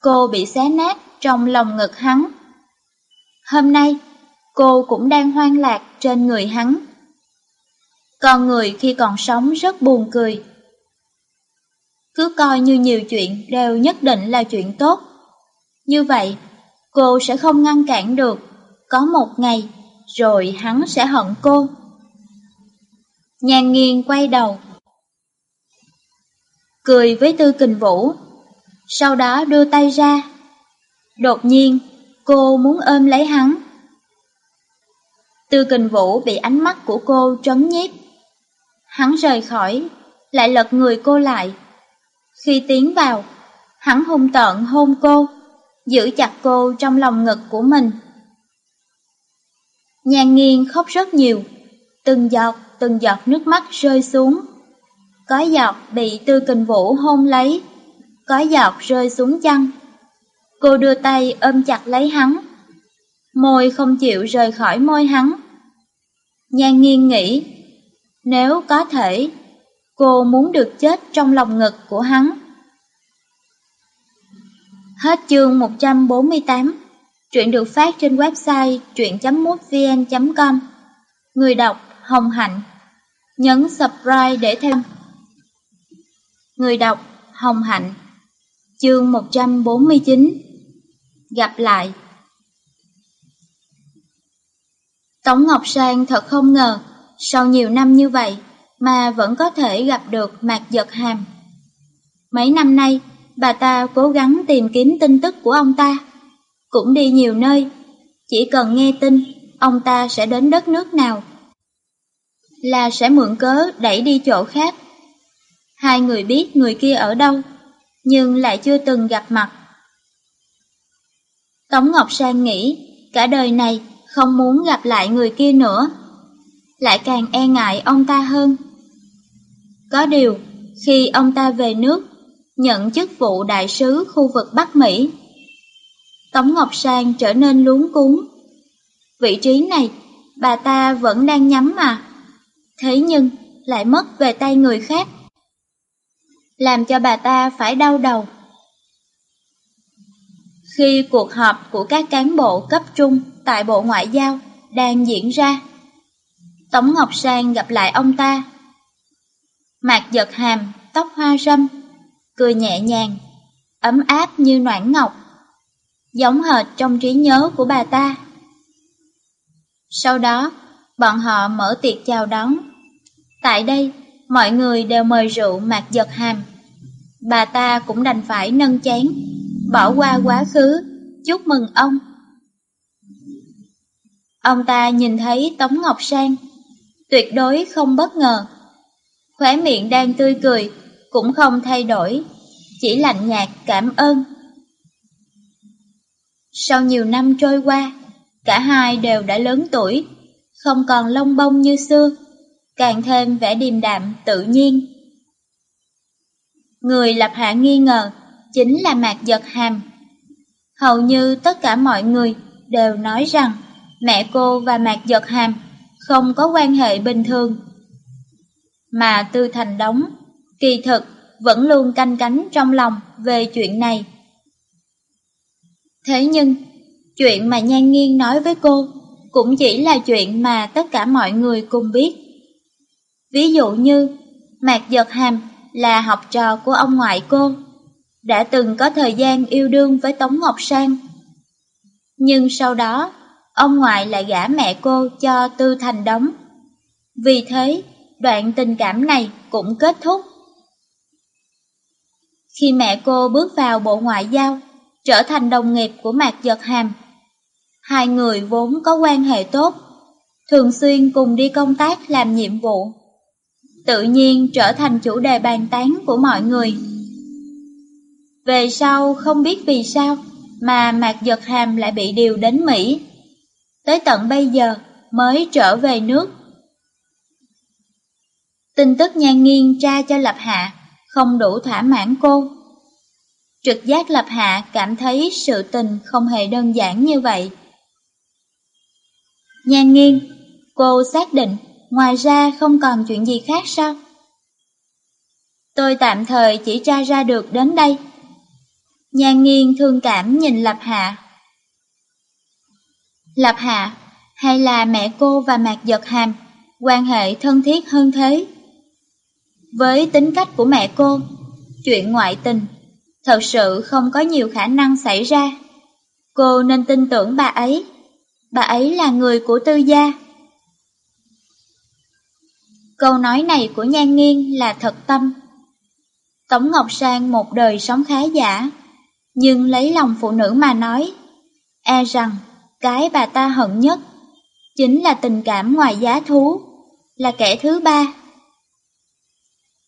Cô bị xé nát trong lòng ngực hắn. Hôm nay, cô cũng đang hoang lạc trên người hắn. Con người khi còn sống rất buồn cười. Cứ coi như nhiều chuyện đều nhất định là chuyện tốt. Như vậy, cô sẽ không ngăn cản được. Có một ngày, rồi hắn sẽ hận cô. Nhàn nghiêng quay đầu. Cười với Tư Kình Vũ. Sau đó đưa tay ra. Đột nhiên, cô muốn ôm lấy hắn. Tư Kình Vũ bị ánh mắt của cô trấn nhiếp. Hắn rời khỏi, lại lật người cô lại. Khi tiến vào, hắn hung tợn hôn cô, giữ chặt cô trong lòng ngực của mình. Nhan nghiêng khóc rất nhiều, từng giọt từng giọt nước mắt rơi xuống. Có giọt bị tư kình vũ hôn lấy, có giọt rơi xuống chăn. Cô đưa tay ôm chặt lấy hắn, môi không chịu rời khỏi môi hắn. Nhan nghiêng nghĩ, nếu có thể, cô muốn được chết trong lòng ngực của hắn. Hết chương 148 Truyện được phát trên website truyện.mútvn.com Người đọc Hồng Hạnh Nhấn subscribe để thêm Người đọc Hồng Hạnh Chương 149 Gặp lại Tống Ngọc Sang thật không ngờ Sau nhiều năm như vậy Mà vẫn có thể gặp được Mạc Giật Hàm Mấy năm nay Bà ta cố gắng tìm kiếm tin tức của ông ta cũng đi nhiều nơi, chỉ cần nghe tin, ông ta sẽ đến đất nước nào. Là sẽ mượn cớ đẩy đi chỗ khác. Hai người biết người kia ở đâu, nhưng lại chưa từng gặp mặt. Tống Ngọc Sang nghĩ cả đời này không muốn gặp lại người kia nữa, lại càng e ngại ông ta hơn. Có điều, khi ông ta về nước, nhận chức vụ đại sứ khu vực Bắc Mỹ, Tống Ngọc Sang trở nên luống cúng Vị trí này, bà ta vẫn đang nhắm mà, thế nhưng lại mất về tay người khác. Làm cho bà ta phải đau đầu. Khi cuộc họp của các cán bộ cấp trung tại Bộ Ngoại giao đang diễn ra, Tống Ngọc Sang gặp lại ông ta. Mặt giật hàm, tóc hoa râm, cười nhẹ nhàng, ấm áp như noãn ngọc, giống hệt trong trí nhớ của bà ta. Sau đó, bọn họ mở tiệc chào đón. Tại đây, mọi người đều mời rượu mạc giật hàm. Bà ta cũng đành phải nâng chén, bỏ qua quá khứ, chúc mừng ông. Ông ta nhìn thấy Tống Ngọc Sang, tuyệt đối không bất ngờ. Khóe miệng đang tươi cười, cũng không thay đổi, chỉ lạnh nhạt cảm ơn. Sau nhiều năm trôi qua, cả hai đều đã lớn tuổi, không còn lông bông như xưa, càng thêm vẻ điềm đạm tự nhiên. Người lập hạ nghi ngờ chính là Mạc Giật Hàm. Hầu như tất cả mọi người đều nói rằng mẹ cô và Mạc Giật Hàm không có quan hệ bình thường. Mà Tư Thành Đống, kỳ thực vẫn luôn canh cánh trong lòng về chuyện này. Thế nhưng, chuyện mà Nhan Nghiên nói với cô cũng chỉ là chuyện mà tất cả mọi người cùng biết. Ví dụ như, Mạc Giật Hàm là học trò của ông ngoại cô, đã từng có thời gian yêu đương với Tống Ngọc Sang. Nhưng sau đó, ông ngoại lại gả mẹ cô cho Tư Thành Đống. Vì thế, đoạn tình cảm này cũng kết thúc. Khi mẹ cô bước vào bộ ngoại giao, trở thành đồng nghiệp của Mạc Giật Hàm, hai người vốn có quan hệ tốt, thường xuyên cùng đi công tác làm nhiệm vụ. Tự nhiên trở thành chủ đề bàn tán của mọi người. Về sau không biết vì sao mà Mạc Giật Hàm lại bị điều đến Mỹ. Tới tận bây giờ mới trở về nước. Tin tức nhan nghiêng tra cho Lập Hạ không đủ thỏa mãn cô. Trực giác Lập Hạ cảm thấy sự tình không hề đơn giản như vậy. Nhan nghiêng, cô xác định ngoài ra không còn chuyện gì khác sao? Tôi tạm thời chỉ tra ra được đến đây. Nhan nghiêng thương cảm nhìn Lập Hạ. Lập Hạ, hay là mẹ cô và Mạc Giật Hàm, quan hệ thân thiết hơn thế? Với tính cách của mẹ cô, chuyện ngoại tình thật sự không có nhiều khả năng xảy ra. Cô nên tin tưởng bà ấy. Bà ấy là người của tư gia. Câu nói này của Nhan Nghiên là thật tâm. Tống Ngọc Sang một đời sống khá giả, nhưng lấy lòng phụ nữ mà nói, e rằng cái bà ta hận nhất chính là tình cảm ngoài giá thú, là kẻ thứ ba.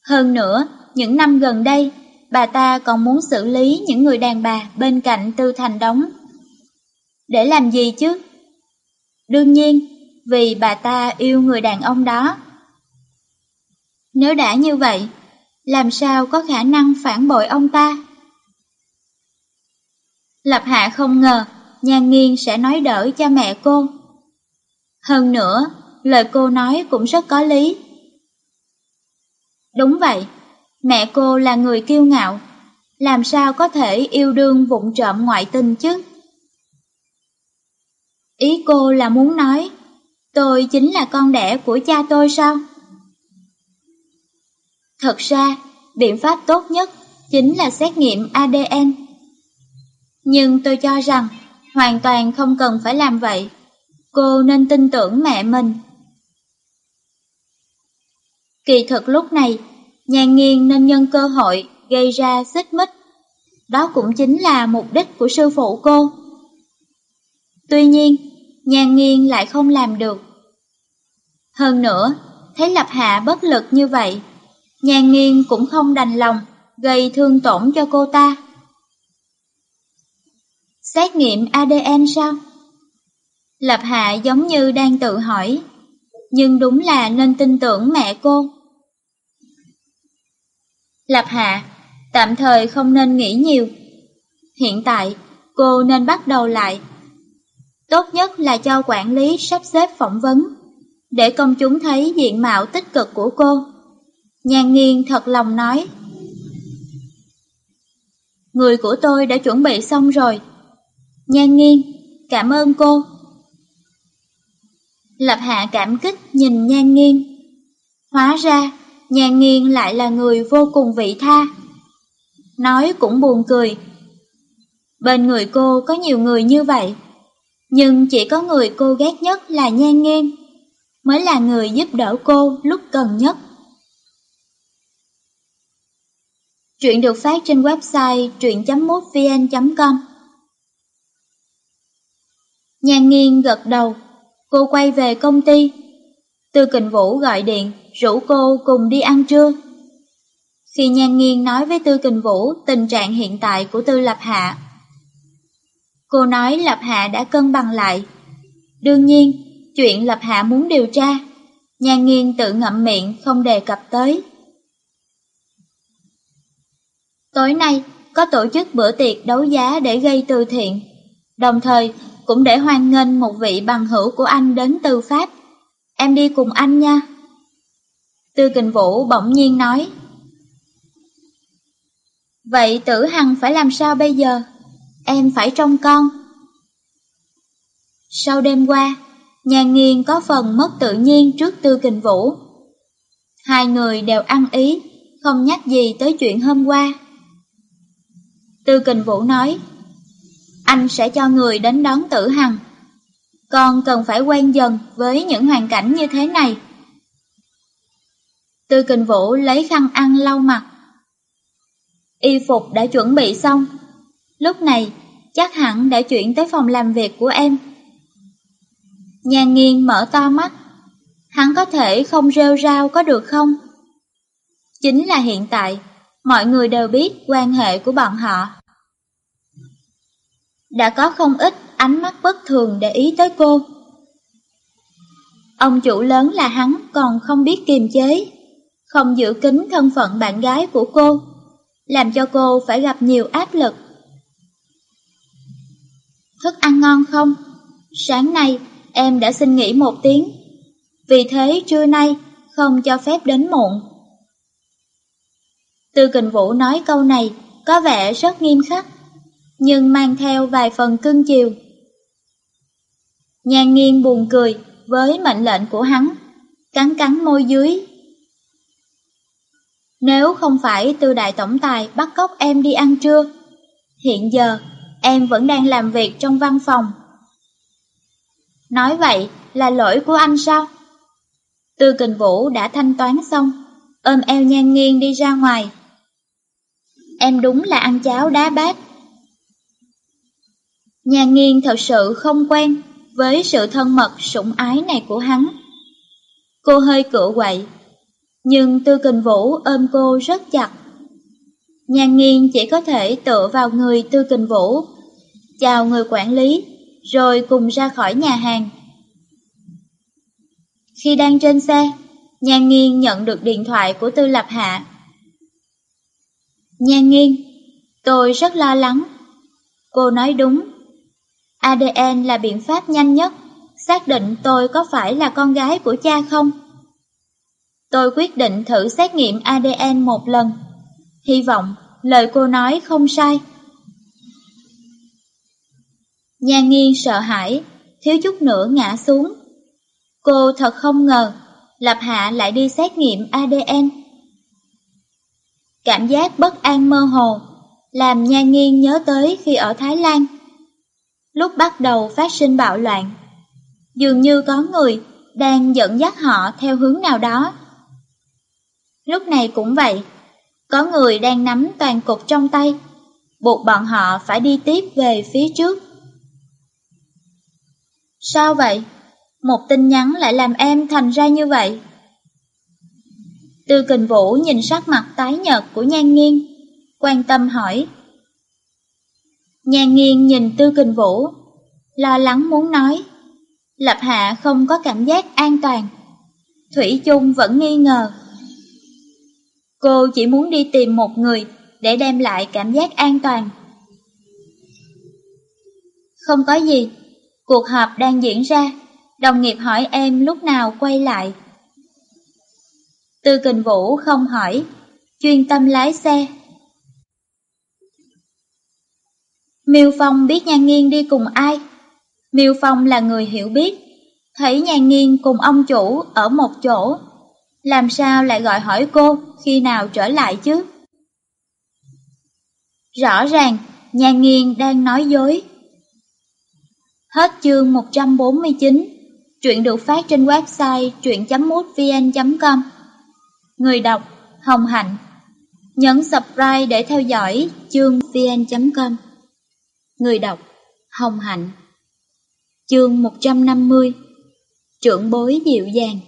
Hơn nữa, những năm gần đây, bà ta còn muốn xử lý những người đàn bà bên cạnh Tư Thành Đống. Để làm gì chứ? Đương nhiên, vì bà ta yêu người đàn ông đó. Nếu đã như vậy, làm sao có khả năng phản bội ông ta? Lập Hạ không ngờ Nhan Nghiên sẽ nói đỡ cho mẹ cô. Hơn nữa, lời cô nói cũng rất có lý. Đúng vậy, mẹ cô là người kiêu ngạo, làm sao có thể yêu đương vụng trộm ngoại tình chứ? Ý cô là muốn nói, tôi chính là con đẻ của cha tôi sao? Thật ra, biện pháp tốt nhất chính là xét nghiệm ADN. Nhưng tôi cho rằng, hoàn toàn không cần phải làm vậy. Cô nên tin tưởng mẹ mình. Kỳ thực lúc này, nhà nghiên nên nhân cơ hội gây ra xích mích. Đó cũng chính là mục đích của sư phụ cô. Tuy nhiên, nhà nghiên lại không làm được. Hơn nữa, thấy Lập Hạ bất lực như vậy, Nhàn nghiêng cũng không đành lòng gây thương tổn cho cô ta. Xét nghiệm ADN sao? Lập Hạ giống như đang tự hỏi, nhưng đúng là nên tin tưởng mẹ cô. Lập Hạ, tạm thời không nên nghĩ nhiều. Hiện tại, cô nên bắt đầu lại. Tốt nhất là cho quản lý sắp xếp phỏng vấn, để công chúng thấy diện mạo tích cực của cô. Nhan nghiêng thật lòng nói. Người của tôi đã chuẩn bị xong rồi. Nhan nghiêng, cảm ơn cô. Lập Hạ cảm kích nhìn Nhan nghiêng. Hóa ra, Nhan nghiêng lại là người vô cùng vị tha. Nói cũng buồn cười. Bên người cô có nhiều người như vậy, nhưng chỉ có người cô ghét nhất là Nhan nghiêng, mới là người giúp đỡ cô lúc cần nhất. Chuyện được phát trên website truyện.mútvn.com Nhan nghiêng gật đầu, cô quay về công ty. Tư Kình Vũ gọi điện, rủ cô cùng đi ăn trưa. Khi Nhan nghiêng nói với Tư Kình Vũ tình trạng hiện tại của Tư Lập Hạ, cô nói Lập Hạ đã cân bằng lại. Đương nhiên, chuyện Lập Hạ muốn điều tra, Nhan nghiêng tự ngậm miệng không đề cập tới. Tối nay có tổ chức bữa tiệc đấu giá để gây từ thiện, đồng thời cũng để hoan nghênh một vị bằng hữu của anh đến từ Pháp. Em đi cùng anh nha. Tư Kình Vũ bỗng nhiên nói. Vậy tử hằng phải làm sao bây giờ? Em phải trông con. Sau đêm qua, nhà nghiên có phần mất tự nhiên trước Tư Kình Vũ. Hai người đều ăn ý, không nhắc gì tới chuyện hôm qua. Tư Kình Vũ nói, anh sẽ cho người đến đón tử hằng. Con cần phải quen dần với những hoàn cảnh như thế này. Tư Kình Vũ lấy khăn ăn lau mặt. Y phục đã chuẩn bị xong. Lúc này, chắc hẳn đã chuyển tới phòng làm việc của em. Nhà nghiên mở to mắt. Hắn có thể không rêu rao có được không? Chính là hiện tại, mọi người đều biết quan hệ của bọn họ. Đã có không ít ánh mắt bất thường để ý tới cô. Ông chủ lớn là hắn còn không biết kiềm chế, không giữ kín thân phận bạn gái của cô, làm cho cô phải gặp nhiều áp lực. Thức ăn ngon không? Sáng nay em đã xin nghỉ một tiếng, vì thế trưa nay không cho phép đến muộn. Tư Kình Vũ nói câu này có vẻ rất nghiêm khắc, nhưng mang theo vài phần cưng chiều. Nhan nghiêng buồn cười với mệnh lệnh của hắn, cắn cắn môi dưới. Nếu không phải Tư đại tổng tài bắt cóc em đi ăn trưa, hiện giờ em vẫn đang làm việc trong văn phòng. Nói vậy là lỗi của anh sao? Tư kình vũ đã thanh toán xong, ôm eo nhan nghiêng đi ra ngoài. Em đúng là ăn cháo đá bát. Nhan Nghiên thật sự không quen với sự thân mật sủng ái này của hắn. Cô hơi cựa quậy, nhưng Tư Kình Vũ ôm cô rất chặt. Nhan Nghiên chỉ có thể tựa vào người Tư Kình Vũ, chào người quản lý, rồi cùng ra khỏi nhà hàng. Khi đang trên xe, Nhan Nghiên nhận được điện thoại của Tư Lập Hạ. Nhan nghiêng, tôi rất lo lắng. Cô nói đúng, ADN là biện pháp nhanh nhất, xác định tôi có phải là con gái của cha không. Tôi quyết định thử xét nghiệm ADN một lần. Hy vọng lời cô nói không sai. Nhà nghiên sợ hãi, thiếu chút nữa ngã xuống. Cô thật không ngờ, Lập Hạ lại đi xét nghiệm ADN. Cảm giác bất an mơ hồ, làm Nha nghiên nhớ tới khi ở Thái Lan lúc bắt đầu phát sinh bạo loạn. Dường như có người đang dẫn dắt họ theo hướng nào đó. Lúc này cũng vậy, có người đang nắm toàn cục trong tay, buộc bọn họ phải đi tiếp về phía trước. Sao vậy? Một tin nhắn lại làm em thành ra như vậy. Tư kình vũ nhìn sắc mặt tái nhợt của nhan nghiêng, quan tâm hỏi. Nhan nghiêng nhìn Tư Kình Vũ, lo lắng muốn nói. Lập Hạ không có cảm giác an toàn. Thủy chung vẫn nghi ngờ. Cô chỉ muốn đi tìm một người để đem lại cảm giác an toàn. Không có gì, cuộc họp đang diễn ra, đồng nghiệp hỏi em lúc nào quay lại. Tư Kình Vũ không hỏi, chuyên tâm lái xe. Miêu Phong biết Nhan Nghiên đi cùng ai? Miêu Phong là người hiểu biết, thấy Nhan Nghiên cùng ông chủ ở một chỗ, làm sao lại gọi hỏi cô khi nào trở lại chứ? Rõ ràng, Nhan Nghiên đang nói dối. Hết chương 149, truyện được phát trên website truyện.mútvn.com. Người đọc Hồng Hạnh Nhấn subscribe để theo dõi chương vn.com Người đọc Hồng Hạnh Chương 150 Trưởng bối dịu dàng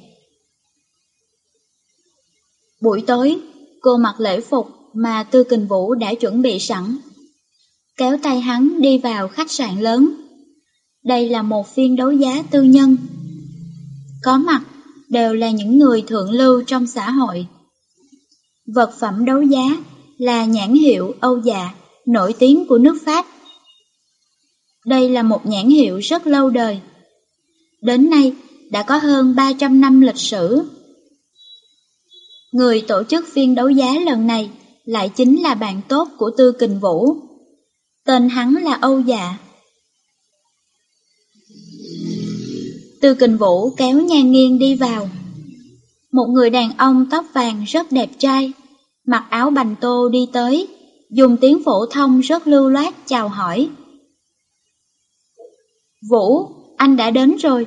Buổi tối, cô mặc lễ phục mà Tư Kình Vũ đã chuẩn bị sẵn. Kéo tay hắn đi vào khách sạn lớn. Đây là một phiên đấu giá tư nhân. Có mặt đều là những người thượng lưu trong xã hội. Vật phẩm đấu giá là nhãn hiệu Âu Dạ, nổi tiếng của nước Pháp. Đây là một nhãn hiệu rất lâu đời. Đến nay đã có hơn 300 năm lịch sử. Người tổ chức phiên đấu giá lần này lại chính là bạn tốt của Tư Kình Vũ. Tên hắn là Âu Dạ. Tư Kình Vũ kéo nhan nghiêng đi vào. Một người đàn ông tóc vàng rất đẹp trai, mặc áo bành tô đi tới, dùng tiếng phổ thông rất lưu loát chào hỏi. Vũ, anh đã đến rồi.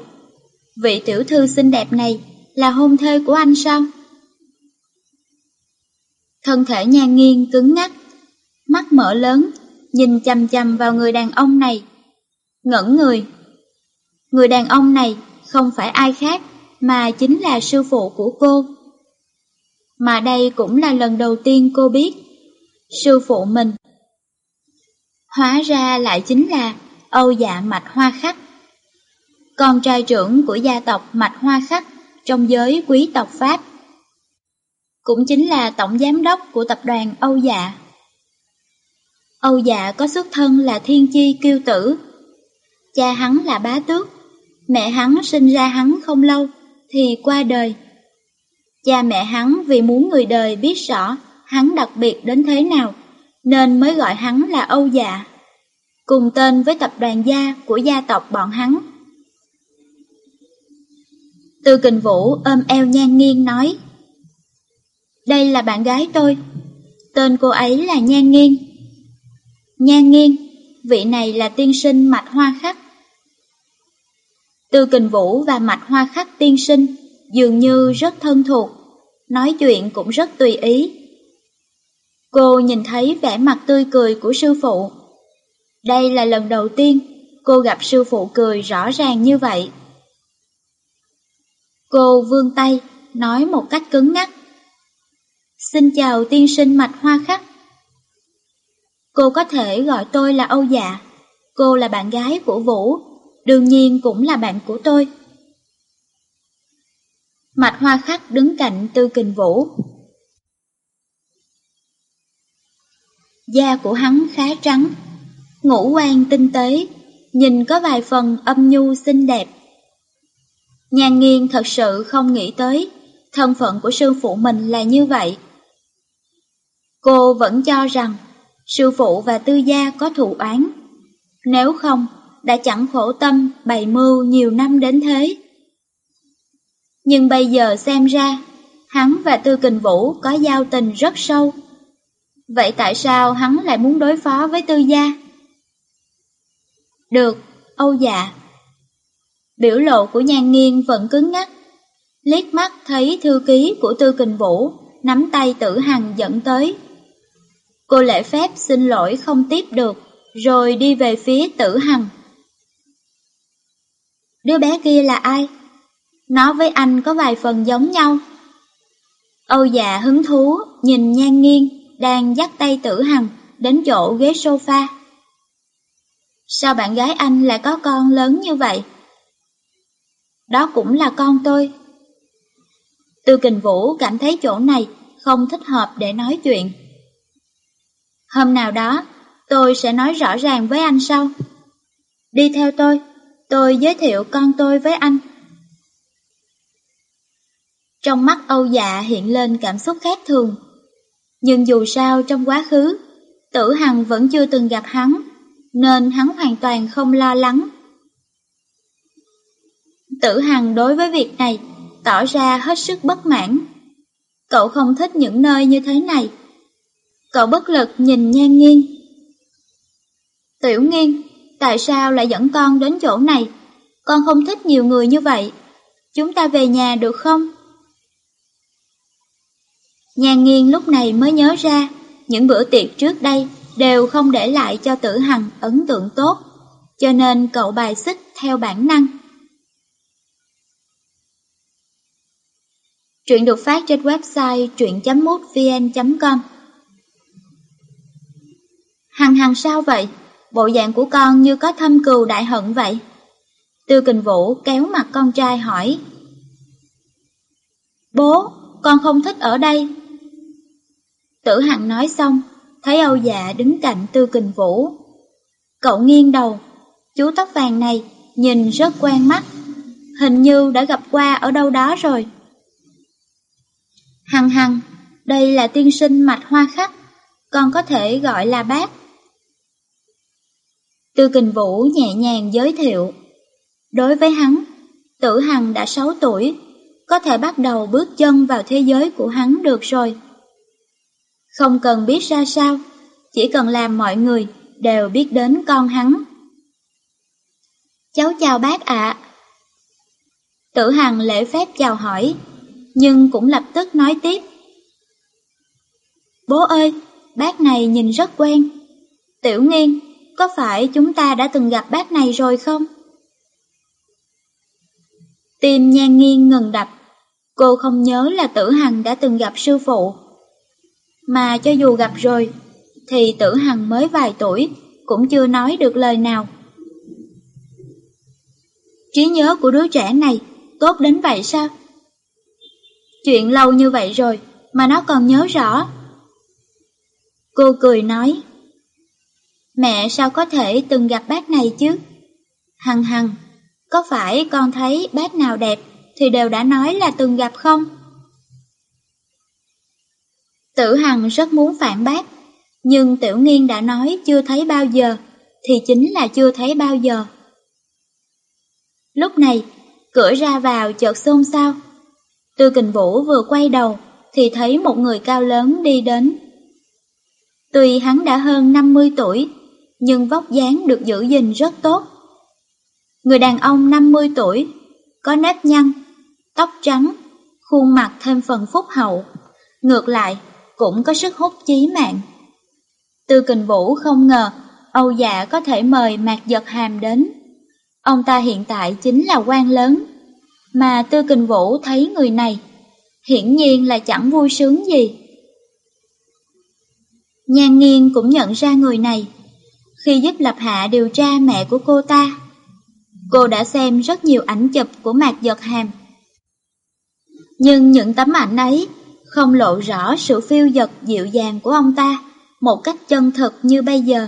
Vị tiểu thư xinh đẹp này là hôn thê của anh sao? Thân thể nhan nghiêng cứng ngắc, mắt mở lớn, nhìn chầm chầm vào người đàn ông này. Ngẩn người. Người đàn ông này không phải ai khác mà chính là sư phụ của cô. Mà đây cũng là lần đầu tiên cô biết sư phụ mình. Hóa ra lại chính là Âu Dạ Mạch Hoa Khắc. Con trai trưởng của gia tộc Mạch Hoa Khắc trong giới quý tộc Pháp. Cũng chính là tổng giám đốc của tập đoàn Âu Dạ. Âu Dạ có xuất thân là thiên chi kiêu tử. Cha hắn là bá tước, mẹ hắn sinh ra hắn không lâu thì qua đời. Cha mẹ hắn vì muốn người đời biết rõ hắn đặc biệt đến thế nào, nên mới gọi hắn là Âu Dạ, cùng tên với tập đoàn gia của gia tộc bọn hắn. Tư Kình Vũ ôm eo Nhan Nghiên nói, Đây là bạn gái tôi, tên cô ấy là Nhan Nghiên. Nhan Nghiên, vị này là tiên sinh mạch hoa khắc. Tư Kình Vũ và mạch hoa khắc tiên sinh dường như rất thân thuộc, nói chuyện cũng rất tùy ý. Cô nhìn thấy vẻ mặt tươi cười của sư phụ. Đây là lần đầu tiên cô gặp sư phụ cười rõ ràng như vậy. Cô vươn tay, nói một cách cứng ngắc. Xin chào tiên sinh mạch hoa khắc. Cô có thể gọi tôi là Âu Dạ, cô là bạn gái của Vũ, đương nhiên cũng là bạn của tôi. Mạch hoa khắc đứng cạnh tư kình vũ. Da của hắn khá trắng, ngũ quan tinh tế, nhìn có vài phần âm nhu xinh đẹp. Nhan nghiên thật sự không nghĩ tới thân phận của sư phụ mình là như vậy. Cô vẫn cho rằng sư phụ và tư gia có thù oán. Nếu không, đã chẳng khổ tâm bày mưu nhiều năm đến thế. Nhưng bây giờ xem ra, hắn và Tư Kình Vũ có giao tình rất sâu. Vậy tại sao hắn lại muốn đối phó với Tư Gia? Được, Âu dạ. Biểu lộ của nhan nghiêng vẫn cứng ngắc. Liếc mắt thấy thư ký của Tư Kình Vũ nắm tay tử hằng dẫn tới. Cô lễ phép xin lỗi không tiếp được, rồi đi về phía tử hằng. Đứa bé kia là ai? Nó với anh có vài phần giống nhau. Âu dạ hứng thú, nhìn nhan nghiêng, đang dắt tay tử hằng đến chỗ ghế sofa. Sao bạn gái anh lại có con lớn như vậy? Đó cũng là con tôi. Tư Kình Vũ cảm thấy chỗ này không thích hợp để nói chuyện. Hôm nào đó, tôi sẽ nói rõ ràng với anh sau. Đi theo tôi, tôi giới thiệu con tôi với anh. Trong mắt Âu Dạ hiện lên cảm xúc khác thường. Nhưng dù sao trong quá khứ, Tử Hằng vẫn chưa từng gặp hắn, nên hắn hoàn toàn không lo lắng. Tử Hằng đối với việc này tỏ ra hết sức bất mãn. Cậu không thích những nơi như thế này. Cậu bất lực nhìn nhan nghiêng. Tiểu nghiên, tại sao lại dẫn con đến chỗ này? Con không thích nhiều người như vậy. Chúng ta về nhà được không? Nhà nghiên lúc này mới nhớ ra, những bữa tiệc trước đây đều không để lại cho tử hằng ấn tượng tốt, cho nên cậu bài xích theo bản năng. Truyện được phát trên website truyện.mútvn.com Hằng hằng sao vậy? Bộ dạng của con như có thâm cừu đại hận vậy. Tư kình vũ kéo mặt con trai hỏi. Bố, con không thích ở đây. Tử Hằng nói xong, thấy Âu Dạ đứng cạnh Tư Kình Vũ. Cậu nghiêng đầu, chú tóc vàng này nhìn rất quen mắt, hình như đã gặp qua ở đâu đó rồi. Hằng hằng, đây là tiên sinh mạch hoa khắc, con có thể gọi là bác. Tư Kình Vũ nhẹ nhàng giới thiệu. Đối với hắn, tử hằng đã 6 tuổi, có thể bắt đầu bước chân vào thế giới của hắn được rồi. Không cần biết ra sao, chỉ cần làm mọi người đều biết đến con hắn. Cháu chào bác ạ. Tử Hằng lễ phép chào hỏi, nhưng cũng lập tức nói tiếp. Bố ơi, bác này nhìn rất quen. Tiểu nghiên, có phải chúng ta đã từng gặp bác này rồi không? Tim nhan nghiêng ngừng đập, cô không nhớ là tử hằng đã từng gặp sư phụ. Mà cho dù gặp rồi, thì tử hằng mới vài tuổi, cũng chưa nói được lời nào. Trí nhớ của đứa trẻ này tốt đến vậy sao? Chuyện lâu như vậy rồi mà nó còn nhớ rõ. Cô cười nói, Mẹ sao có thể từng gặp bác này chứ? Hằng hằng, có phải con thấy bác nào đẹp thì đều đã nói là từng gặp không? Tử Hằng rất muốn phản bác, nhưng Tiểu Nghiên đã nói chưa thấy bao giờ, thì chính là chưa thấy bao giờ. Lúc này, cửa ra vào chợt xôn xao. Tư Kình Vũ vừa quay đầu, thì thấy một người cao lớn đi đến. Tuy hắn đã hơn 50 tuổi, nhưng vóc dáng được giữ gìn rất tốt. Người đàn ông 50 tuổi, có nếp nhăn, tóc trắng, khuôn mặt thêm phần phúc hậu. Ngược lại, cũng có sức hút chí mạng. Tư Kình Vũ không ngờ Âu Dạ có thể mời Mạc Giật Hàm đến. Ông ta hiện tại chính là quan lớn, mà Tư Kình Vũ thấy người này, hiển nhiên là chẳng vui sướng gì. Nhan Nghiên cũng nhận ra người này, khi giúp Lập Hạ điều tra mẹ của cô ta. Cô đã xem rất nhiều ảnh chụp của Mạc Giật Hàm. Nhưng những tấm ảnh ấy không lộ rõ sự phiêu dật dịu dàng của ông ta một cách chân thực như bây giờ.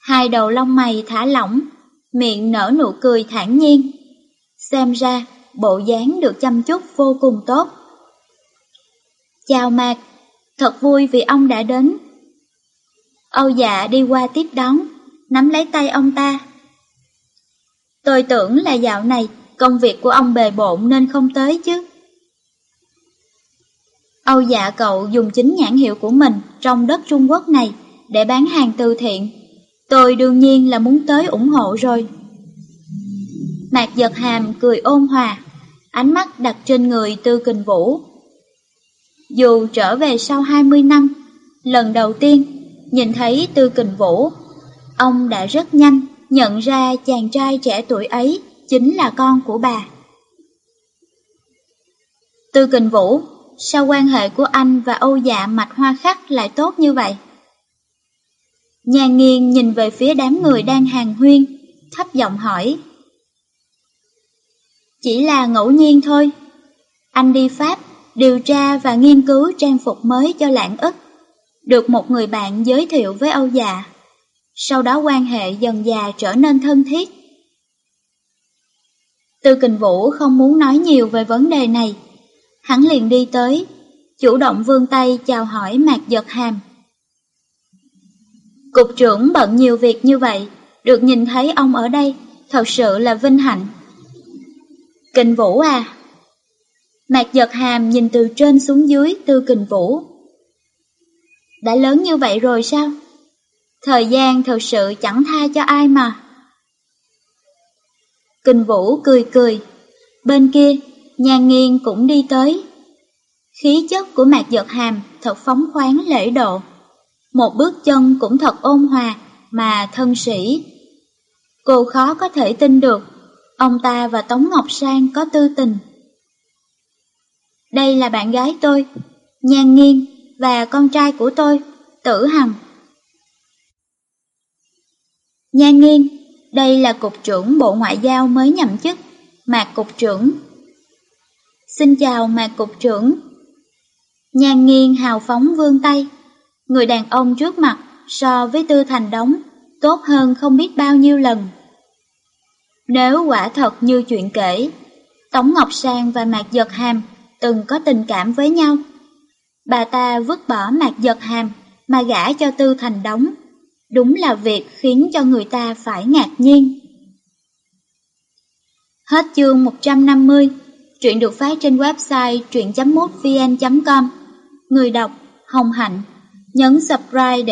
Hai đầu lông mày thả lỏng, miệng nở nụ cười thản nhiên. Xem ra, bộ dáng được chăm chút vô cùng tốt. Chào Mạc, thật vui vì ông đã đến. Âu dạ đi qua tiếp đón, nắm lấy tay ông ta. Tôi tưởng là dạo này công việc của ông bề bộn nên không tới chứ. Âu dạ cậu dùng chính nhãn hiệu của mình trong đất Trung Quốc này để bán hàng từ thiện. Tôi đương nhiên là muốn tới ủng hộ rồi. Mạc giật hàm cười ôn hòa, ánh mắt đặt trên người Tư Kình Vũ. Dù trở về sau 20 năm, lần đầu tiên nhìn thấy Tư Kình Vũ, ông đã rất nhanh nhận ra chàng trai trẻ tuổi ấy chính là con của bà. Tư Kình Vũ Sao quan hệ của anh và Âu Dạ Mạch Hoa Khắc lại tốt như vậy? Nhà nghiêng nhìn về phía đám người đang hàng huyên, thấp giọng hỏi. Chỉ là ngẫu nhiên thôi. Anh đi Pháp, điều tra và nghiên cứu trang phục mới cho lãng ức. Được một người bạn giới thiệu với Âu già. Sau đó quan hệ dần già trở nên thân thiết. Tư Kình Vũ không muốn nói nhiều về vấn đề này. Hắn liền đi tới, chủ động vươn tay chào hỏi Mạc Giật Hàm. Cục trưởng bận nhiều việc như vậy, được nhìn thấy ông ở đây, thật sự là vinh hạnh. Kình Vũ à! Mạc Giật Hàm nhìn từ trên xuống dưới Tư Kình Vũ. Đã lớn như vậy rồi sao? Thời gian thật sự chẳng tha cho ai mà. Kình Vũ cười cười. Bên kia, nhà nghiên cũng đi tới. Khí chất của Mạc Giật Hàm thật phóng khoáng lễ độ. Một bước chân cũng thật ôn hòa mà thân sĩ. Cô khó có thể tin được, ông ta và Tống Ngọc Sang có tư tình. Đây là bạn gái tôi, Nhan Nghiên và con trai của tôi, Tử Hằng. nha Nghiên, đây là Cục trưởng Bộ Ngoại giao mới nhậm chức, Mạc Cục trưởng. Xin chào Mạc Cục trưởng. nha Nghiên hào phóng vươn tay, người đàn ông trước mặt so với Tư Thành Đống tốt hơn không biết bao nhiêu lần. Nếu quả thật như chuyện kể, Tống Ngọc Sang và Mạc Giật Hàm từng có tình cảm với nhau. Bà ta vứt bỏ Mạc Giật Hàm mà gả cho Tư Thành đóng Đúng là việc khiến cho người ta phải ngạc nhiên. Hết chương 150, truyện được phát trên website truyện.mútvn.com. Người đọc Hồng Hạnh, nhấn subscribe để